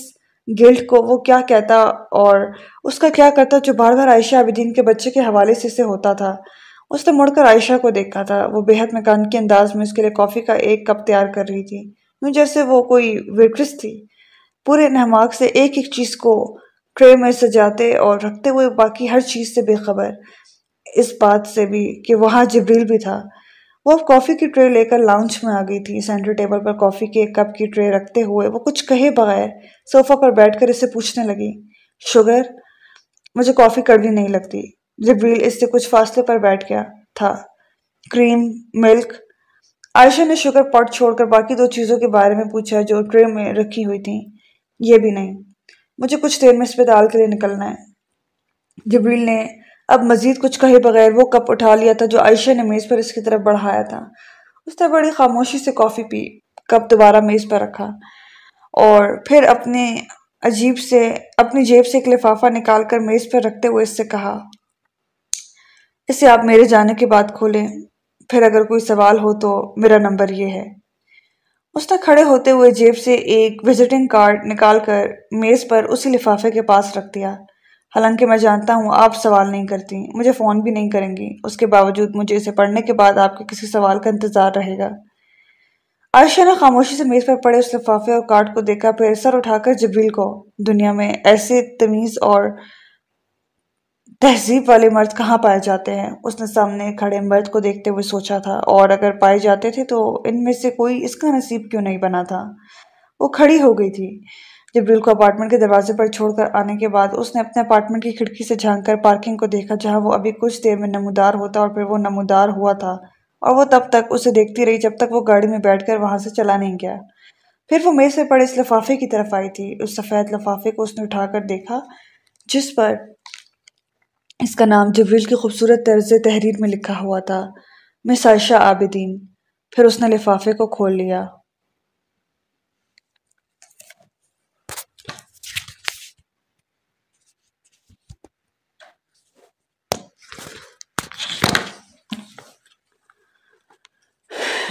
گلٹ کو وہ کیا کہتا اور اس کا کیا کرتا جو بار بار عائشہ عابدین کے بچے کے حوالے سے سے ہوتا تھا۔ اس نے مڑ کر عائشہ کو دیکھا تھا۔ وہ بےحد مکان کے انداز میں اس کے لیے کافی کا ایک کپ تیار کر رہی تھی۔ یوں جیسے وہ کوئی ویٹرس تھی۔ پورے نہماک سے ایک ایک چیز کو ٹرے میں سجاتے اور رکھتے ہوئے باقی ہر چیز سے بے خبر۔ اس بات سے بھی کہ وہاں جبریل بھی تھا۔ وہ اب کافی کی ٹرے لے کر لاؤنچ میں آ گئی تھی۔ سینٹر ٹیبل پر کافی کے ایک کپ کی ٹرے رکھتے ہوئے وہ کچھ کہے بغیر صوفہ پر بیٹھ کر اسے پوچھنے لگی۔ شوگر، مجھے کافی کڑوی نہیں لگتی۔ جبریل اس سے کچھ فاصلے پر بیٹھ گیا تھا۔ کریم ملک عائشہ نے شوگر پاٹ چھوڑ کر باقی دو چیزوں کے بارے میں پوچھا جو ٹرے میں رکھی ہوئی تھیں۔ یہ بھی نہیں۔ مجھے کچھ دیر میں اسپتال کے لیے نکلنا ہے۔ جبریل نے اب مزید کچھ کہے بغیر وہ کپ اٹھا لیا تھا جو عائشہ نے میز پر اس کی طرف بڑھایا تھا۔ اس نے بڑی خاموشی سے کافی پی، کپ دوبارہ میز پر رکھا اور پھر اپنے عجیب سے، اپنی جیب سے ایک لفافہ نکال کر میز پر رکھتے ہوئے اس سے کہا، اسے آپ میرے جانے کے بعد کھولیں، پھر اگر کوئی سوال ہو تو میرا نمبر یہ ہے اس نے کھڑے ہوتے ہوئے جیب سے ایک وزٹنگ کارڈ نکال کر میز پر اسی لفافے کے پاس رکھ دیا۔ حالانکہ میں جانتا ہوں آپ سوال نہیں کرتی، مجھے فون بھی نہیں کریں گی۔ اس کے باوجود مجھے اسے پڑھنے کے بعد آپ کے کسی سوال کا انتظار رہے گا۔ عائشہ نے خاموشی سے میز پر پڑے اس لفافے اور کارڈ کو دیکھا، پھر سر اٹھا کر جبریل کو، دنیا میں ایسے تمیز اور تہذیب والے مرد کہاں پائے جاتے ہیں؟ اس نے سامنے کھڑے مرد کو دیکھتے ہوئے سوچا تھا، اور اگر پائے جاتے تھے تو ان میں سے کوئی اس کا نصیب کیوں نہیں بنا تھا؟ وہ کھڑی ہو گئی تھی۔ جبریل کو اپارٹمنٹ کے دروازے پر چھوڑ کر آنے کے بعد اس نے اپنے اپارٹمنٹ کی کھڑکی سے جھانک کر پارکنگ کو دیکھا، جہاں وہ ابھی کچھ دیر میں نمودار ہوتا اور پھر وہ نمودار ہوا تھا۔ اور وہ تب تک اسے دیکھتی رہی جب تک وہ گاڑی میں بیٹھ کر وہاں سے چلا نہیں گیا۔ پھر وہ میز سے پڑے اس لفافے کی طرف آئی تھی۔ اس سفید لفافے کو اس نے اٹھا کر دیکھا، جس پر اس کا نام جبریل کی خوبصورت طرز تحریر میں لکھا ہوا تھا مس عائشہ عابدین پھر اس نے لفافے کو کھول لیا۔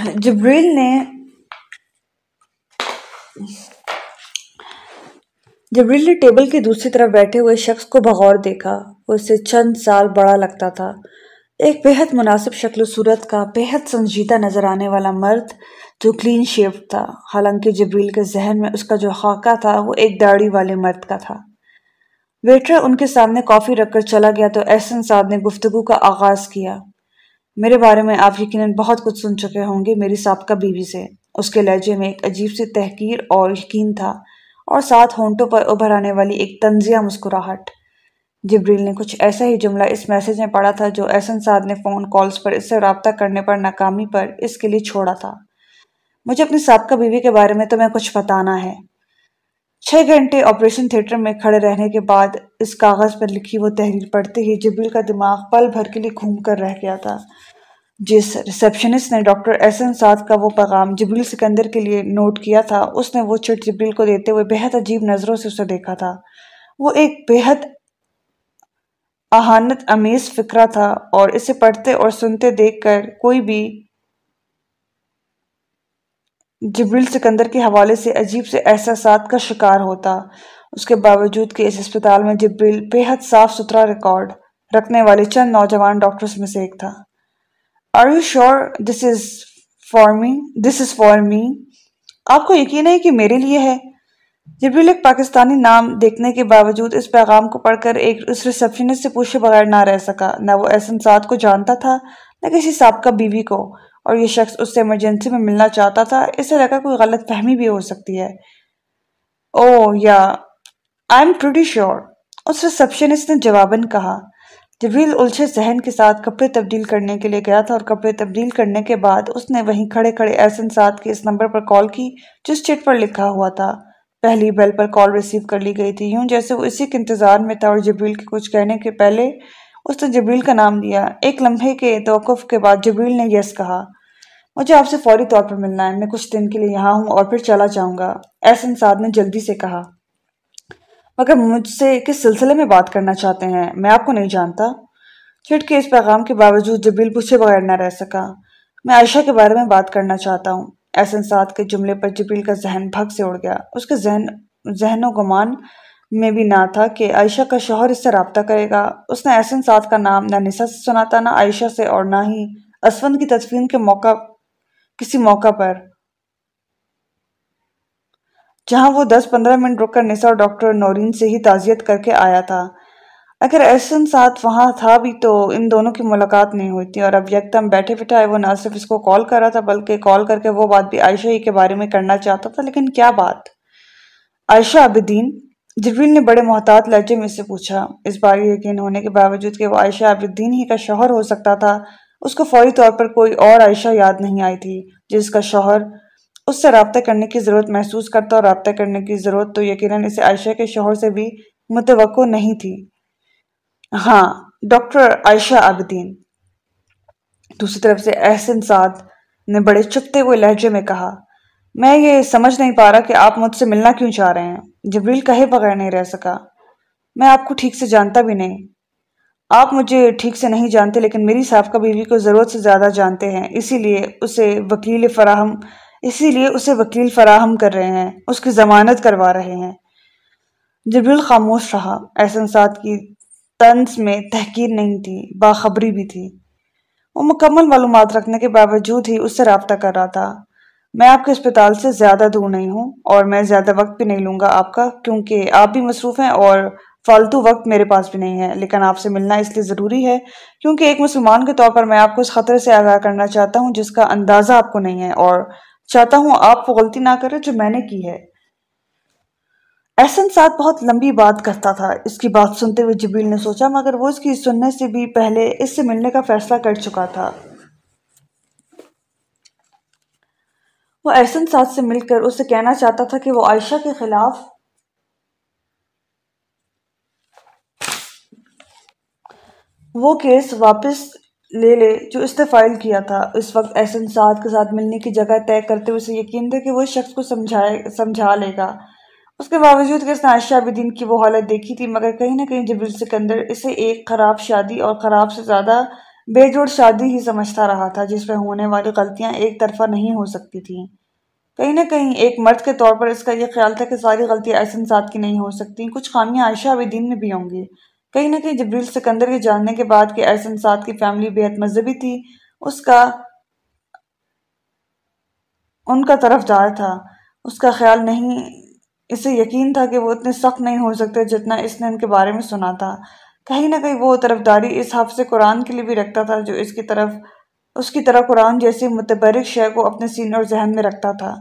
جبریل نے جبریل نے ٹیبل کی دوسری طرف بیٹھے ہوئے شخص کو بغور دیکھا۔ وہ اس سے چند سال بڑا لگتا تھا۔ ایک بہت مناسب شکل و صورت کا بہت سنجیدہ نظر آنے والا مرد جو کلین شیف تھا۔ حالانکہ جبریل کے ذہن میں اس کا جو خاکہ تھا، وہ ایک داڑھی والے مرد کا تھا۔ ویٹر ان کے سامنے کافی رکھ کر چلا گیا تو احسن صاحب نے گفتگو کا آغاز کیا۔ میرے بارے میں آپ یقیناً بہت کچھ سن چکے ہوں گے میری سابقہ بیوی سے۔ اس کے لہجے میں ایک عجیب سی تحقیر اور یقین تھا اور ساتھ ہونٹوں پر ابھر آنے والی ایک تنزیہ مسکراہٹ۔ جبریل نے کچھ ایسا ہی جملہ اس میسج میں پڑھا تھا جو احسن سعد نے فون کالز پر اس سے رابطہ کرنے پر ناکامی پر اس کے لیے چھوڑا تھا۔ مجھے اپنی سابقہ بیوی کے بارے میں تمہیں کچھ بتانا ہے۔ چھ گھنٹے آپریشن تھیٹر میں کھڑے رہنے کے بعد اس کاغذ پر لکھی وہ تحریر پڑھتے ہی جبریل کا دماغ پل بھر کے لیے گھوم کر رہ گیا تھا۔ جس ریسپشنسٹ نے ڈاکٹر احسن سعد کا وہ پیغام جبریل سکندر کے لیے نوٹ کیا تھا، اس نے وہ چٹ جبریل کو دیتے ہوئے بہت عجیب نظروں سے اسے دیکھا تھا۔ وہ ایک بہت اہانت امیز فکرہ تھا اور اسے پڑھتے اور سنتے دیکھ کر کوئی بھی جبریل سکندر کے حوالے سے عجیب سے احساسات کا شکار ہوتا۔ اس کے باوجود کہ اس اسپتال میں جبریل بہت صاف ستھرا ریکارڈ رکھنے والے چند نوجوان ڈاکٹرز میں سے ایک تھا۔ Are you sure this is for me this is for me آپ کو یقین ہے کہ میرے لیے ہے؟ جبریل ایک پاکستانی نام دیکھنے کے باوجود اس پیغام کو پڑھ کر ایک اس ریسپشنسٹ سے پوچھے بغیر نہ رہ سکا، نہ وہ احسن سعد کو جانتا تھا، نہ کسی سابقہ بیوی کو۔ اور یہ شخص اس سے ایمرجنسی میں ملنا چاہتا تھا، اس سے لگا کوئی غلط فہمی بھی ہو سکتی ہے۔ او yeah I am pretty sure us receptionist نے جواباً کہا، جبریل الجھے ذہن کے ساتھ کپڑے تبدیل کرنے کے لیے گیا تھا اور کپڑے تبدیل کرنے کے بعد اس نے وہیں کھڑے کھڑے احسن ساتھ کے اس نمبر پر کال کی، جس چٹ پر لکھا ہوا تھا۔ پہلی بیل پر کال ریسیو کر لی گئی تھی، یوں جیسے وہ اسی کے انتظار میں تھا اور جبریل کے کچھ کہنے کے پہلے اس نے جبریل کا نام دیا ایک لمحے کے توقف کے بعد جبریل نے یس کہا۔ مجھے آپ سے فوری طور پر ملنا ہے، میں کچھ دن کے لیے یہاں ہوں اور پھر چلا جاؤں گا۔ احسن سعد نے جلدی سے کہا۔ مگر مجھ سے کس سلسلے میں بات کرنا چاہتے ہیں؟ میں آپ کو نہیں جانتا۔ چھٹ کے اس پیغام کے باوجود جبریل پوچھے بغیر نہ رہ سکا۔ میں عائشہ کے بارے میں بات کرنا چاہتا ہوں۔ احسن سعد کے جملے پر جبریل کا ذہن بھگ سے اڑ گیا۔ اس کے ذہن ذہن و گمان میں بھی نہ تھا کہ عائشہ کا شوہر اس سے رابطہ کرے گا۔ اس نے احسن سعد کا نام نہ نسا سے سنا تھا، نہ عائشہ سے اور نہ ہی اسفند کی تدفین کے موقع، کسی موقع پر۔ جہاں وہ دس پندرہ منٹ رک کر نسا اور ڈاکٹر نورین سے ہی تعزیت کر کے آیا تھا۔ اگر احسن ساتھ وہاں تھا بھی تو ان دونوں کی ملاقات نہیں ہوئی تھی اور اب یکدم بیٹھے بٹھائے وہ نہ صرف اس کو کال کر رہا تھا بلکہ کال کر کے وہ بات بھی عائشہ ہی کے بارے میں کرنا چاہتا تھا، لیکن کیا بات؟ عائشہ عبدین جبریل نے بڑے محتاط لہجے میں سے پوچھا، اس بار یقین ہونے کے باوجود کہ وہ عائشہ عبدین ہی کا شوہر ہو سکتا تھا، اس کو فوری طور پر کوئی اور عائشہ یاد نہیں آئی تھی، جس کا شوہر اس سے رابطہ کرنے کی ضرورت محسوس کرتا اور رابطہ کرنے کی ضرورت تو یقیناً اسے عائشہ کے شوہر سے بھی متوقع نہیں تھی۔ ہاں ڈاکٹر عائشہ عابدین دوسری طرف سے احسن سعد نے بڑے چپتے ہوئے لہجے میں کہا میں یہ سمجھ نہیں پا رہا کہ آپ مجھ سے ملنا کیوں چاہ رہے ہیں۔ جبریل کہے بغیر نہیں رہ سکا۔ میں آپ کو ٹھیک سے جانتا بھی نہیں۔ آپ مجھے ٹھیک سے نہیں جانتے، لیکن میری سابقہ بیوی کو ضرورت سے زیادہ جانتے ہیں۔ اسی لیے اسے وکیل فراہم، اسی لیے اسے وکیل فراہم کر رہے ہیں۔ اس کی ضمانت کروا رہے ہیں۔ جبریل خاموش رہا۔ احسن سعد کی طنز میں تحقیر نہیں تھی، باخبری بھی تھی۔ وہ مکمل معلومات رکھنے کے باوجود ہی اس سے رابطہ کر رہا تھا۔ میں آپ کے اسپتال سے زیادہ دور نہیں ہوں اور میں زیادہ وقت بھی نہیں لوں گا آپ کا، کیونکہ آپ بھی مصروف ہیں اور فالتو وقت میرے پاس بھی نہیں ہے۔ لیکن آپ سے ملنا اس لیے ضروری ہے، کیونکہ ایک مسلمان کے طور پر میں آپ کو اس خطرے سے آگاہ کرنا چاہتا ہوں جس کا اندازہ آپ کو نہیں ہے۔ اور چاہتا ہوں آپ وہ غلطی نہ کرے جو میں نے کی ہے۔ احسن ساتھ بہت لمبی بات کرتا تھا۔ اس کی بات سنتے ہوئے جبیل نے سوچا، مگر وہ اس کی سننے سے بھی پہلے اس سے ملنے کا فیصلہ کر چکا تھا۔ وہ احسن ساتھ سے مل کر اسے کہنا چاہتا تھا کہ وہ عائشہ کے خلاف وہ کیس واپس لے لے جو اس نے فائل کیا تھا۔ اس وقت احسن سعد کے ساتھ ملنے کی جگہ طے کرتے ہوئے اسے یقین تھا کہ وہ شخص کو سمجھائے سمجھا لے گا۔ اس کے باوجود کہ اس نے عائشہ عبدین کی وہ حالت دیکھی تھی، مگر کہیں نہ کہیں جبریل سکندر اسے ایک خراب شادی اور خراب سے زیادہ بے جوڑ شادی ہی سمجھتا رہا تھا، جس میں ہونے والی غلطیاں ایک طرفہ نہیں ہو سکتی تھیں۔ کہیں نہ کہیں ایک مرد کے طور پر اس کا یہ خیال تھا کہ ساری غلطیاں احسن ساتھ کی نہیں ہو سکتی کچھ خامیاں عائشہ عبدین میں بھی ہوں گی۔ کہیں نہ کہیں جبریل سکندر کے جاننے کے بعد کہ احسن ساتھ کی فیملی بے حد مذہبی تھی، اس کا، ان کا طرف دار تھا۔ اس کا خیال نہیں، اسے یقین تھا کہ وہ اتنے سخت نہیں ہو سکتے جتنا اس نے ان کے بارے میں سنا تھا۔ کہیں نہ کہیں وہ طرفداری اس حفظ قرآن کے لیے بھی رکھتا تھا جو اس کی طرف اس کی طرح قرآن جیسی متبرک شے کو اپنے سینے اور ذہن میں رکھتا تھا۔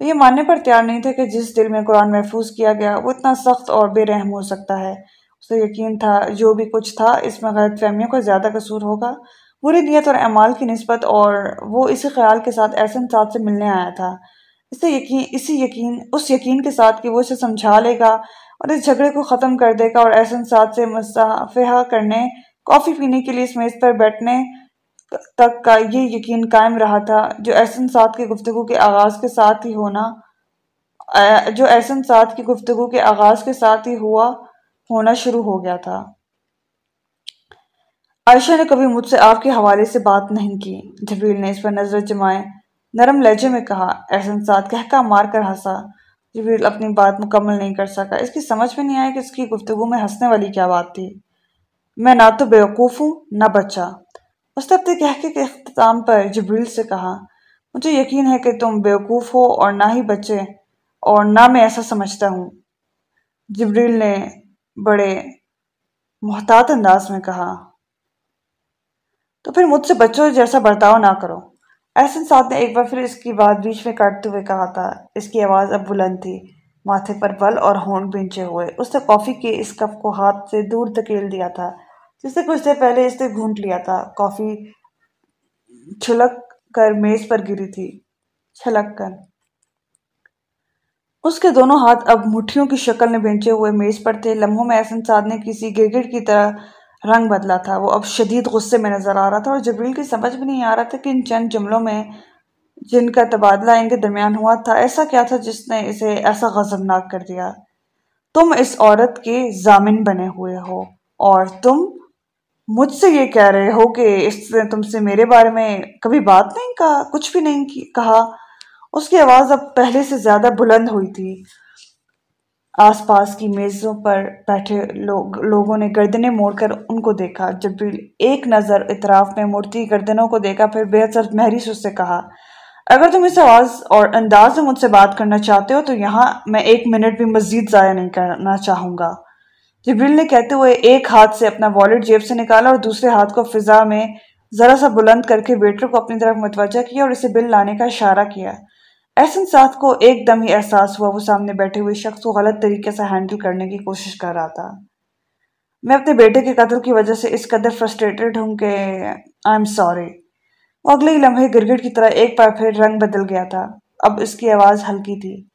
وہ یہ ماننے پر تیار نہیں تھا کہ جس دل میں قرآن محفوظ کیا گیا، وہ اتنا سخت اور بے رحم ہو سکتا ہے۔ اسے یقین تھا، جو بھی کچھ تھا، اس میں غلط فہمیوں کا زیادہ قصور ہوگا۔ بری نیت اور اعمال کی نسبت اور وہ اسی خیال کے ساتھ احسن ساتھ سے ملنے آیا تھا۔ اسے یقین، اسی یقین، اس یقین کے ساتھ کہ وہ اسے سمجھا لے گا اور اس جھگڑے کو ختم کر دے گا اور احسن ساتھ سے مصافحہ کرنے، کافی پینے کے لیے اس میز پر بیٹھنے تک کا یہ یقین قائم رہا تھا جو احسن ساتھ کی گفتگو کے آغاز کے ساتھ ہی ہونا، جو احسن ساتھ کی گفتگو کے آغاز کے ساتھ ہی ہوا، ہونا شروع ہو گیا تھا۔ عائشہ نے کبھی مجھ سے آپ کے حوالے سے بات نہیں کی۔ جبریل نے اس پر نظر جمائے۔ نرم لہجے میں کہا، احسن ساتھ کہہ مار کر ہنسا۔ جبریل اپنی بات مکمل نہیں کر سکا۔ اس کی سمجھ میں نہیں آیا کہ اس کی گفتگو میں ہنسنے والی کیا بات تھی۔ میں نہ تو بیوقوف ہوں، نہ بچہ۔ اس نے کہہ کے اختتام پر جبریل سے کہا، مجھے یقین ہے کہ تم بیوقوف ہو اور نہ ہی بچے اور نہ میں ایسا سمجھتا ہوں۔ جبریل نے بڑے محتاط انداز میں کہا، تو پھر مجھ سے بچوں جیسا برتاؤ نہ کرو۔ احسن ساتھ نے ایک بار پھر اس کی بات بیچ میں کاٹتے ہوئے کہا تھا۔ اس کی آواز اب بلند تھی، ماتھے پر بل اور ہون بنچے ہوئے۔ اس نے کافی کے اس کپ کو ہاتھ سے دور تکیل دیا تھا۔ جس سے کچھ دیر پہلے اس نے گھونٹ لیا تھا۔ کافی چھلک کر میز پر گری تھی۔ چھلک کر۔ اس کے دونوں ہاتھ اب مٹھیوں کی شکل میں بینچے ہوئے میز پر تھے۔ لمحوں میں احسن سعد نے کسی گرگٹ کی طرح رنگ بدلا تھا۔ وہ اب شدید غصے میں نظر آ رہا تھا اور جبریل کی سمجھ بھی نہیں آ رہا تھا کہ ان چند جملوں میں جن کا تبادلہ ان کے درمیان ہوا تھا، ایسا کیا تھا جس نے اسے ایسا غضبناک کر دیا۔ تم اس عورت کے ضامن بنے ہوئے ہو اور تم مجھ سے یہ کہہ رہے ہو کہ اس نے تم سے میرے بارے میں کبھی بات نہیں کہا، کچھ بھی نہیں کہا۔ اس کی آواز اب پہلے سے زیادہ بلند ہوئی تھی۔ آس پاس کی میزوں پر بیٹھے لوگ لوگوں نے گردنیں موڑ کر ان کو دیکھا۔ جب بھی ایک نظر اطراف میں مورتی گردنوں کو دیکھا، پھر بے سر محریش اس سے کہا، اگر تم اس آواز اور انداز میں مجھ سے بات کرنا چاہتے ہو، تو یہاں میں ایک منٹ بھی مزید ضائع نہیں کرنا چاہوں گا۔ جبریل نے کہتے ہوئے ایک ہاتھ سے اپنا والٹ جیب سے نکالا اور دوسرے ہاتھ کو فضا میں ذرا سا بلند کر کے ویٹر کو اپنی طرف متوجہ کیا اور اسے بل لانے کا اشارہ کیا۔ ایسن ساتھ کو ایک دم ہی احساس ہوا، وہ سامنے بیٹھے ہوئے شخص کو غلط طریقے سے ہینڈل کرنے کی کوشش کر رہا تھا۔ میں اپنے بیٹے کے قتل کی وجہ سے اس قدر فرسٹریٹڈ ہوں کہ آئی ایم سوری وہ اگلے ہی لمحے گرگٹ کی طرح ایک بار پھر رنگ بدل گیا تھا۔ اب اس کی آواز ہلکی تھی۔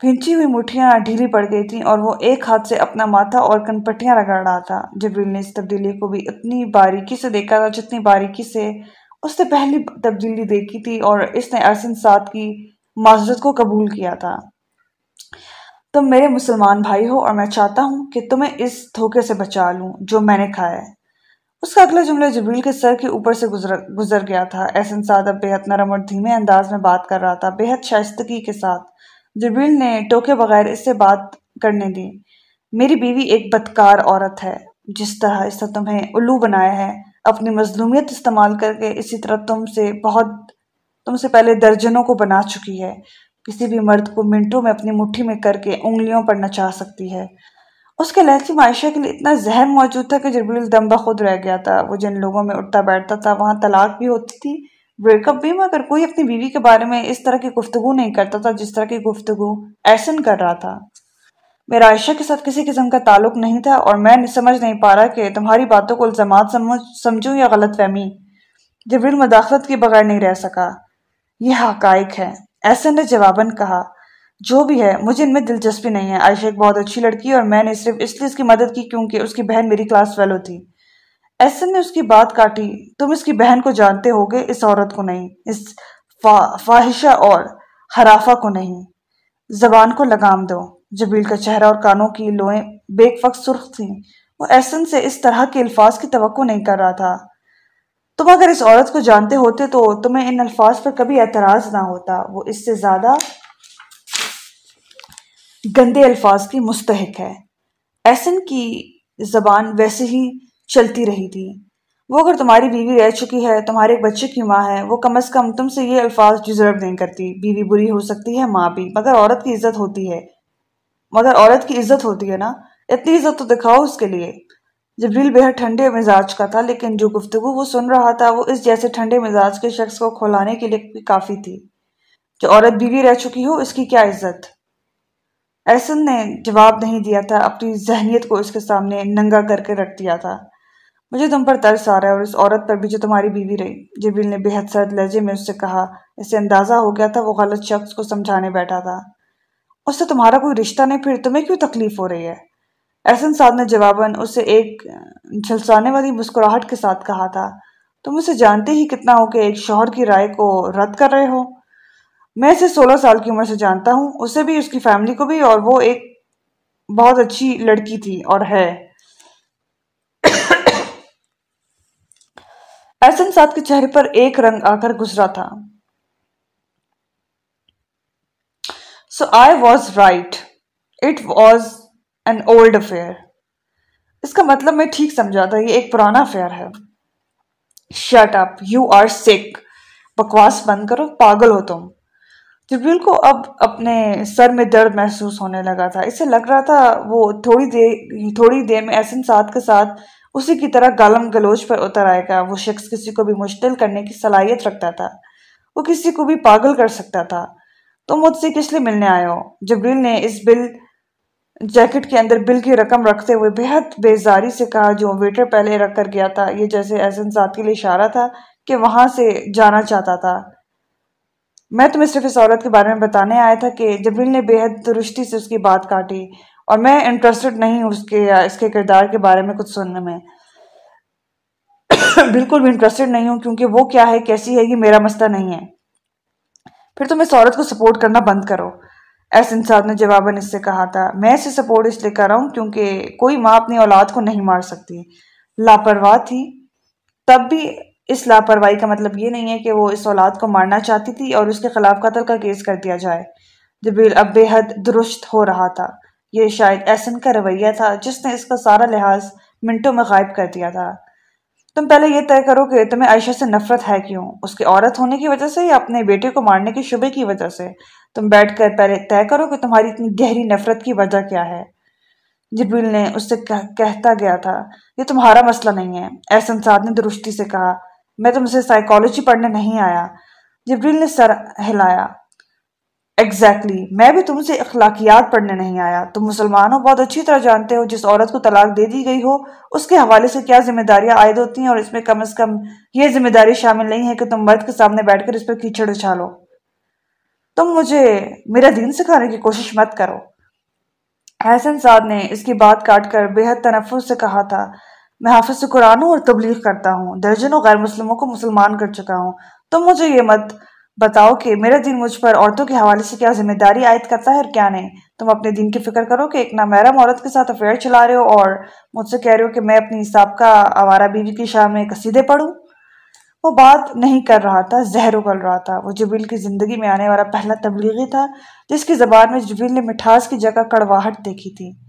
پھنچی ہوئی مٹھیاں ڈھیلی پڑ گئی تھیں اور وہ ایک ہاتھ سے اپنا ماتھا اور کن پٹیاں رگڑ رہا تھا۔ جبریل نے اس تبدیلی کو بھی اتنی باریکی سے دیکھا تھا، جتنی باریکی سے اس نے پہلی تبدیلی دیکھی تھی اور اس نے ارسن ساتھ کی معذرت کو قبول کیا تھا۔ تم میرے مسلمان بھائی ہو اور میں چاہتا ہوں کہ تمہیں اس دھوکے سے بچا لوں جو میں نے کھایا ہے۔ اس کا اگلا جملہ جبریل کے سر کے اوپر سے گزر گزر گیا تھا۔ احسن سعد اب بےحد نرم اور دھیمے انداز میں بات کر رہا تھا بےحد شائستگی کے ساتھ۔ جبریل نے ٹوکے بغیر اس سے بات کرنے دی۔ میری بیوی ایک بدکار عورت ہے، جس طرح اس نے تمہیں الو بنایا ہے۔ اپنی مظلومیت استعمال کر کے اسی طرح تم سے بہت، تم سے پہلے درجنوں کو بنا چکی ہے۔ کسی بھی مرد کو منٹوں میں اپنی مٹھی میں کر کے انگلیوں پر نچا سکتی ہے۔ اس کے لہچی معاشرے کے لیے اتنا ذہن موجود تھا کہ جبریل دم بخود رہ گیا تھا۔ وہ جن لوگوں میں اٹھتا بیٹھتا تھا، وہاں طلاق بھی ہوتی تھی۔ بریک اپ بھی مگر کوئی اپنی بیوی کے بارے میں اس طرح کی گفتگو نہیں کرتا تھا جس طرح کی گفتگو ایسن کر رہا تھا، میرا عائشہ کے ساتھ کسی قسم کا تعلق نہیں تھا اور میں سمجھ نہیں پا رہا کہ تمہاری باتوں کو الزامات سمجھوں یا غلط فہمی جبریل مداخلت کے بغیر نہیں رہ سکا۔ یہ حقائق ہے ایسن نے جواباً کہا۔ جو بھی ہے، مجھے ان میں دلچسپی نہیں ہے۔ عائشہ ایک بہت اچھی لڑکی اور میں نے صرف اس لیے اس کی مدد کی کیونکہ اس کی بہن میری کلاس فیلو تھی۔ ایسن نے اس کی بات کاٹی، تم اس کی بہن کو جانتے ہوگے، اس عورت کو نہیں، اس فاحشہ اور حرافہ کو نہیں۔ زبان کو لگام دو۔ جبیل کا چہرہ اور کانوں کی لوئیں بیک وقت سرخ تھیں۔ وہ ایسن سے اس طرح کے الفاظ کی توقع نہیں کر رہا تھا۔ تم اگر اس عورت کو جانتے ہوتے تو تمہیں ان الفاظ پر کبھی اعتراض نہ ہوتا۔ وہ اس سے زیادہ گندے الفاظ کی مستحق ہے۔ ایسن کی زبان ویسے ہی چلتی رہی تھی۔ وہ اگر تمہاری بیوی رہ چکی ہے، تمہارے ایک بچے کی ماں ہے، وہ کم از کم تم سے یہ الفاظ ڈیزرو نہیں کرتی۔ بیوی بری ہو سکتی ہے، ماں بھی۔ مگر عورت کی عزت ہوتی ہے۔ مگر عورت کی عزت ہوتی ہے نا۔ اتنی عزت تو دکھاؤ اس کے لیے۔ جبریل بےحد ٹھنڈے مزاج کا تھا، لیکن جو گفتگو وہ سن رہا تھا، وہ اس جیسے ٹھنڈے مزاج کے شخص کو کھولانے کے لیے بھی کافی تھی۔ جو عورت بیوی رہ چکی ہو، اس کی کیا عزت؟ ایسن نے جواب نہیں دیا تھا، اپنی ذہنیت کو اس کے سامنے ننگا کر کے رکھ دیا تھا۔ مجھے تم پر ترس آ رہا ہے اور اس عورت پر بھی جو تمہاری بیوی رہی۔ جبریل نے بے حد سرد لہجے میں اس سے کہا اسے اندازہ ہو گیا تھا وہ غلط شخص کو سمجھانے بیٹھا تھا۔ اس سے تمہارا کوئی رشتہ نہیں، پھر تمہیں کیوں تکلیف ہو رہی ہے؟ احسن صاحب نے جواباً اسے ایک جھلسانے والی مسکراہٹ کے ساتھ کہا تھا، تم اسے جانتے ہی کتنا ہو کہ ایک شوہر کی رائے کو رد کر رہے ہو۔ میں اسے سولہ سال کی عمر سے جانتا ہوں، اسے بھی، اس کی فیملی کو بھی، اور وہ ایک بہت اچھی لڑکی تھی اور ہے۔ احسن ساتھ کے چہرے پر ایک رنگ آ کر گزرا تھا۔ So I was right it was an old affair اس کا مطلب میں ٹھیک سمجھا تھا، یہ ایک پرانا افیئر ہے۔ شٹ اپ یو آر سک بکواس بند کرو، پاگل ہو تم۔ جبریل کو اب اپنے سر میں درد محسوس ہونے لگا تھا، اسے لگ رہا تھا وہ تھوڑی دیر تھوڑی دیر میں ایسن ساتھ کے ساتھ اسی کی طرح گالم گلوچ پر اتر آئے گا۔ وہ شخص کسی کو بھی مشتل کرنے کی صلاحیت رکھتا تھا۔ وہ کسی کو بھی پاگل کر سکتا تھا۔ تم مجھ سے کس لیے ملنے آئے ہو؟ جبریل نے اس بل جیکٹ کے اندر بل کی رقم رکھتے ہوئے بہت بیزاری سے کہا، جو ویٹر پہلے رکھ کر گیا تھا، یہ جیسے احسن ساتھ کے لیے اشارہ تھا کہ وہاں سے جانا چاہتا تھا۔ میں تمہیں صرف اس عورت کے بارے میں بتانے آیا تھا کہ جبریل نے بے حد درستی سے اس کی بات کاٹی۔ اور میں انٹرسٹڈ نہیں ہوں اس کے یا اس کے کردار کے بارے میں کچھ سننے میں۔ بالکل بھی انٹرسٹڈ نہیں ہوں کیونکہ وہ کیا ہے، کیسی ہے، یہ میرا مسئلہ نہیں ہے۔ پھر تم اس عورت کو سپورٹ کرنا بند کرو۔ احسن صاحب نے جواباً اس سے کہا تھا۔ میں اسے سپورٹ اس لیے کر رہا ہوں کیونکہ کوئی ماں اپنی اولاد کو نہیں مار سکتی۔ لاپرواہ تھی۔ تب بھی اس لاپرواہی کا مطلب یہ نہیں ہے کہ وہ اس اولاد کو مارنا چاہتی تھی اور اس کے خلاف قتل کا کیس کر دیا جائے۔ جبریل اب بے حد درست ہو رہا تھا۔ یہ شاید احسن کا رویہ تھا جس نے اس کا سارا لحاظ منٹوں میں غائب کر دیا تھا۔ تم پہلے یہ طے کرو کہ تمہیں عائشہ سے نفرت ہے کیوں؟ اس کی عورت ہونے کی وجہ سے یا اپنے بیٹے کو مارنے کے شبے کی وجہ سے؟ تم بیٹھ کر پہلے طے کرو کہ تمہاری اتنی گہری نفرت کی وجہ کیا ہے۔ جبریل نے اس سے کہتا گیا تھا، یہ تمہارا مسئلہ نہیں ہے۔ احسن سعد نے درستی سے کہا، میں تم سے سائیکالوجی پڑھنے نہیں آیا۔ جبریل نے سر ہلایا۔ ایگزیکٹلی میں بھی تم سے اخلاقیات پڑھنے نہیں آیا۔ تم مسلمان ہو بہت اچھی طرح جانتے ہو، جس عورت کو طلاق دے دی گئی ہو، اس کے حوالے سے کیا ذمہ داریاں عائد ہوتی ہیں؟ اور اس میں کم از کم یہ ذمہ داری شامل نہیں ہے کہ تم مرد کے سامنے بیٹھ کر اس پر کیچڑ اچھالو تم مجھے میرا دین سکھانے کی کوشش مت کرو۔ حسن سعد نے اس کی بات کاٹ کر بے حد تنفر سے کہا تھا، میں حافظ قرآن ہوں اور تبلیغ کرتا ہوں، درجنوں غیر مسلموں کو مسلمان کر چکا ہوں۔ تم مجھے یہ مت بتاؤ کہ میرا دین مجھ پر عورتوں کے حوالے سے کیا ذمہ داری عائد کرتا ہے اور کیا نہیں؟ تم اپنے دین کی فکر کرو کہ ایک نامحرم عورت کے ساتھ افیئر چلا رہے ہو اور مجھ سے کہہ رہے ہو کہ میں اپنی سابقہ آوارہ بیوی کی شاہ میں قصیدے پڑھوں۔ وہ بات نہیں کر رہا تھا، زہر اگل رہا تھا۔ وہ جبیل کی زندگی میں آنے والا پہلا تبلیغی تھا، جس کی زبان میں جبیل نے مٹھاس کی جگہ کڑواہٹ دیکھی تھی۔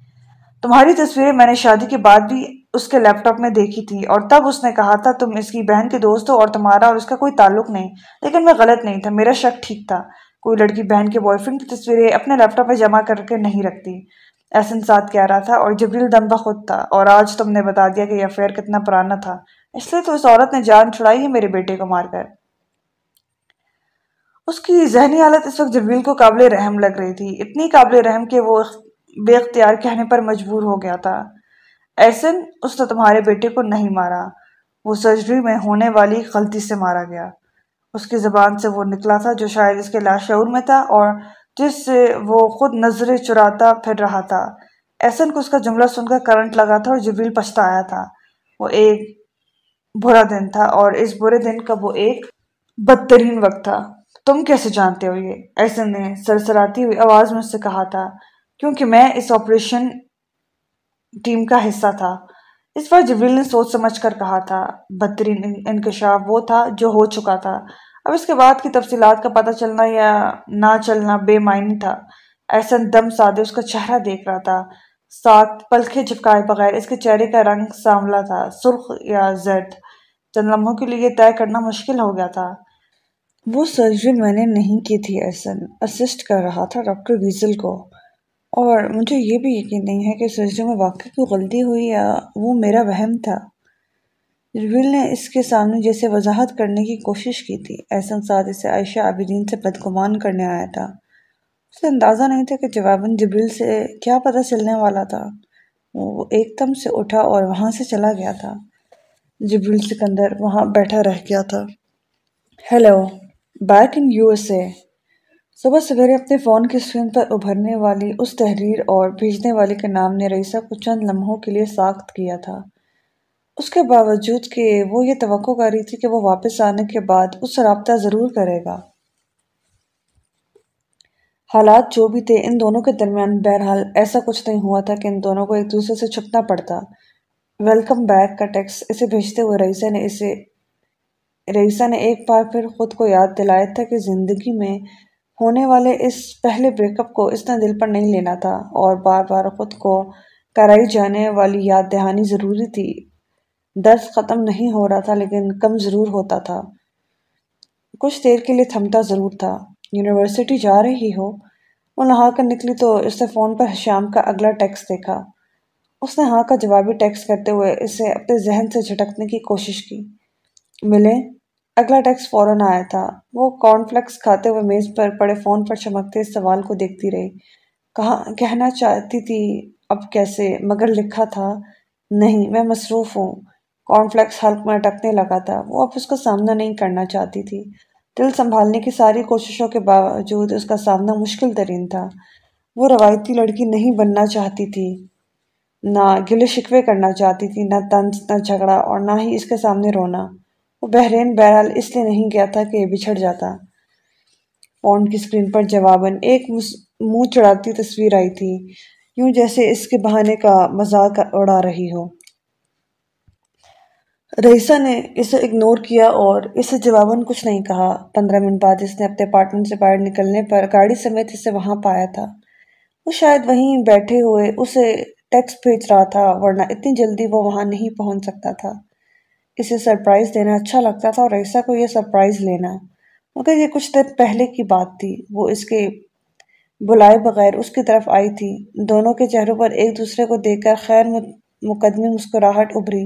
تمہاری تصویریں میں نے شادی کے بعد بھی اس کے لیپ ٹاپ میں دیکھی تھی اور تب اس نے کہا تھا، تم اس کی بہن کے دوست ہو اور تمہارا اور اس کا کوئی تعلق نہیں۔ لیکن میں غلط نہیں تھا، میرا شک ٹھیک تھا۔ کوئی لڑکی بہن کے بوائے فرینڈ کی تصویریں اپنے لیپ ٹاپ میں جمع کر کے نہیں رکھتی۔ احسن ساتھ کہہ رہا تھا اور جبریل دم بخود تھا۔ اور آج تم نے بتا دیا کہ یہ افیئر کتنا پرانا تھا۔ اس لیے تو اس عورت نے جان چھڑائی ہے میرے بیٹے کو مار کر۔ اس کی ذہنی حالت اس وقت جبریل کو قابل رحم لگ رہی تھی۔ اتنی قابل رحم کہ وہ بے اختیار کہنے پر مجبور ہو گیا تھا۔ ایسن اس نے تمہارے بیٹے کو نہیں مارا۔ وہ سرجری میں ہونے والی غلطی سے مارا گیا۔ اس کی زبان سے وہ نکلا تھا جو شاید اس کے لاشعور میں تھا اور جس سے وہ خود نظریں چراتا پھر رہا تھا۔ ایسن کو اس کا جملہ سن کر کرنٹ لگا تھا اور جبریل پچھتا آیا تھا۔ وہ ایک برا دن تھا اور اس برے دن کا وہ ایک بدترین وقت تھا۔ تم کیسے جانتے ہو یہ؟ ایسن نے سرسراتی ہوئی آواز میں اس سے کہا تھا۔ کیونکہ میں اس آپریشن ٹیم کا حصہ تھا۔ اس پر جبریل نے سوچ سمجھ کر کہا تھا، بدترین انکشاف وہ تھا جو ہو چکا تھا۔ اب اس کے بعد کی تفصیلات کا پتہ چلنا یا نہ چلنا بے معنی تھا۔ ایسا دم سادے اس کا چہرہ دیکھ رہا تھا۔ ساتھ پلکھے جھپکائے بغیر اس کے چہرے کا رنگ سانولا تھا، سرخ یا زرد چند لمحوں کے لیے یہ طے کرنا مشکل ہو گیا تھا۔ وہ سرجری میں نے نہیں کی تھی ایسن اسسٹ کر رہا تھا ڈاکٹر ویزل کو۔ اور مجھے یہ بھی یقین نہیں ہے کہ سرجری میں واقعی کوئی غلطی ہوئی یا وہ میرا وہم تھا۔ رویل نے اس کے سامنے جیسے وضاحت کرنے کی کوشش کی تھی، احسن ساتھ اسے عائشہ عابدین سے بدگمان کرنے آیا تھا۔ اسے اندازہ نہیں تھا کہ جواباً جبریل سے کیا پتہ چلنے والا تھا۔ وہ ایک دم سے اٹھا اور وہاں سے چلا گیا تھا۔ جبریل سکندر وہاں بیٹھا رہ گیا تھا۔ Hello back in U S A صبح سویرے اپنے فون کی اسکرین پر ابھرنے والی اس تحریر اور بھیجنے والے کے نام نے رئیسہ کو چند لمحوں کے لیے ساخت کیا تھا۔ اس کے باوجود کہ وہ یہ توقع کر رہی تھی کہ وہ واپس آنے کے بعد اس سے رابطہ ضرور کرے گا۔ حالات جو بھی تھے، ان دونوں کے درمیان بہرحال ایسا کچھ نہیں ہوا تھا کہ ان دونوں کو ایک دوسرے سے چھپنا پڑتا۔ ویلکم بیک کا ٹیکس اسے بھیجتے ہوئے رئیسہ نے اسے، رئیسہ نے ایک بار پھر خود کو یاد دلایا تھا کہ زندگی میں ہونے والے اس پہلے بریک اپ کو اس نے دل پر نہیں لینا تھا اور بار بار خود کو کرائی جانے والی یاد دہانی ضروری تھی۔ درد ختم نہیں ہو رہا تھا لیکن کم ضرور ہوتا تھا۔ کچھ دیر کے لیے تھمتا ضرور تھا۔ یونیورسٹی جا رہی ہو۔ وہ نہا کر نکلی تو اس نے فون پر شام کا اگلا ٹیکس دیکھا۔ اس نے ہاں کا جوابی ٹیکس کرتے ہوئے اسے اپنے ذہن سے جھٹکنے کی کوشش کی۔ ملے اگلا ٹیکس فوراً آیا تھا۔ وہ کارن فلیکس کھاتے ہوئے میز پر پڑے فون پر چمکتے اس سوال کو دیکھتی رہی۔ کہاں، کہنا چاہتی تھی اب کیسے، مگر لکھا تھا، نہیں، میں مصروف ہوں۔ کارن فلیکس حلق میں اٹکنے لگا تھا۔ وہ اب اس کا سامنا نہیں کرنا چاہتی تھی۔ دل سنبھالنے کی ساری کوششوں کے باوجود اس کا سامنا مشکل ترین تھا۔ وہ روایتی لڑکی نہیں بننا چاہتی تھی۔ نہ گلے شکوے کرنا چاہتی تھی، نہ طنز، نہ جھگڑا، اور نہ ہی اس کے سامنے رونا۔ وہ بحرین بہرحال اس لیے نہیں گیا تھا کہ یہ بچھڑ جاتا۔ فون کی اسکرین پر جواباً ایک منہ چڑھاتی تصویر آئی تھی۔ یوں جیسے اس کے بہانے کا مذاق اڑا رہی ہو۔ رئیسہ نے اسے اگنور کیا اور اسے جواباً کچھ نہیں کہا۔ پندرہ منٹ بعد اس نے اپنے اپارٹمنٹ سے باہر نکلنے پر گاڑی سمیت اسے وہاں پایا تھا۔ وہ شاید وہیں بیٹھے ہوئے اسے ٹیکس بھیج رہا تھا، ورنہ اتنی جلدی وہ وہاں نہیں پہنچ سکتا تھا۔ اسے سرپرائز دینا اچھا لگتا تھا اور رئیسہ کو یہ سرپرائز لینا۔ مگر یہ کچھ دن پہلے کی بات تھی۔ وہ اس کے بلائے بغیر اس کی طرف آئی تھی۔ دونوں کے چہروں پر ایک دوسرے کو دیکھ کر خیر مقدمی مسکراہٹ ابھری۔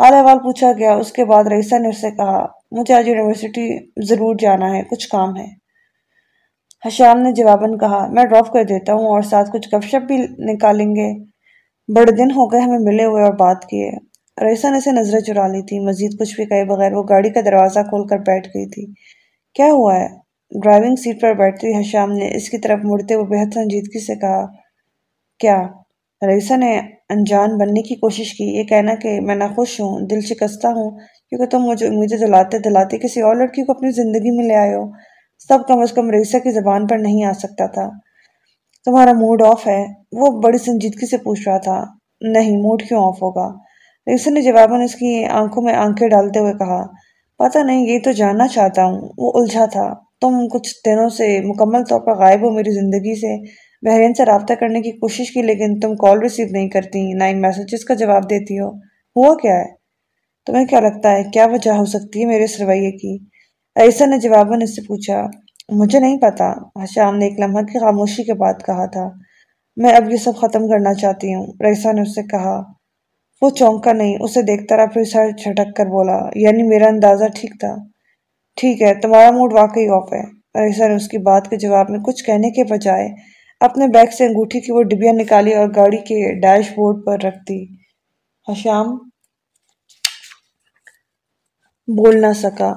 حال احوال پوچھا گیا۔ اس کے بعد رئیسہ نے اسے کہا، مجھے آج یونیورسٹی ضرور جانا ہے، کچھ کام ہے۔ حشام نے جواباً کہا، میں ڈراپ کر دیتا ہوں اور ساتھ کچھ گپ شپ بھی نکالیں گے۔ بڑے دن ہو گئے ہمیں ملے ہوئے اور بات کیے۔ رئیسہ نے اسے نظریں چرا لی تھی مزید کچھ بھی کہے بغیر وہ گاڑی کا دروازہ کھول کر بیٹھ گئی تھی۔ کیا ہوا ہے؟ ڈرائیونگ سیٹ پر بیٹھتی حشام نے اس کی طرف مڑتے ہوئے بہت سنجیدگی سے کہا، کیا؟ رئیسہ نے انجان بننے کی کوشش کی۔ یہ کہنا کہ میں ناخوش ہوں، دل شکستہ ہوں، کیونکہ تم مجھے امیدیں دلاتے دلاتے کسی اور لڑکی کو اپنی زندگی میں لے آئے ہو۔ سب کم از کم رئیسہ کی زبان پر نہیں آ سکتا تھا۔ تمہارا موڈ آف ہے۔ وہ بڑی سنجیدگی سے پوچھ رہا تھا۔ نہیں، موڈ کیوں آف ہوگا؟ رئیسہ نے جواباً اس کی آنکھوں میں آنکھیں ڈالتے ہوئے کہا، پتہ نہیں، یہ تو جاننا چاہتا ہوں۔ وہ الجھا تھا۔ تم کچھ دنوں سے مکمل طور پر غائب ہو میری زندگی سے۔ بحرین سے رابطہ کرنے کی کوشش کی، لیکن تم کال ریسیو نہیں کرتی، نہ ان میسیجز کا جواب دیتی ہو۔ ہوا کیا ہے؟ تمہیں کیا لگتا ہے؟ کیا وجہ ہو سکتی ہے میرے اس رویے کی؟ ایسا نے جواباً اس سے پوچھا، مجھے نہیں پتا حشام نے ایک لمحہ کی خاموشی کے بعد کہا تھا، میں اب یہ سب ختم کرنا چاہتی ہوں۔ ریسا نے اس سے کہا وہ چونکا نہیں، اسے دیکھتا رہا، پھر سر چھٹک کر بولا یعنی میرا اندازہ ٹھیک تھا۔ ٹھیک ہے، تمہارا موڈ واقعی آف ہے۔ ریسا نے اس کی بات کے جواب میں کچھ کہنے کے بجائے اپنے بیگ سے انگوٹھی کی وہ ڈبیا نکالی اور گاڑی کے ڈیش بورڈ پر رکھ دی۔ حشام بول نہ سکا۔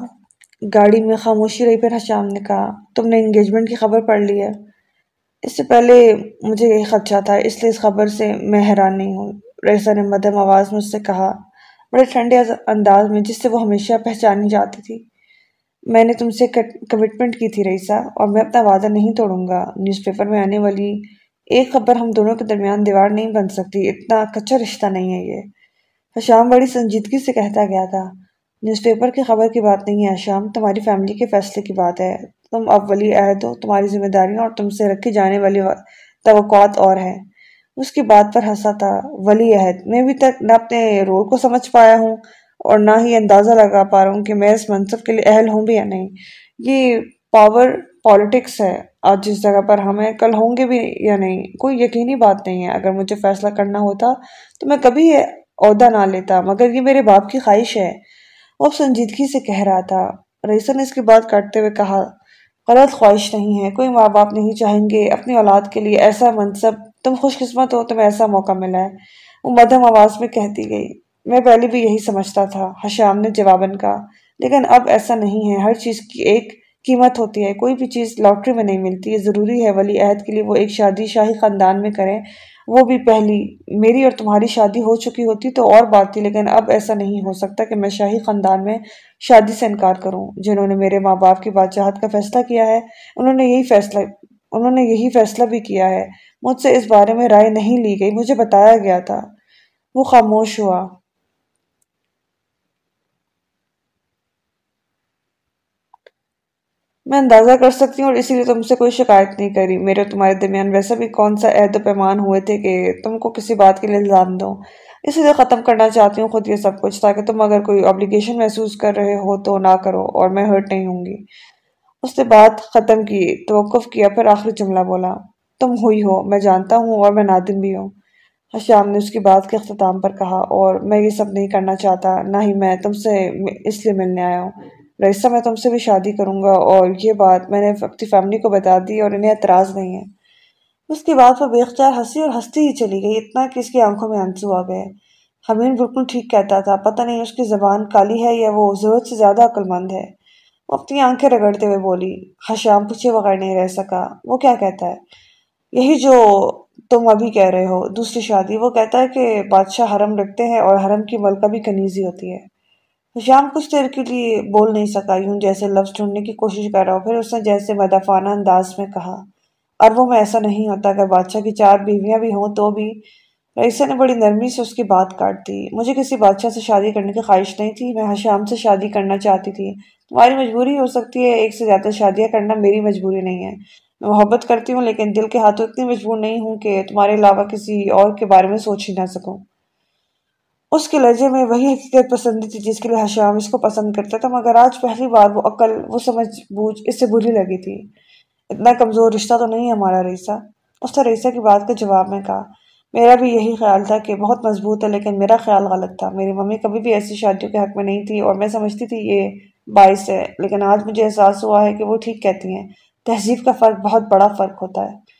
گاڑی میں خاموشی رہی، پھر حشام نے کہا، تم نے انگیجمنٹ کی خبر پڑھ لی ہے۔ اس سے پہلے مجھے یہ خدشہ تھا، اس لیے اس خبر سے میں حیران نہیں ہوں۔ ریسا نے مدم آواز میں اس سے کہا، بڑے ٹھنڈے انداز میں جس سے وہ ہمیشہ پہچانی جاتی تھی۔ میں نے تم سے کمٹمنٹ کی تھی رئیسہ، اور میں اپنا وعدہ نہیں توڑوں گا۔ نیوز پیپر میں آنے والی ایک خبر ہم دونوں کے درمیان دیوار نہیں بن سکتی۔ اتنا کچا رشتہ نہیں ہے یہ۔ حشام بڑی سنجیدگی سے کہتا گیا تھا۔ نیوز پیپر کی خبر کی بات نہیں ہے حشام تمہاری فیملی کے فیصلے کی بات ہے۔ تم اب ولی عہد ہو، تمہاری ذمہ داریاں اور تم سے رکھی جانے والی توقعات اور ہیں۔ اس کی بات پر ہنسا تھا۔ ولی عہد۔ میں بھی تک نہ اپنے رول کو سمجھ پایا ہوں اور نہ ہی اندازہ لگا پا رہا ہوں کہ میں اس منصب کے لیے اہل ہوں بھی یا نہیں۔ یہ پاور پالیٹکس ہے۔ آج جس جگہ پر ہمیں کل ہوں گے بھی یا نہیں، کوئی یقینی بات نہیں ہے۔ اگر مجھے فیصلہ کرنا ہوتا تو میں کبھی یہ عہدہ نہ لیتا، مگر یہ میرے باپ کی خواہش ہے۔ وہ اب سنجیدگی سے کہہ رہا تھا۔ رئیسا نے اس کی بات کاٹتے ہوئے کہا، غلط خواہش نہیں ہے۔ کوئی ماں باپ نہیں چاہیں گے۔ اپنی اولاد کے لیے ایسا منصب تم خوش قسمت ہو، تمہیں ایسا موقع ملا ہے۔ وہ مدھم آواز میں کہتی گئی۔ میں پہلے بھی یہی سمجھتا تھا، حشام نے جواباً کہا۔ لیکن اب ایسا نہیں ہے، ہر چیز کی ایک قیمت ہوتی ہے۔ کوئی بھی چیز لاٹری میں نہیں ملتی، یہ ضروری ہے۔ ولی عہد کے لیے وہ ایک شادی شاہی خاندان میں کریں۔ وہ بھی پہلی میری اور تمہاری شادی ہو چکی ہوتی تو اور بات تھی، لیکن اب ایسا نہیں ہو سکتا کہ میں شاہی خاندان میں شادی سے انکار کروں۔ جنہوں نے میرے ماں باپ کی بادشاہت کا فیصلہ کیا ہے، انہوں نے یہی فیصلہ انہوں نے یہی فیصلہ بھی کیا ہے۔ مجھ سے اس بارے میں رائے نہیں لی گئی، مجھے بتایا گیا تھا۔ وہ خاموش ہوا۔ میں اندازہ کر سکتی ہوں اور اسی لیے تم سے کوئی شکایت نہیں کری میرے تمہارے درمیان ویسا بھی کون سا عہد و پیمان ہوئے تھے کہ تم کو کسی بات کے لیے الزام دو؟ اسی لیے ختم کرنا چاہتی ہوں خود یہ سب کچھ، تاکہ تم اگر کوئی ابلیگیشن محسوس کر رہے ہو تو نہ کرو اور میں ہرٹ نہیں ہوں گی۔ اس نے بات ختم کی، توقف کیا، پھر آخری جملہ بولا، تم ہوئی ہو، میں جانتا ہوں اور میں نادم بھی ہوں۔ حشام نے اس کی بات کے اختتام پر کہا، اور میں یہ سب نہیں کرنا چاہتا، نہ ہی میں تم سے اس لیے ملنے آیا ہوں۔ رئیسہ، میں تم سے بھی شادی کروں گا، اور یہ بات میں نے اپنی فیملی کو بتا دی اور انہیں اعتراض نہیں ہے۔ اس کی بات پر بے اختیار ہنسی اور ہنستی ہی چلی گئی، اتنا کہ اس کی آنکھوں میں آنسو آ گئے۔ حمین بالکل ٹھیک کہتا تھا، پتہ نہیں اس کی زبان کالی ہے یا وہ ضرورت سے زیادہ عقل مند ہے۔ وہ اپنی آنکھیں رگڑتے ہوئے بولی حشام پوچھے بغیر نہیں رہ سکا، وہ کیا کہتا ہے؟ یہی جو تم ابھی کہہ رہے ہو، دوسری شادی، وہ کہتا ہے کہ بادشاہ حرم رکھتے ہیں اور حرم کی ملکہ بھی کنیزی ہوتی ہے۔ شام کچھ دیر کے لیے بول نہیں سکا، یوں جیسے لفظ ڈھونڈنے کی کوشش کر رہا ہو۔ پھر اس نے جیسے مدافعانہ انداز میں کہا عربوں میں ایسا نہیں ہوتا، اگر بادشاہ کی چار بیویاں بھی ہوں تو بھی۔ رئیسہ نے بڑی نرمی سے اس کی بات کاٹ دی۔ مجھے کسی بادشاہ سے شادی کرنے کی خواہش نہیں تھی، میں حشام سے شادی کرنا چاہتی تھی۔ تمہاری مجبوری ہو سکتی ہے ایک سے زیادہ شادیاں کرنا، میری مجبوری نہیں ہے۔ میں محبت کرتی ہوں، لیکن دل کے ہاتھوں اتنی مجبور نہیں ہوں کہ تمہارے علاوہ کسی اور کے بارے میں سوچ ہی نہ سکوں۔ اس کے لہجے میں وہی حقیقت پسندی تھی جس کے لیے حشام اس کو پسند کرتا تھا، مگر آج پہلی بار وہ عقل، وہ سمجھ بوجھ اس سے بری لگی تھی۔ اتنا کمزور رشتہ تو نہیں ہمارا ریسا۔ اس نے ریسا کی بات کا جواب میں کہا، میرا بھی یہی خیال تھا کہ بہت مضبوط ہے، لیکن میرا خیال غلط تھا۔ میری ممی کبھی بھی ایسی شادیوں کے حق میں نہیں تھی اور میں سمجھتی تھی یہ باعث ہے۔ لیکن آج مجھے احساس ہوا ہے کہ وہ ٹھیک کہتی ہیں۔ تہذیب کا فرق بہت بڑا فرق ہوتا ہے۔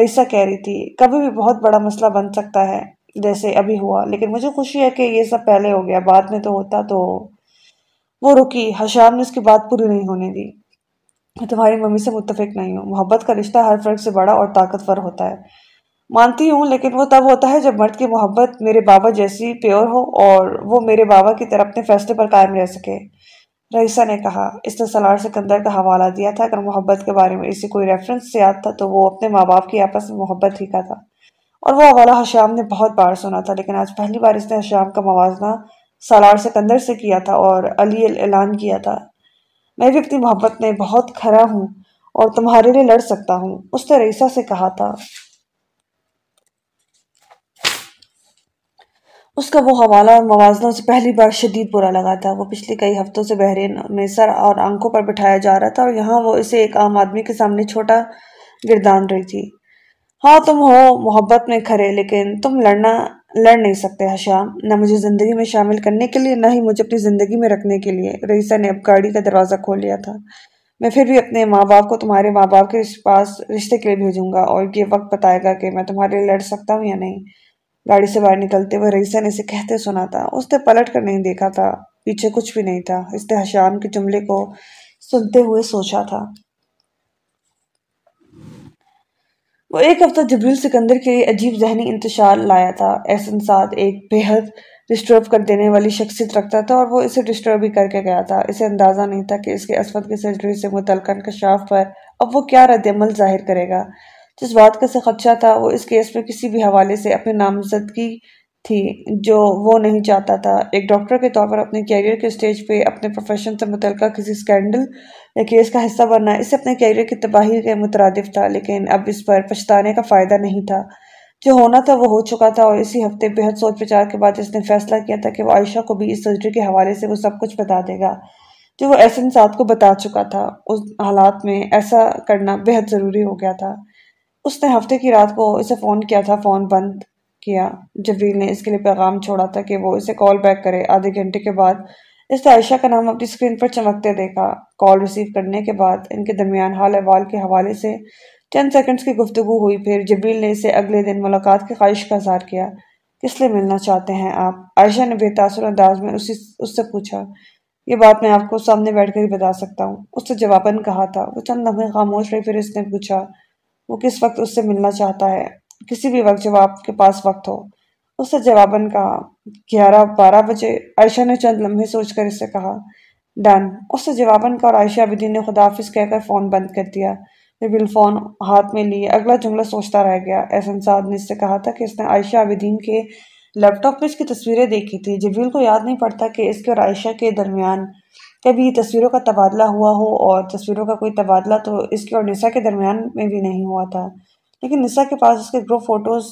ریسا کہہ رہی تھی، کبھی بھی بہت بڑا مسئلہ بن سکتا ہے، جیسے ابھی ہوا۔ لیکن مجھے خوشی ہے کہ یہ سب پہلے ہو گیا۔ بعد میں تو ہوتا تو وہ رکی۔ حشام نے اس کی بات پوری نہیں ہونے دی۔ میں تمہاری ممی سے متفق نہیں ہوں۔ محبت کا رشتہ ہر فرق سے بڑا اور طاقتور ہوتا ہے۔ مانتی ہوں، لیکن وہ تب ہوتا ہے جب مرد کی محبت میرے بابا جیسی پیور ہو اور وہ میرے بابا کی طرح اپنے فیصلے پر قائم رہ سکے۔ رئیسہ نے کہا، اس نے سلار سکندر کا حوالہ دیا تھا، اگر محبت کے بارے میں اسے کوئی ریفرنس یاد تھا تو وہ اپنے ماں باپ کی آپس میں محبت ہی کا تھا۔ اور وہ حوالہ حشام نے بہت بار سنا تھا، لیکن آج پہلی بار اس نے حشام کا موازنہ سالار سکندر سے کیا تھا اور علی اعلان کیا تھا۔ میں بھی اپنی محبت میں بہت کھرا ہوں اور تمہارے لیے لڑ سکتا ہوں، اس نے ریسا سے کہا تھا۔ اس کا وہ حوالہ اور موازنہ اسے پہلی بار شدید برا لگا تھا۔ وہ پچھلی کئی ہفتوں سے بحرین میں سر اور آنکھوں پر بٹھایا جا رہا تھا اور یہاں وہ اسے ایک عام آدمی کے سامنے چھوٹا گردان رہی تھی۔ ہاں تم ہو، محبت میں کھرے لیکن تم لڑنا، لڑ نہیں سکتے حشام نہ مجھے زندگی میں شامل کرنے کے لیے، نہ ہی مجھے اپنی زندگی میں رکھنے کے لیے۔ رئیسہ نے اب گاڑی کا دروازہ کھول لیا تھا۔ میں پھر بھی اپنے ماں باپ کو تمہارے ماں باپ کے پاس رشتے کے لیے بھیجوں گا اور یہ وقت بتائے گا کہ میں تمہارے لیے لڑ سکتا ہوں یا نہیں۔ گاڑی سے باہر نکلتے ہوئے رئیسہ نے اسے کہتے سنا تھا۔ اس نے پلٹ کر نہیں دیکھا تھا۔ پیچھے کچھ بھی نہیں تھا۔ اس نے حشام کے جملے کو سنتے ہوئے سوچا تھا۔ وہ ایک ہفتہ جبریل سکندر کے لیے عجیب ذہنی انتشار لایا تھا۔ احسن ساتھ ایک بے حد ڈسٹرب کر دینے والی شخصیت رکھتا تھا اور وہ اسے ڈسٹرب بھی کر کے گیا تھا۔ اسے اندازہ نہیں تھا کہ اس کے اسفت کے سرجری سے متعلقہ انکشاف پر اب وہ کیا رد عمل ظاہر کرے گا۔ جس بات کا سے خدشہ تھا، وہ اس کیس میں کسی بھی حوالے سے اپنے نامزدگی تھی جو وہ نہیں چاہتا تھا۔ ایک ڈاکٹر کے طور پر اپنے کیریئر کے سٹیج پہ اپنے پروفیشن سے متعلقہ کسی سکینڈل یا کیس کا حصہ بننا اس سے اپنے کیریئر کی تباہی کے مترادف تھا، لیکن اب اس پر پچھتانے کا فائدہ نہیں تھا۔ جو ہونا تھا، وہ ہو چکا تھا اور اسی ہفتے بہت سوچ بچار کے بعد اس نے فیصلہ کیا تھا کہ وہ عائشہ کو بھی اس سرجری کے حوالے سے وہ سب کچھ بتا دے گا، جو وہ ایسن ساتھ کو بتا چکا تھا۔ اس حالات میں ایسا کرنا بہت ضروری ہو گیا تھا۔ اس نے ہفتے کی رات کو اسے فون کیا تھا، فون بند کیا۔ جبریل نے اس کے لیے پیغام چھوڑا تھا کہ وہ اسے کال بیک کرے۔ آدھے گھنٹے کے بعد اس نے عائشہ کا نام اپنی اسکرین پر چمکتے دیکھا۔ کال ریسیو کرنے کے بعد ان کے درمیان حال احوال کے حوالے سے چند سیکنڈز کی گفتگو ہوئی۔ پھر جبریل نے اسے اگلے دن ملاقات کی خواہش کا اظہار کیا۔ کس لیے ملنا چاہتے ہیں آپ؟ عائشہ نے بے تاثر انداز میں اسی اس سے پوچھا۔ یہ بات میں آپ کو سامنے بیٹھ کر ہی بتا سکتا ہوں۔ اس سے جواباً کہا تھا۔ وہ چند لمحے خاموش رہی پھر اس نے پوچھا وہ کس وقت اس سے ملنا چاہتا ہے؟ کسی بھی وقت جب آپ کے پاس وقت ہو۔ اس سے جواباً کہا گیارہ بارہ بجے عائشہ نے چند لمحے سوچ کر اس سے کہا، ڈن۔ اس سے جواباً کہا اور عائشہ عبدین نے خدا حافظ کہہ کر فون بند کر دیا۔ بل فون ہاتھ میں لیے اگلا جملہ سوچتا رہ گیا۔ احسن صاحب نے اس سے کہا تھا کہ اس نے عائشہ عبدین کے لیپ ٹاپ پہ اس کی تصویریں دیکھی تھی جبریل کو یاد نہیں پڑتا کہ اس کے اور عائشہ کے درمیان کبھی تصویروں کا تبادلہ ہوا ہو اور تصویروں کا کوئی تبادلہ تو اس کے اور نسا کے درمیان میں بھی نہیں ہوا تھا۔ لیکن نسا کے پاس اس کے گروپ فوٹوز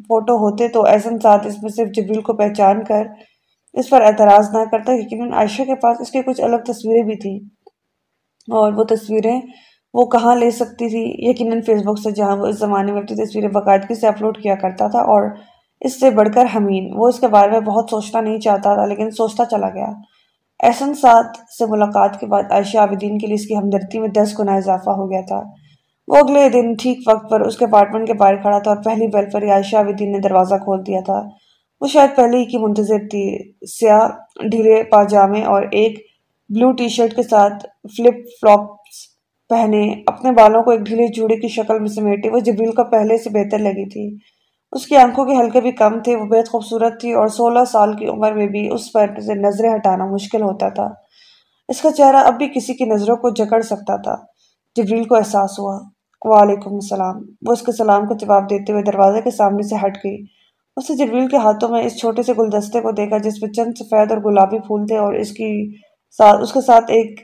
فوٹو ہوتے تو ایسن ساتھ اس میں صرف جبریل کو پہچان کر اس پر اعتراض نہ کرتا، یقیناً عائشہ کے پاس اس کے کچھ الگ تصویریں بھی تھیں۔ اور وہ تصویریں وہ کہاں لے سکتی تھی؟ یقیناً فیس بک سے، جہاں وہ اس زمانے میں اپنی تصویریں باقاعدگی سے اپلوڈ کیا کرتا تھا اور اس سے بڑھ کر حمین وہ اس کے بارے میں بہت سوچنا نہیں چاہتا تھا، لیکن سوچتا چلا گیا۔ احسن ساتھ سے ملاقات کے بعد عائشہ عابدین کے لیے اس کی ہمدردی میں دس گنا اضافہ ہو گیا تھا۔ وہ اگلے دن ٹھیک وقت پر اس کے اپارٹمنٹ کے باہر کھڑا تھا اور پہلی بیل پر عائشہ عابدین نے دروازہ کھول دیا تھا۔ وہ شاید پہلے ہی کی منتظر تھی، سیاہ، ڈھیلے پاجامے اور ایک بلو ٹی شرٹ کے ساتھ فلپ فلاپس پہنے۔ اپنے بالوں کو ایک ڈھیلے جوڑے کی شکل میں سمیٹے، وہ جبریل کا پہلے سے بہتر لگی تھی۔ اس کی آنکھوں کے حلقے بھی کم تھے، وہ بہت خوبصورت تھی اور سولہ سال کی عمر میں بھی اس پر سے نظریں ہٹانا مشکل ہوتا تھا۔ اس کا چہرہ اب بھی کسی کی نظروں کو جکڑ سکتا تھا۔ جبریل کو احساس ہوا۔ وعلیکم السلام۔ وہ اس کے سلام کو جواب دیتے ہوئے دروازے کے سامنے سے ہٹ گئی۔ اس نے جبریل کے ہاتھوں میں اس چھوٹے سے گلدستے کو دیکھا جس میں چند سفید اور گلابی پھول تھے اور اس کی ساتھ اس کے ساتھ ایک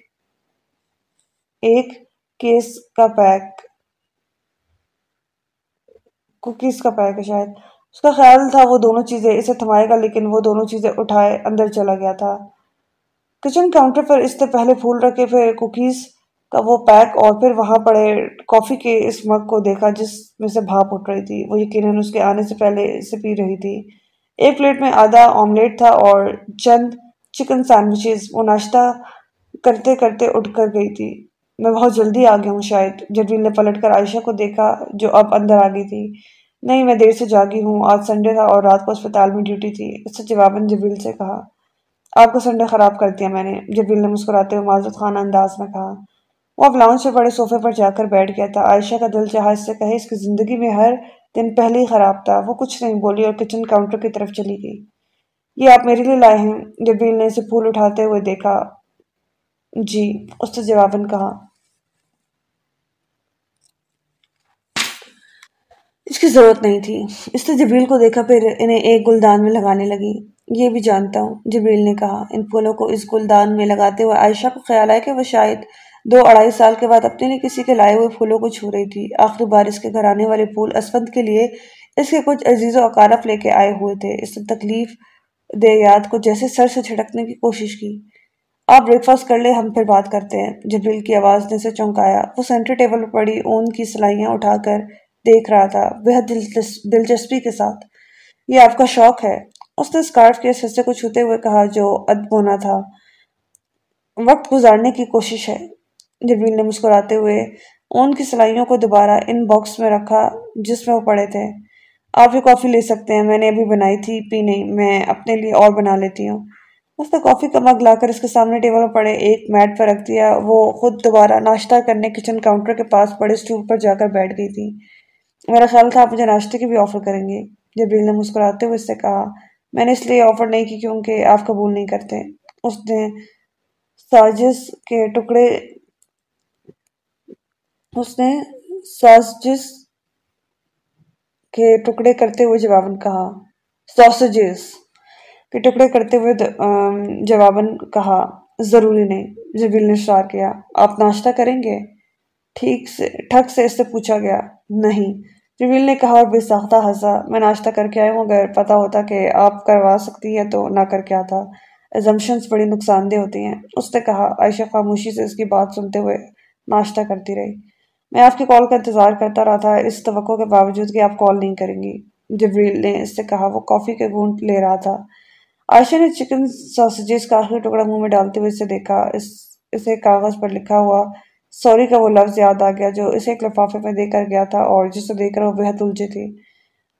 ایک کیس کا پیک کوکیز کا پیک ہے شاید۔ اس کا خیال تھا وہ دونوں چیزیں اسے تھمائے گا، لیکن وہ دونوں چیزیں اٹھائے اندر چلا گیا تھا۔ کچن کاؤنٹر پر اس نے پہلے پھول رکھے، پھر کوکیز کا وہ پیک، اور پھر وہاں پڑے کافی کے اس مگ کو دیکھا جس میں سے بھاپ اٹھ رہی تھی۔ وہ یقیناً اس کے آنے سے پہلے سے پی رہی تھی۔ ایک پلیٹ میں آدھا آملیٹ تھا اور چند چکن سینڈوچز۔ وہ ناشتہ کرتے کرتے اٹھ کر گئی تھی۔ میں بہت جلدی آ گیا ہوں شاید۔ جبریل نے پلٹ کر عائشہ کو دیکھا جو اب اندر آ گئی تھی۔ نہیں، میں دیر سے جاگی ہوں۔ آج سنڈے تھا اور رات کو اسپتال میں ڈیوٹی تھی۔ اس سے جواباً جبریل سے کہا، آپ کو سنڈے خراب کر دیا میں نے۔ جبریل نے مسکراتے ہوئے معذرت خانہ انداز میں کہا، وہ اب لاؤنج سے بڑے صوفے پر جا کر بیٹھ گیا تھا۔ عائشہ کا دل چاہا اس سے کہے، اس کی زندگی میں ہر دن پہلے ہی خراب تھا۔ وہ کچھ نہیں بولی اور کچن کاؤنٹر کی طرف چلی گئی۔ یہ آپ میرے لیے لائے ہیں۔ جبریل نے اسے پھول اٹھاتے ہوئے دیکھا۔ جی اس نے جواباً کہا۔ اس کی ضرورت نہیں تھی۔ اس نے جبریل کو دیکھا، پھر انہیں ایک گلدان میں لگانے لگی۔ یہ بھی جانتا ہوں، جبریل نے کہا، ان پھولوں کو اس گلدان میں لگاتے ہوئے عائشہ کو خیال آئے کہ وہ شاید دو اڑائی سال کے بعد اپنے لیے کسی کے لائے ہوئے پھولوں کو چھو رہی تھی۔ آخری بار اس کے گھر آنے والے پھول اسفند کے لیے اس کے کچھ عزیز و اقارف لے کے آئے ہوئے تھے۔ اس نے تکلیف دے یاد کو جیسے سر سے چھڑکنے کی کوشش کی۔ آپ بریک فاسٹ کر لے ہم پھر بات کرتے ہیں۔ جبریل کی آواز نے سے چونکایا۔ وہ سینٹر ٹیبل پر پڑی، اون کی سلائیاں اٹھا کر دیکھ رہا تھا بہت دلچسپی کے ساتھ۔ یہ آپ کا شوق ہے۔ اس نے اسکارف کے اس حصے کو چھوتے ہوئے کہا جو ادبونا تھا۔ وقت گزارنے کی کوشش ہے۔ جبریل نے مسکراتے ہوئے اون کی سلائیوں کو دوبارہ ان باکس میں رکھا جس میں وہ پڑے تھے۔ آپ بھی کافی لے سکتے ہیں، میں نے ابھی بنائی تھی پی نہیں میں اپنے لیے اور بنا لیتی ہوں۔ اس نے کافی کا مگ لا کر اس کے سامنے ٹیبل پر پڑے، ایک میٹ پر رکھ دیا۔ وہ خود دوبارہ ناشتہ کرنے کچن کاؤنٹر کے پاس پڑے اسٹول پر جا کر بیٹھ گئی تھی۔ میرا خیال تھا آپ مجھے ناشتے کی بھی آفر کریں گے۔ جبریل نے مسکراتے ہوئے اس سے کہا، میں نے اس لیے آفر نہیں کی کیونکہ آپ قبول نہیں کرتے۔ اس نے ساجس کے ٹکڑے، اس نے ساسجز کے ٹکڑے کرتے ہوئے جواباً کہا ساسجز کے ٹکڑے کرتے ہوئے جواباً کہا، ضروری نہیں۔ جبیل نے اشار کیا، آپ ناشتہ کریں گے؟ ٹھیک سے ٹھک سے اس سے پوچھا گیا نہیں۔ جبیل نے کہا، اور بے ساختہ ہنسا میں ناشتہ کر کے آئی ہوں، اگر پتا ہوتا کہ آپ کروا سکتی ہے تو نہ کر کے آتا۔ ایزمشنز بڑی نقصان دہ ہوتی ہیں۔ اس نے کہا، عائشہ خاموشی سے اس کی بات سنتے ہوئے ناشتہ کرتی رہی۔ میں آپ کی کال کا انتظار کرتا رہا تھا، اس توقع کے باوجود کہ آپ کال نہیں کریں گی۔ جبریل نے اس سے کہا، وہ کافی کے گونٹ لے رہا تھا۔ عائشہ نے چکن ساسجز کا آخری ٹکڑا منہ میں ڈالتے ہوئے اسے دیکھا۔ اس، اسے کاغذ پر لکھا ہوا سوری کا وہ لفظ یاد آ گیا جو اسے ایک لفافے میں دے کر گیا تھا اور جسے دے کر وہ بہت الجھے تھی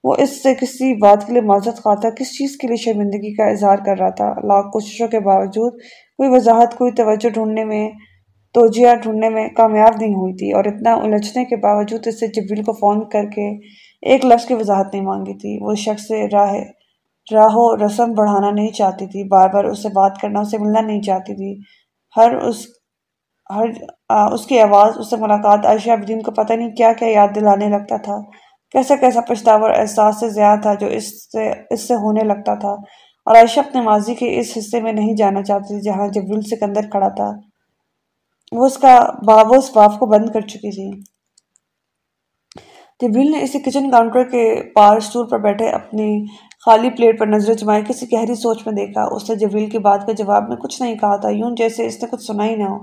وہ اس سے کسی بات کے لیے معذرت خواہ تھا، کس چیز کے لیے شرمندگی کا اظہار کر رہا تھا؟ لاکھ کوششوں کے باوجود کوئی وضاحت، کوئی توجہ ڈھونڈنے میں، توجیہ ڈھونڈنے میں کامیاب نہیں ہوئی تھی اور اتنا الجھنے کے باوجود اس سے جبریل کو فون کر کے ایک لفظ کی وضاحت نہیں مانگی تھی۔ وہ شخص سے راہ راہ و رسم بڑھانا نہیں چاہتی تھی۔ بار بار اس سے بات کرنا، اسے ملنا نہیں چاہتی تھی۔ ہر اس، ہر اس کی آواز، اس سے ملاقات عائشہ عبدین کو پتہ نہیں کیا کیا یاد دلانے لگتا تھا۔ کیسا کیسا پچھتاور احساس سے زیادہ تھا جو اس سے اس سے ہونے لگتا تھا۔ اور عائشہ اپنے ماضی کے اس حصے میں نہیں جانا چاہتی تھی، جہاں جبریل سکندر کھڑا تھا۔ وہ اس کا باب اس باپ کو بند کر چکی تھی۔ جبریل نے اسی کچن کاؤنٹر کے پار اسٹول پر بیٹھے اپنی خالی پلیٹ پر نظر جمائی، کسی گہری سوچ میں دیکھا۔ اس نے جبریل کی بات کے جواب میں کچھ نہیں کہا تھا، یوں جیسے اس نے کچھ سنا ہی نہ ہو۔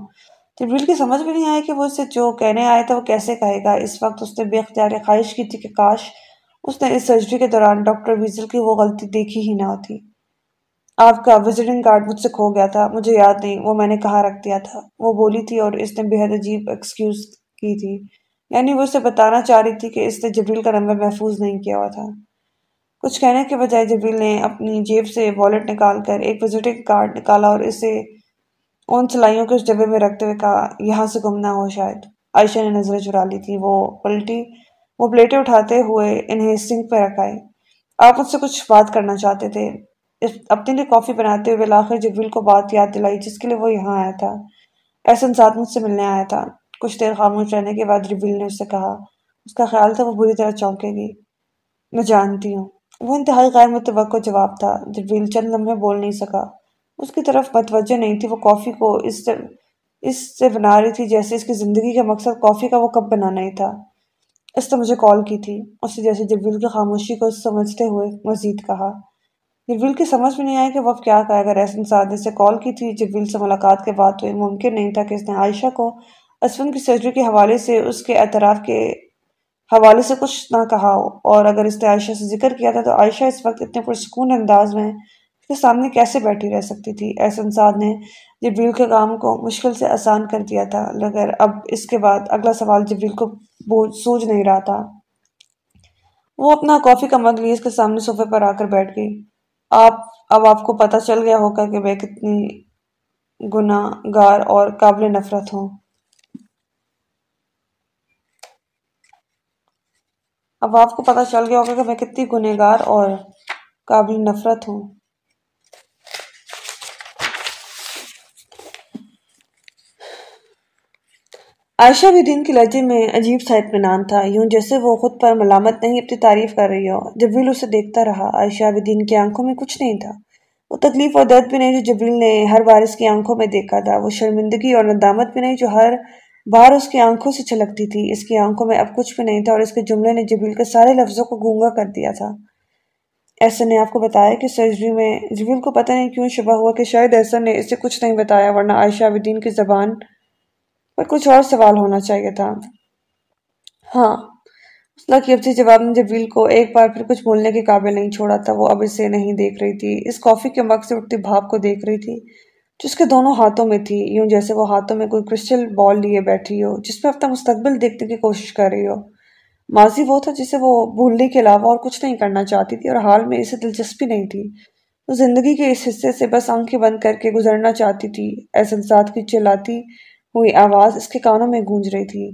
جبریل کی سمجھ بھی نہیں آئی کہ وہ اسے جو کہنے آیا تھا وہ کیسے کہے گا۔ اس وقت اس نے بے اختیار خواہش کی تھی کہ کاش اس نے اس سرجری کے دوران ڈاکٹر ویزل کی وہ غلطی دیکھی ہی نہ ہوتی۔ آپ کا وزٹنگ کارڈ مجھ سے کھو گیا تھا، مجھے یاد نہیں، وہ میں نے کہاں رکھ دیا تھا۔ وہ بولی تھی اور اس نے بہت عجیب ایکسکیوز کی تھی۔ یعنی وہ اسے بتانا چاہ رہی تھی کہ اس نے جبریل کا نمبر محفوظ نہیں کیا ہوا تھا۔ کچھ کہنے کے بجائے جبریل نے اپنی جیب سے والٹ نکال کر ایک وزٹنگ کارڈ نکالا اور اسے ان سلائیوں کے اس ڈبے میں رکھتے ہوئے کہا، یہاں سے گم نہ ہو شاید۔ عائشہ نے نظریں چرا لی تھی، وہ پلٹی، وہ پلیٹیں اٹھاتے ہوئے انہیں سنک پہ رکھائے آپ مجھ سے کچھ بات کرنا چاہتے تھے۔ اپنے لیے کافی بناتے ہوئے لاخر جبریل کو بات یاد دلائی، جس کے لیے وہ یہاں آیا تھا۔ ایسن ساتھ مجھ سے ملنے آیا تھا۔ کچھ دیر خاموش رہنے کے بعد ریویل نے اس سے کہا، اس کا خیال تھا وہ بری طرح چونکے گی۔ میں جانتی ہوں۔ وہ انتہائی غیر متوقع جواب تھا۔ ریویل چند لمحے بول نہیں سکا۔ اس کی طرف متوجہ نہیں تھی، وہ کافی کو اس سے اس سے بنا رہی تھی جیسے اس کی زندگی کا مقصد کافی کا وہ کب بنانا ہی تھا۔ اس نے مجھے کال کی تھی اس نے جیسے جبریل کی خاموشی کو سمجھتے ہوئے مزید کہا۔ جبریل کی سمجھ میں نہیں آیا کہ وہ کیا کہا اگر ایسن سادے سے کال کی تھی، جبریل سے ملاقات کے بعد تو یہ ممکن نہیں تھا کہ اس نے عائشہ کو اسفن کی سرجری کے حوالے سے اس کے اعتراف کے حوالے سے کچھ نہ کہا ہو۔ اور اگر اس نے عائشہ سے ذکر کیا تھا تو عائشہ اس وقت اتنے پرسکون انداز میں کے سامنے کیسے بیٹھی رہ سکتی تھی۔ احسن سعد نے جبریل کے کام کو مشکل سے آسان کر دیا تھا، مگر اب اس کے بعد اگلا سوال جبریل کو بوجھ سوج نہیں رہا تھا۔ وہ اپنا کافی کا مگ لیے اس کے سامنے صوفے پر آ کر بیٹھ گئی۔ آپ، اب آپ کو پتہ چل گیا ہوگا کہ میں کتنی گناہ گار اور قابل نفرت ہوں۔ اب آپ کو پتہ چل گیا ہوگا کہ میں کتنی گنہ گار اور قابل نفرت ہوں۔ عائشہ بھی دن کی لہجے میں عجیب سا اطمینان تھا، یوں جیسے وہ خود پر ملامت نہیں، اپنی تعریف کر رہی ہو۔ جبریل اسے دیکھتا رہا، عائشہ بھی دن کی آنکھوں میں کچھ نہیں تھا۔ وہ تکلیف اور درد بھی نہیں جو جبریل نے ہر بار اس کی آنکھوں میں دیکھا تھا۔ وہ شرمندگی اور ندامت بھی نہیں جو ہر بار اس کی آنکھوں سے چھلکتی تھی۔ اس کی آنکھوں میں اب کچھ بھی نہیں تھا اور اس کے جملے نے جبریل کے سارے لفظوں کو گونگا کر دیا تھا۔ ایسا نے آپ کو بتایا کہ سرجری میں، جبریل کو پتہ نہیں کیوں شبہ ہوا کہ شاید ایسا نے اسے کچھ نہیں بتایا، ورنہ عائشہ عبدین کی زبان پر کچھ اور سوال ہونا چاہیے تھا۔ ہاں اسلح کی جواب نے جبریل کو ایک بار پھر کچھ بولنے کے قابل نہیں چھوڑا تھا، وہ اب اسے نہیں دیکھ رہی تھی۔ اس کافی کے مغ سے اٹھتی بھاپ کو دیکھ رہی تھی جس کے دونوں ہاتھوں میں تھی۔ یوں جیسے وہ ہاتھوں میں کوئی کرسٹل بال لیے بیٹھی ہو، جس میں اپنا مستقبل دیکھنے کی کوشش کر رہی ہو۔ ماضی وہ تھا جسے وہ بھولنے کے علاوہ اور کچھ نہیں کرنا چاہتی تھی، اور حال میں اسے دلچسپی نہیں تھی۔ وہ زندگی کے اس حصے سے بس آنکھیں بند کر کے گزرنا چاہتی تھی۔ احساسات کی چلاتی ہوئی آواز اس کے کانوں میں گونج رہی تھی۔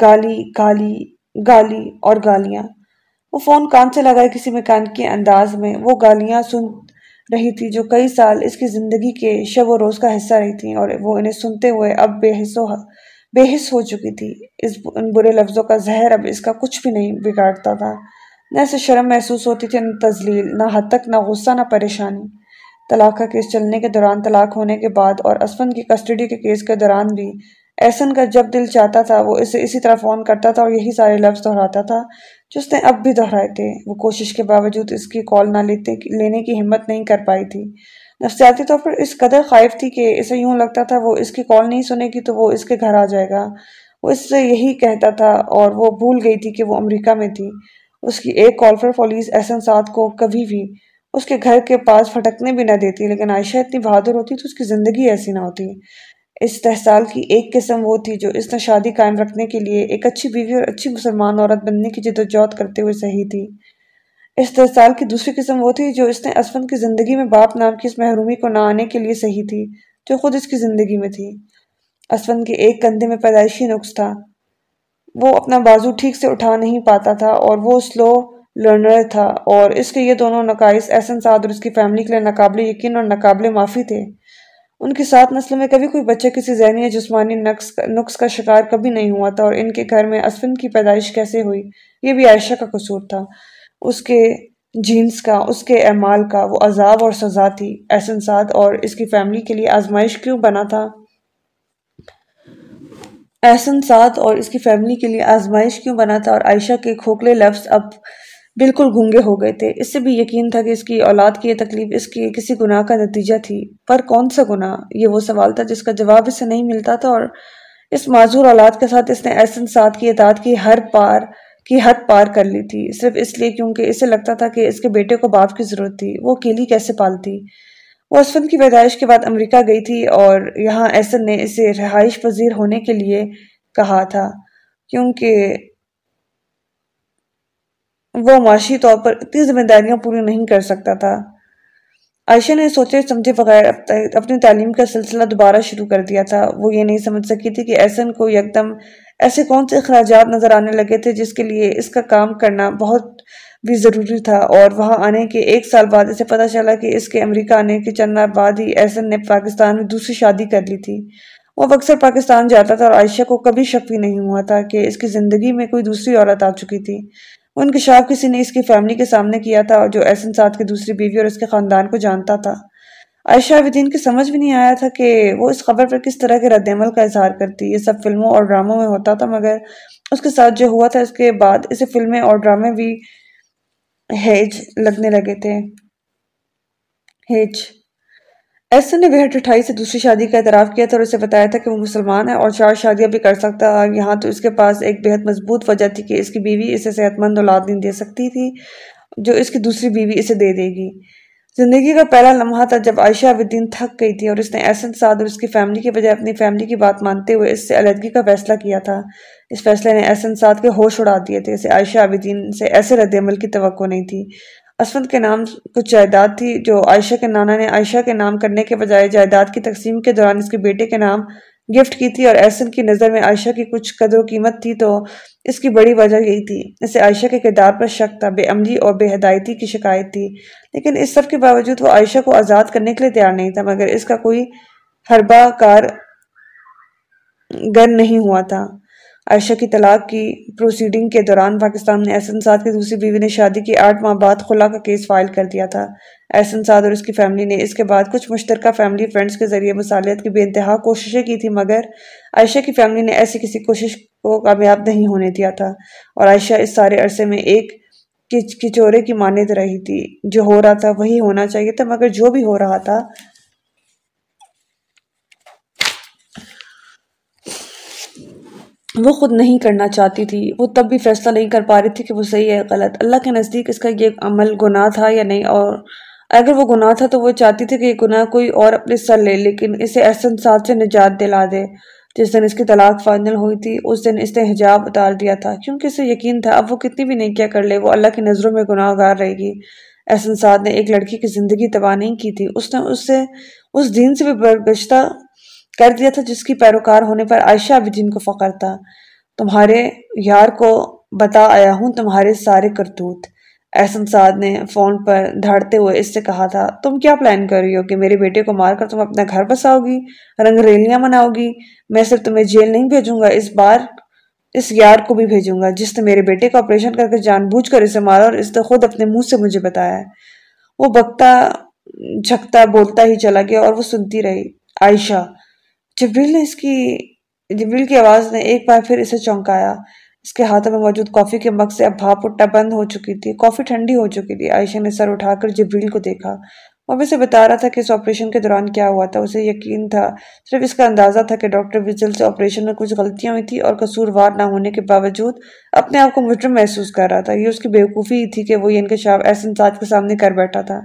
گالی گالی گالی اور گالیاں۔ وہ فون کان سے لگائے کسی کے انداز میں۔ وہ گالیاں سن رہی تھی جو کئی سال اس کی زندگی کے شب و روز کا حصہ رہی تھی اور وہ انہیں سنتے ہوئے اب بے حص و بے حص ہو چکی تھی۔ اس ان برے لفظوں کا زہر اب اس کا کچھ بھی نہیں بگاڑتا تھا۔ نہ اسے شرم محسوس ہوتی تھی، نہ تزلیل نہ حد تک نہ غصہ، نہ پریشانی۔ طلاق کا کیس چلنے کے دوران طلاق ہونے کے بعد اور اسفن کی کسٹڈی کے کیس کے دوران بھی۔ ایسن کا جب دل چاہتا تھا، وہ اسے اسی طرح فون کرتا تھا اور یہی سارے لفظ دہراتا تھا۔ جو اس نے اب بھی دہرائے تھے۔ وہ کوشش کے باوجود اس کی کال نہ لیتے، لینے کی ہمت نہیں کر پائی تھی۔ نفسیاتی طور پر اس قدر خائف تھی کہ اسے یوں لگتا تھا، وہ اس کی کال نہیں سنے گی تو وہ اس کے گھر آ جائے گا۔ وہ اس سے یہی کہتا تھا اور وہ بھول گئی تھی کہ وہ امریکہ میں تھی۔ اس کی ایک کال پر پولیس احسن ساتھ کو کبھی بھی اس کے گھر کے پاس پھٹکنے بھی نہ دیتی، لیکن عائشہ اتنی بہادر ہوتی تو اس کی زندگی ایسی نہ ہوتی۔ استحصال کی ایک قسم وہ تھی جو اس نے شادی قائم رکھنے کے لیے ایک اچھی بیوی اور اچھی مسلمان عورت بننے کی جد و جہد کرتے ہوئے صحیح تھی۔ استحصال کی دوسری قسم وہ تھی جو اس نے اسفن کی زندگی میں باپ نام کی اس محرومی کو نہ آنے کے لیے صحیح تھی، جو خود اس کی زندگی میں تھی۔ اسفن کے ایک کندھے میں پیدائشی نقص تھا۔ وہ اپنا بازو ٹھیک سے اٹھا نہیں پاتا تھا اور وہ سلو لرنر تھا اور اس کے یہ دونوں نقائص احسن سعد اور اس کی فیملی کے لیے ناقابل یقین اور ناقابل معافی تھے۔ ان کی سات نسلوں میں کبھی کوئی بچہ کسی ذہنی یا جسمانی نقص کا شکار کبھی نہیں ہوا تھا اور ان کے گھر میں اسفن کی پیدائش کیسے ہوئی، یہ بھی عائشہ کا قصور تھا۔ اس کے جینس کا، اس کے اعمال کا وہ عذاب اور سزا تھی۔ احسن سعد اور اس کی فیملی کے لیے آزمائش کیوں بنا تھا؟ احسن سعد اور اس کی فیملی کے لیے آزمائش کیوں بنا تھا اور عائشہ کے کھوکھلے لفظ اب بالکل گونگے ہو گئے تھے۔ اس سے بھی یقین تھا کہ اس کی اولاد کی یہ تکلیف اس کی کسی گناہ کا نتیجہ تھی۔ پر کون سا گناہ؟ یہ وہ سوال تھا جس کا جواب اس سے نہیں ملتا تھا اور اس معذور اولاد کے ساتھ اس نے ایسن ساتھ کی اطاعت کی ہر پار، کی حد پار کر لی تھی۔ صرف اس لیے کیونکہ اسے لگتا تھا کہ اس کے بیٹے کو باپ کی ضرورت تھی۔ وہ اکیلی کیسے پالتی؟ وہ اسفن کی پیدائش کے بعد امریکہ گئی تھی اور یہاں ایسن نے اسے رہائش پذیر ہونے کے لیے کہا تھا۔ کیونکہ وہ معاشی طور پر اتنی ذمہ داریاں پوری نہیں کر سکتا تھا۔ عائشہ نے سوچے سمجھے بغیر اپنی تعلیم کا سلسلہ دوبارہ شروع کر دیا تھا۔ وہ یہ نہیں سمجھ سکی تھی کہ ایسن کو یکدم ایسے کون سے اخراجات نظر آنے لگے تھے جس کے لیے اس کا کام کرنا بہت بھی ضروری تھا۔ اور وہاں آنے کے ایک سال بعد اسے پتا چلا کہ اس کے امریکہ آنے کے چند بعد ہی ایسن نے پاکستان میں دوسری شادی کر لی تھی۔ وہ اکثر پاکستان جاتا تھا اور عائشہ کو کبھی شک بھی نہیں ہوا تھا کہ اس کی زندگی میں کوئی دوسری عورت آ چکی تھی۔ انکشاف کسی نے اس کی فیملی کے سامنے کیا تھا اور جو احسن ساتھ کی دوسری بیوی اور اس کے خاندان کو جانتا تھا۔ عائشہ عابدین کی سمجھ بھی نہیں آیا تھا کہ وہ اس خبر پر کس طرح کے رد عمل کا اظہار کرتی۔ یہ سب فلموں اور ڈراموں میں ہوتا تھا، مگر اس کے ساتھ جو ہوا تھا، اس کے بعد اسے فلمیں اور ڈرامے بھی ہیج لگنے لگے تھے۔ ہیج۔ ایسن نے بہت اٹھائی سے دوسری شادی کا اعتراف کیا تھا اور اسے بتایا تھا کہ وہ مسلمان ہے اور چار شادیاں بھی کر سکتا یہاں تو اس کے پاس ایک بہت مضبوط وجہ تھی کہ اس کی بیوی اسے صحت مند اولاد نہیں دے سکتی تھی، جو اس کی دوسری بیوی اسے دے دے گی۔ زندگی کا پہلا لمحہ تھا جب عائشہ عبدین تھک گئی تھی اور اس نے احسن سعد اور اس کی فیملی کی بجائے اپنی فیملی کی بات مانتے ہوئے اس سے علیحدگی کا فیصلہ کیا تھا۔ اس فیصلے نے احسن سعد کے ہوش اڑا دیے تھے۔ اسے عائشہ عبدین سے ایسے رد عمل کی توقع نہیں تھی۔ اسفند کے نام کچھ جائیداد تھی جو عائشہ کے نانا نے عائشہ کے نام کرنے کے بجائے جائیداد کی تقسیم کے دوران اس کے بیٹے کے نام گفٹ کی تھی اور احسن کی نظر میں عائشہ کی کچھ قدر و قیمت تھی تو اس کی بڑی وجہ یہی تھی۔ اسے عائشہ کے کردار پر شک تھا، بے عملی اور بے ہدایتی کی شکایت تھی۔ لیکن اس سب کے باوجود وہ عائشہ کو آزاد کرنے کے لیے تیار نہیں تھا، مگر اس کا کوئی حربہ کار گر نہیں ہوا تھا۔ عائشہ کی طلاق کی پروسیڈنگ کے دوران پاکستان نے احسن سعد کی دوسری بیوی نے شادی کی آٹھ ماہ بعد خلا کا کیس فائل کر دیا تھا۔ احسن سعد اور اس کی فیملی نے اس کے بعد کچھ مشترکہ فیملی فرینڈز کے ذریعے مسالیت کی بے انتہا کوششیں کی تھی مگر عائشہ کی فیملی نے ایسی کسی کوشش کو کامیاب نہیں ہونے دیا تھا۔ اور عائشہ اس سارے عرصے میں ایک کچورے کی مانند رہی تھی۔ جو ہو رہا تھا وہی ہونا چاہیے تھا، مگر جو بھی ہو رہا تھا وہ خود نہیں کرنا چاہتی تھی۔ وہ تب بھی فیصلہ نہیں کر پا رہی تھی کہ وہ صحیح ہے، غلط۔ اللہ کے نزدیک اس کا یہ عمل گناہ تھا یا نہیں؟ اور اگر وہ گناہ تھا تو وہ چاہتی تھی کہ یہ گناہ کوئی اور اپنے سر لے، لیکن اسے احسن ساتھ سے نجات دلا دے۔ جس دن اس کی طلاق فائنل ہوئی تھی، اس دن اس نے حجاب اتار دیا تھا۔ کیونکہ اسے یقین تھا، اب وہ کتنی بھی نہیں کیا کر لے، وہ اللہ کی نظروں میں گناہ گار رہے گی۔ احسن سعد نے ایک لڑکی کی زندگی تباہ نہیں کی تھی۔ اس نے اس سے اس دین سے بھی برگشتہ کر دیا تھا جس کی پیروکار ہونے پر عائشہ بھی جن کو فخر تھا۔ تمہارے یار کو بتا آیا ہوں، تمہارے سارے کرتوت۔ احسن سعد نے فون پر دھاڑتے ہوئے اس سے کہا تھا، تم کیا پلان کر رہی ہو کہ میرے بیٹے کو مار کر تم اپنا گھر بساؤ گی، رنگ ریلیاں مناؤ گی؟ میں صرف تمہیں جیل نہیں بھیجوں گا، اس بار اس یار کو بھی بھیجوں گا، جس نے میرے بیٹے کا آپریشن کر کے جان بوجھ کر اسے مارا اور اس نے خود اپنے منہ سے مجھے بتایا۔ ہے وہ بکتا، جھکتا، بولتا ہی چلا گیا اور وہ سنتی رہی۔ عائشہ جبریل نے اس کی جبریل کی آواز نے ایک بار پھر اسے چونکایا۔ اس کے ہاتھوں میں موجود کافی کے مگ سے اب بھاپ اٹھا بند ہو چکی تھی۔ کافی ٹھنڈی ہو چکی تھی۔ عائشہ نے سر اٹھا کر جبریل کو دیکھا۔ وہ اسے بتا رہا تھا کہ اس آپریشن کے دوران کیا ہوا تھا۔ اسے یقین تھا، صرف اس کا اندازہ تھا کہ ڈاکٹر وزل سے آپریشن میں کچھ غلطیاں ہوئی تھی اور قصوروار نہ ہونے کے باوجود اپنے آپ کو مجرم محسوس کر رہا تھا۔ یہ اس کی بیوقوفی ہی تھی کہ وہ یہ انکشاف احسن سعد کے سامنے کر بیٹھا تھا۔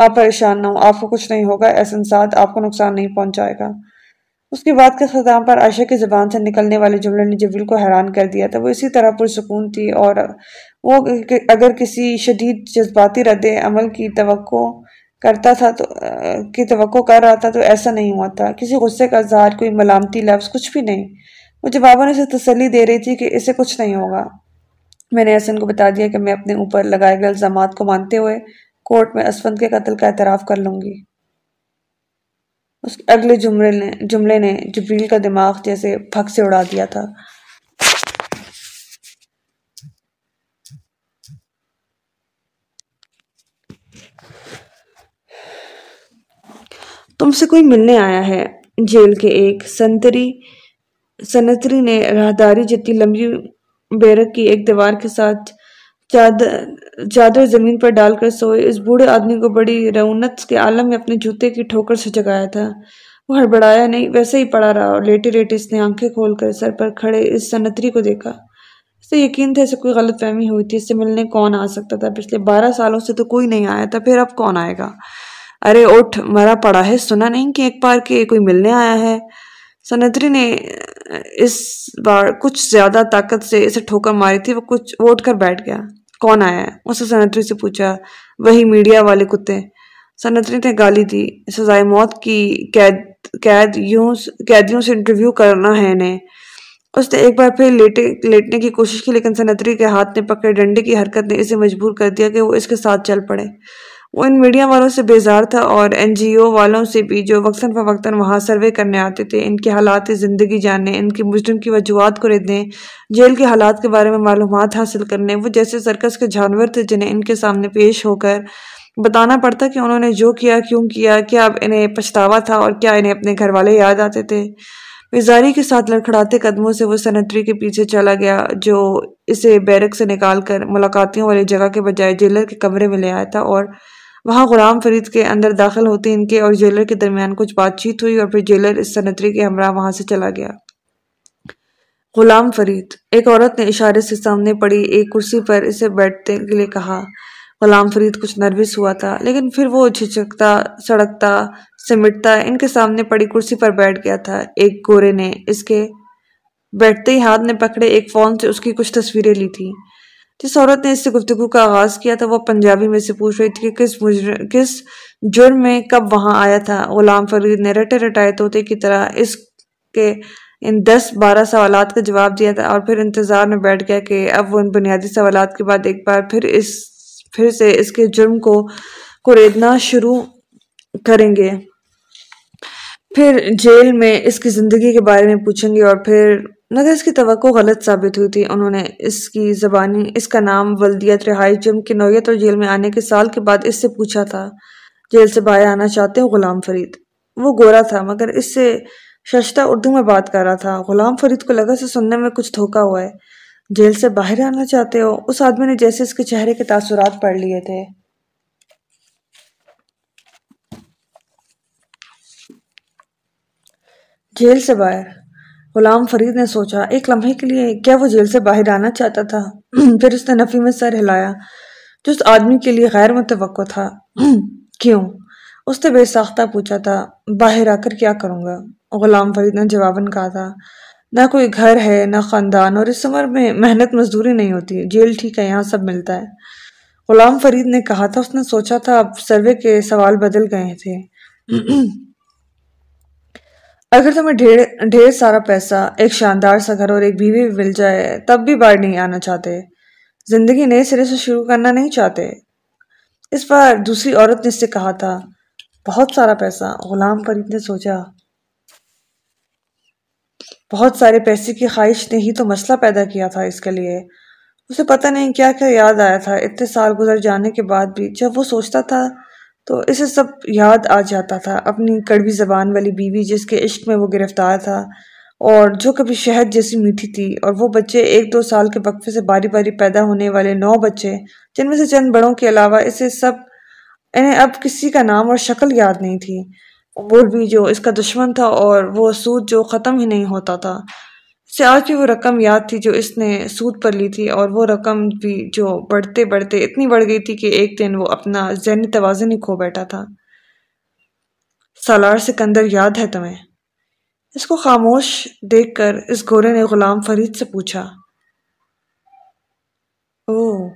آپ پریشان نہ ہو آپ کو کچھ نہیں ہوگا۔ احسن سعد آپ کو نقصان نہیں پہنچائے گا۔ اس کی بات کے خطام پر عائشہ کی زبان سے نکلنے والے جملے نے جبریل کو حیران کر دیا تھا۔ وہ اسی طرح پرسکون تھی اور وہ اگر کسی شدید جذباتی رد عمل کی توقع کرتا تھا تو، کی توقع کر رہا تھا تو ایسا نہیں ہوا تھا۔ کسی غصے کا اظہار، کوئی ملامتی لفظ، کچھ بھی نہیں۔ وہ جوابوں نے اسے تسلی دے رہی تھی کہ اسے کچھ نہیں ہوگا۔ میں نے احسن کو بتا دیا کہ میں اپنے اوپر لگائے گئے الزامات کو مانتے ہوئے کورٹ میں اسفند کے قتل کا اعتراف کر لوں گی۔ اس اگلے جملے نے جملے نے جبریل کا دماغ جیسے پھک سے اڑا دیا تھا۔ تم سے کوئی ملنے آیا ہے؟ جیل کے ایک سنتری سنتری نے راہداری جتنی لمبی بیرک کی ایک دیوار کے ساتھ چادر زمین پر ڈال کر سوئے۔ اس بوڑھے آدمی کو بڑی رونت کے عالم میں اپنے جوتے کی ٹھوکر سے جگایا تھا۔ وہ ہڑبڑایا نہیں، ویسے ہی پڑا رہا اور لیٹے لیٹے اس نے آنکھیں کھول کر سر پر کھڑے اس سنتری کو دیکھا۔ اسے یقین تھا، اسے کوئی غلط فہمی ہوئی تھی۔ اس سے ملنے کون آ سکتا تھا؟ پچھلے بارہ سالوں سے تو کوئی نہیں آیا تھا، پھر اب کون آئے گا؟ ارے اٹھ، مرا پڑا ہے۔ سنا نہیں کہ ایک بار کے کوئی ملنے آیا ہے۔ سنتری نے اس بار کچھ زیادہ طاقت سے اسے ٹھوکر ماری تھی، وہ کچھ وہ اٹھ کر بیٹھ گیا۔ کون آیا ہے؟ اسے سنتری سے پوچھا، وہی میڈیا والے کتے۔ سنتری نے گالی دی، سزائے موت کی قید قیدیوں سے انٹرویو کرنا ہے انہیں۔ اس نے ایک بار پھر لیٹے، لیٹنے کی کوشش کی، لیکن سنتری کے ہاتھ نے پکڑے۔ ڈنڈے کی حرکت نے اسے مجبور کر دیا کہ وہ اس کے ساتھ چل پڑے۔ وہ ان میڈیا والوں سے بیزار تھا اور این جی او والوں سے بھی جو وقتاً فوقتاً وہاں سروے کرنے آتے تھے، ان کے حالات زندگی جاننے، ان کی مجرم کی وجوہات کو ردنے، جیل کے حالات کے بارے میں معلومات حاصل کرنے، وہ جیسے سرکس کے جانور تھے جنہیں ان کے سامنے پیش ہو کر بتانا پڑتا کہ انہوں نے جو کیا، کیوں کیا کیا اب انہیں پچھتاوا تھا اور کیا انہیں اپنے گھر والے یاد آتے تھے۔ وزاری کے ساتھ لڑکھڑاتے قدموں سے وہ سینٹری کے پیچھے چلا گیا، جو اسے بیرک سے نکال کر ملاقاتیوں والی جگہ کے بجائے جیلر کے کمرے میں لے آیا تھا اور وہاں غلام فرید کے اندر داخل ہوتے ان کے اور جیلر کے درمیان کچھ بات چیت ہوئی اور پھر جیلر اس سینٹری کے ہمراہ وہاں سے چلا گیا۔ غلام فرید، ایک عورت نے اشارے سے سامنے پڑی، ایک کرسی پر اسے بیٹھتے کے لیے کہا۔ غلام فرید کچھ نروس ہوا تھا، لیکن پھر وہ جھجکتا سڑکتا، سمٹتا، ان کے سامنے پڑی کرسی پر بیٹھ گیا تھا۔ ایک گورے نے اس کے بیٹھتے ہی ہاتھ نے پکڑے، ایک فون سے اس کی کچھ تصویریں لی تھی جس عورت نے اس سے گفتگو کا آغاز کیا تھا، وہ پنجابی میں سے پوچھ رہی تھی کہ کس کس جرم میں کب وہاں آیا تھا۔ غلام فرید نے رٹے رٹائے طوطے کی طرح اس کے ان دس بارہ سوالات کا جواب دیا تھا اور پھر انتظار میں بیٹھ گیا کہ اب وہ ان بنیادی سوالات کے بعد ایک بار پھر اس، پھر سے اس کے جرم کو کوریدنا شروع کریں گے۔ پھر جیل میں اس کی زندگی کے بارے میں پوچھیں گے اور پھر مگر اس کی توقع غلط ثابت ہوئی تھی۔ انہوں نے اس کی زبانی، اس کا نام ولدیت رہائی جرم کی نوعیت اور جیل میں آنے کے سال کے بعد اس سے پوچھا تھا۔ جیل سے باہر آنا چاہتے ہو غلام فرید؟ وہ گورا تھا، مگر اس سے ششتہ اردو میں بات کر رہا تھا۔ غلام فرید کو لگا سے سننے میں کچھ دھوکا ہوا ہے۔ جیل سے باہر آنا چاہتے ہو؟ اس آدمی نے جیسے اس کے چہرے کے تاثرات پڑھ لیے تھے۔ جیل سے باہر۔ غلام فرید نے سوچا، ایک لمحے کے لیے کیا وہ جیل سے باہر آنا چاہتا تھا؟ پھر اس نے نفی میں سر ہلایا، جو اس آدمی کے لیے غیر متوقع تھا۔ کیوں؟ اس نے بے ساختہ پوچھا تھا، باہر آ کر کیا کروں گا؟ غلام فرید نے جواباً کہا تھا، نہ کوئی گھر ہے، نہ خاندان، اور اس عمر میں محنت مزدوری نہیں ہوتی، جیل ٹھیک ہے، یہاں سب ملتا ہے۔ غلام فرید نے کہا تھا، اس نے سوچا تھا، اب سروے کے سوال بدل گئے تھے۔ اگر تمہیں ڈھیر ڈھیر سارا پیسہ، ایک شاندار سا گھر اور ایک بیوی مل جائے، تب بھی باہر نہیں آنا چاہتے۔ زندگی نئے سرے سے شروع کرنا نہیں چاہتے۔ اس بار دوسری عورت نے اس سے کہا تھا، بہت سارا پیسہ، غلام فرید نے سوچا۔ بہت سارے پیسے کی خواہش نے ہی تو مسئلہ پیدا کیا تھا اس کے لیے۔ اسے پتہ نہیں کیا کیا یاد آیا تھا۔ اتنے سال گزر جانے کے بعد بھی جب وہ سوچتا تھا تو اسے سب یاد آ جاتا تھا، اپنی کڑوی زبان والی بیوی جس کے عشق میں وہ گرفتار تھا اور جو کبھی شہد جیسی میٹھی تھی اور وہ بچے ایک دو سال کے وقفے سے باری باری پیدا ہونے والے نو بچے جن میں سے چند بڑوں کے علاوہ اسے سب انہیں اب کسی کا نام اور شکل یاد نہیں تھی۔ وہ بھی جو اس کا دشمن تھا اور وہ سود جو ختم ہی نہیں ہوتا تھا۔ اسے آج بھی وہ رقم یاد تھی جو اس نے سود پر لی تھی اور وہ رقم بھی جو بڑھتے بڑھتے اتنی بڑھ گئی تھی کہ ایک دن وہ اپنا ذہنی توازن ہی کھو بیٹھا تھا۔ سالار سکندر یاد ہے تمہیں؟ اس کو خاموش دیکھ کر اس گورے نے غلام فرید سے پوچھا۔ او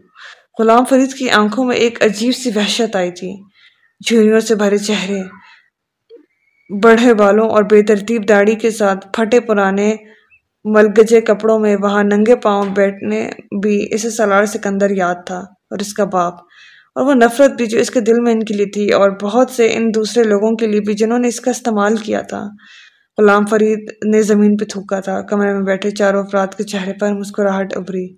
غلام فرید کی آنکھوں میں ایک عجیب سی وحشت آئی تھی۔ جھوریوں سے بھرے چہرے، بڑھے بالوں اور بے ترتیب داڑھی کے ساتھ پھٹے پرانے ملگجے کپڑوں میں وہاں ننگے پاؤں بیٹھنے بھی اسے سالار سکندر یاد تھا اور اس کا باپ۔ اور وہ نفرت بھی جو اس کے دل میں ان کے لیے تھی اور بہت سے ان دوسرے لوگوں کے لیے بھی جنہوں نے اس کا استعمال کیا تھا۔ غلام فرید نے زمین پہ تھوکا تھا، کمرے میں بیٹھے چاروں افراد کے چہرے پر مسکراہٹ ابری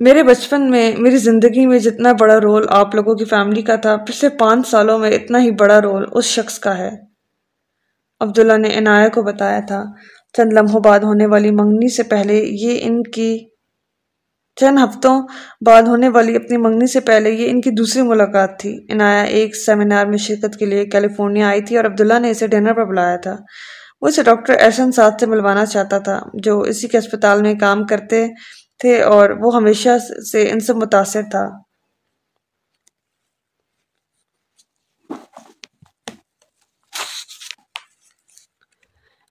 میرے بچپن میں، میری زندگی میں جتنا بڑا رول آپ لوگوں کی فیملی کا تھا، پچھلے پانچ سالوں میں اتنا ہی بڑا رول اس شخص کا ہے۔ عبداللہ نے عنایہ کو بتایا تھا، چند لمحوں بعد ہونے والی منگنی سے پہلے یہ ان کی، چند ہفتوں بعد ہونے والی اپنی منگنی سے پہلے یہ ان کی دوسری ملاقات تھی۔ عنایہ ایک سیمینار میں شرکت کے لیے کیلیفورنیا آئی تھی اور عبداللہ نے اسے ڈنر پر بلایا تھا۔ وہ اسے ڈاکٹر احسن ساتھ سے ملوانا چاہتا تھا، جو اسی کے اسپتال میں کام کرتے تھے اور وہ ہمیشہ سے ان سے متاثر تھا۔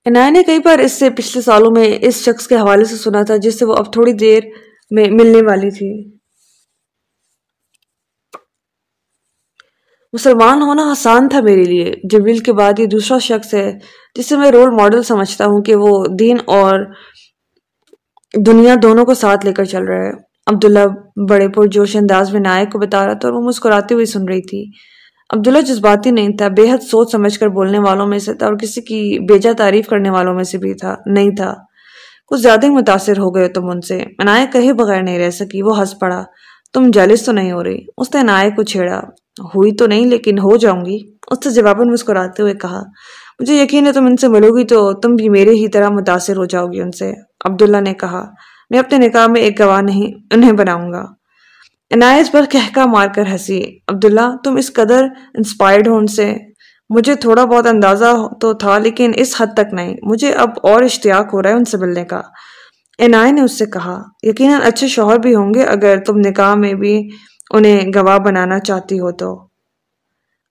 عنایہ نے کئی بار اس سے پچھلے سالوں میں اس شخص کے حوالے سے سنا تھا جس سے وہ اب تھوڑی دیر میں ملنے والی تھی۔ مسلمان ہونا آسان تھا میرے لیے۔ جبیل کے بعد یہ دوسرا شخص ہے جسے میں رول ماڈل سمجھتا ہوں کہ وہ دین اور دنیا دونوں کو ساتھ لے کر چل رہا ہے۔ عبداللہ بڑے پرجوش انداز میں نائک کو بتا رہا تھا اور وہ مسکراتی ہوئی سن رہی تھی۔ عبداللہ جذباتی نہیں تھا، بے حد سوچ سمجھ کر بولنے والوں میں سے تھا اور کسی کی بیجا تعریف کرنے والوں میں سے بھی تھا، نہیں تھا۔ کچھ زیادہ ہی متاثر ہو گئے تم ان سے۔ عنایت کہے بغیر نہیں رہ سکی، وہ ہنس پڑا۔ تم جالس تو نہیں ہو رہی۔ اس نے عنایت کو چھیڑا۔ ہوئی تو نہیں، لیکن ہو جاؤں گی۔ اس نے جواباً مسکراتے ہوئے کہا، مجھے یقین ہے تم ان سے ملو گی تو تم بھی میرے ہی طرح متاثر ہو جاؤ گی ان سے۔ عبداللہ نے کہا، میں اپنے نکاح میں ایک گواہ نہیں، انہیں بناؤں گا۔ عنایت پر کہکا مار کر ہنسی۔ عبداللہ، تم اس قدر انسپائرڈ ہو ان سے۔ مجھے تھوڑا بہت اندازہ تو تھا لیکن اس حد تک نہیں۔ مجھے اب اور اشتیاق ہو رہا ہے ان سے ملنے کا۔ عنایت نے اس سے کہا، یقیناً اچھے شوہر بھی ہوں گے اگر تم نکاح میں بھی انہیں گواہ بنانا چاہتی ہو تو۔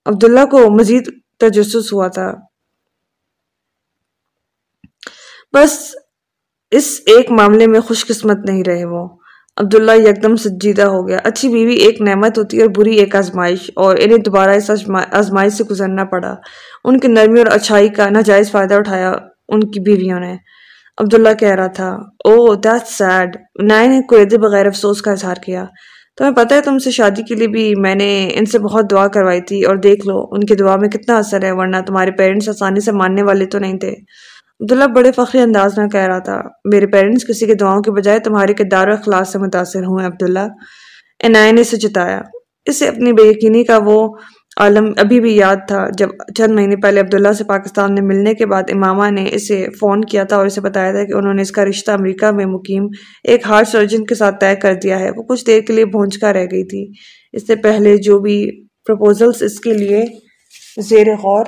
عبداللہ کو مزید تجسس ہوا تھا۔ بس اس ایک معاملے میں خوش قسمت نہیں رہے وہ۔ عبداللہ یکدم سجیدہ ہو گیا۔ اچھی بیوی، ایک نعمت ہوتی ہے اور بری ایک آزمائش۔ اور انہیں دوبارہ اس آزمائش سے گزرنا پڑا۔ ان کی نرمی اور اچھائی کا ناجائز فائدہ اٹھایا ان کی بیویوں نے۔ عبداللہ کہہ رہا تھا او دیٹ سیڈ نائے نے کوئی بغیر افسوس کا اظہار کیا۔ تمہیں پتہ ہے، تم سے شادی کے لیے بھی میں نے ان سے بہت دعا کروائی تھی۔ اور دیکھ لو، ان کی دعا میں کتنا اثر ہے، ورنہ تمہارے پیرنٹس آسانی سے ماننے والے تو نہیں تھے۔ عبداللہ بڑے فخری انداز میں کہہ رہا تھا۔ میرے پیرنٹس کسی کے دعاؤں کے بجائے تمہارے کردار و اخلاص سے متاثر ہوئے عبداللہ۔ عنائے نے اسے جتایا۔ اسے اپنی بے یقینی کا وہ عالم ابھی بھی یاد تھا، جب چند مہینے پہلے عبداللہ سے پاکستان میں ملنے کے بعد امامہ نے اسے فون کیا تھا اور اسے بتایا تھا کہ انہوں نے اس کا رشتہ امریکہ میں مقیم ایک ہارٹ سرجن کے ساتھ طے کر دیا ہے۔ وہ کچھ دیر کے لیے بھونچکا رہ گئی تھی۔ اس سے پہلے جو بھی پروپوزلز اس کے لیے زیر غور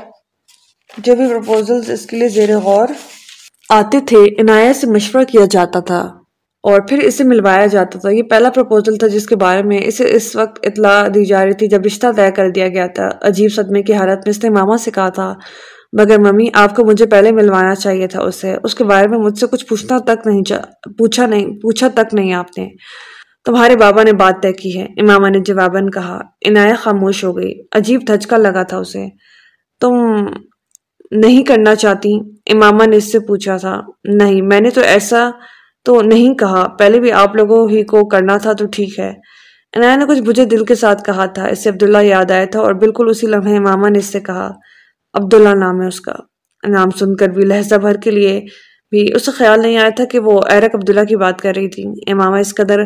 جو بھی پروپوزلز اس کے لیے زیر غور آتے تھے، عنایت سے مشورہ کیا جاتا تھا اور پھر اسے ملوایا جاتا تھا۔ یہ پہلا پروپوزل تھا جس کے بارے میں اسے اس وقت اطلاع دی جا رہی تھی جب رشتہ طے کر دیا گیا تھا۔ عجیب صدمے کی حالت میں اس نے ماما سے کہا تھا، مگر ممی، آپ کو مجھے پہلے ملوانا چاہیے تھا اسے۔ اس کے بارے میں مجھ سے کچھ پوچھنا تک نہیں پوچھا نہیں، پوچھا تک نہیں آپ نے۔ تمہارے بابا نے بات طے کی ہے۔ امامہ نے جواباً کہا، عنایت خاموش ہو گئی۔ عجیب دھچکا لگا تھا اسے۔ تم نہیں کرنا چاہتی۔ امامہ نے اس سے پوچھا تھا، نہیں، میں نے تو ایسا تو نہیں کہا۔ پہلے بھی آپ لوگوں ہی کو کرنا تھا تو ٹھیک ہے۔ عنایہ نے کچھ بجھے دل کے ساتھ کہا تھا۔ اس سے عبداللہ یاد آیا تھا اور بالکل اسی لمحے امامہ نے اس سے کہا، عبداللہ نام ہے اس کا۔ نام سن کر بھی لہجہ بھر کے لیے بھی اسے خیال نہیں آیا تھا کہ وہ ایرک عبداللہ کی بات کر رہی تھی۔ امامہ اس قدر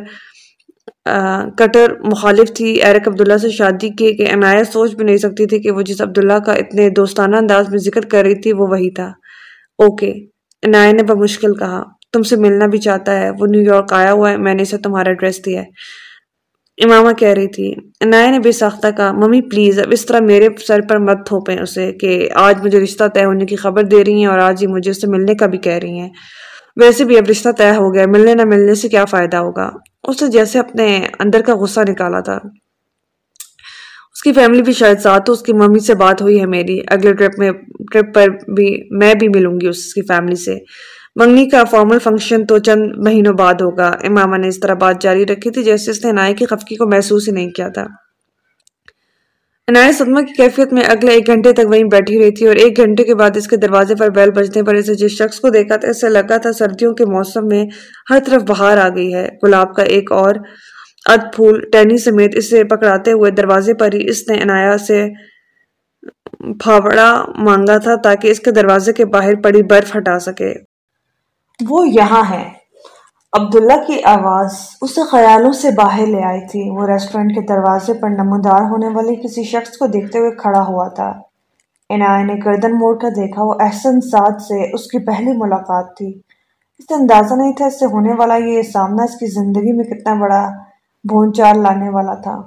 کٹر مخالف تھی۔ ایرک عبداللہ سے شادی کی کہ عنایت سوچ بھی نہیں سکتی تھی کہ وہ جس عبداللہ کا اتنے دوستانہ انداز میں ذکر کر رہی تھی وہ وہی تھا۔ اوکے عنایت نے بمشکل کہا، تم سے ملنا بھی چاہتا ہے، وہ نیو یارک آیا ہوا ہے، میں نے اسے تمہارا ایڈریس دیا ہے۔ امامہ کہہ رہی تھی عنایت نے بے ساختہ کہا، ممی پلیز اب اس طرح میرے سر پر مت تھوپیں اسے کہ آج مجھے رشتہ طے ہونے کی خبر دے رہی ہیں اور آج ہی مجھے اسے ملنے کا بھی کہہ رہی ہیں۔ ویسے بھی اب رشتہ طے ہو گیا ملنے نہ ملنے سے کیا فائدہ ہوگا؟ اس نے جیسے اپنے اندر کا غصہ نکالا تھا۔ اس کی فیملی بھی شاید ساتھ اس کی ممی سے بات ہوئی ہے میری۔ اگلے ٹرپ میں ٹرپ پر بھی میں بھی ملوں گی اس کی فیملی سے۔ منگنی کا فارمل فنکشن تو چند مہینوں بعد ہوگا۔ امامہ نے اس طرح بات جاری رکھی تھی جیسے اس نے نائے کی خفکی کو محسوس ہی نہیں کیا تھا۔ عنایت صدمہ کی کیفیت میں اگلے ایک گھنٹے تک وہیں بیٹھی رہی تھی اور ایک گھنٹے کے بعد اس کے دروازے پر بیل بجنے پر اسے جس شخص کو دیکھا تھا، اسے لگا تھا سردیوں کے موسم میں ہر طرف بہار آ گئی ہے۔ گلاب کا ایک اور اد پھول ٹینی سمیت اسے پکڑاتے ہوئے دروازے پر ہی اس نے عنایت سے پھاوڑا مانگا تھا تاکہ اس کے دروازے کے باہر پڑی برف ہٹا سکے۔ وہ یہاں ہے۔ عبداللہ کی آواز اسے خیالوں سے باہر لے آئی تھی۔ وہ ریسٹورنٹ کے دروازے پر نمودار ہونے والے کسی شخص کو دیکھتے ہوئے کھڑا ہوا تھا۔ عنایہ نے گردن موڑ کر دیکھا، وہ احسن ساتھ سے اس کی پہلی ملاقات تھی۔ اس سے اندازہ نہیں تھا اس سے ہونے والا یہ سامنا اس کی زندگی میں کتنا بڑا بھون چال لانے والا تھا۔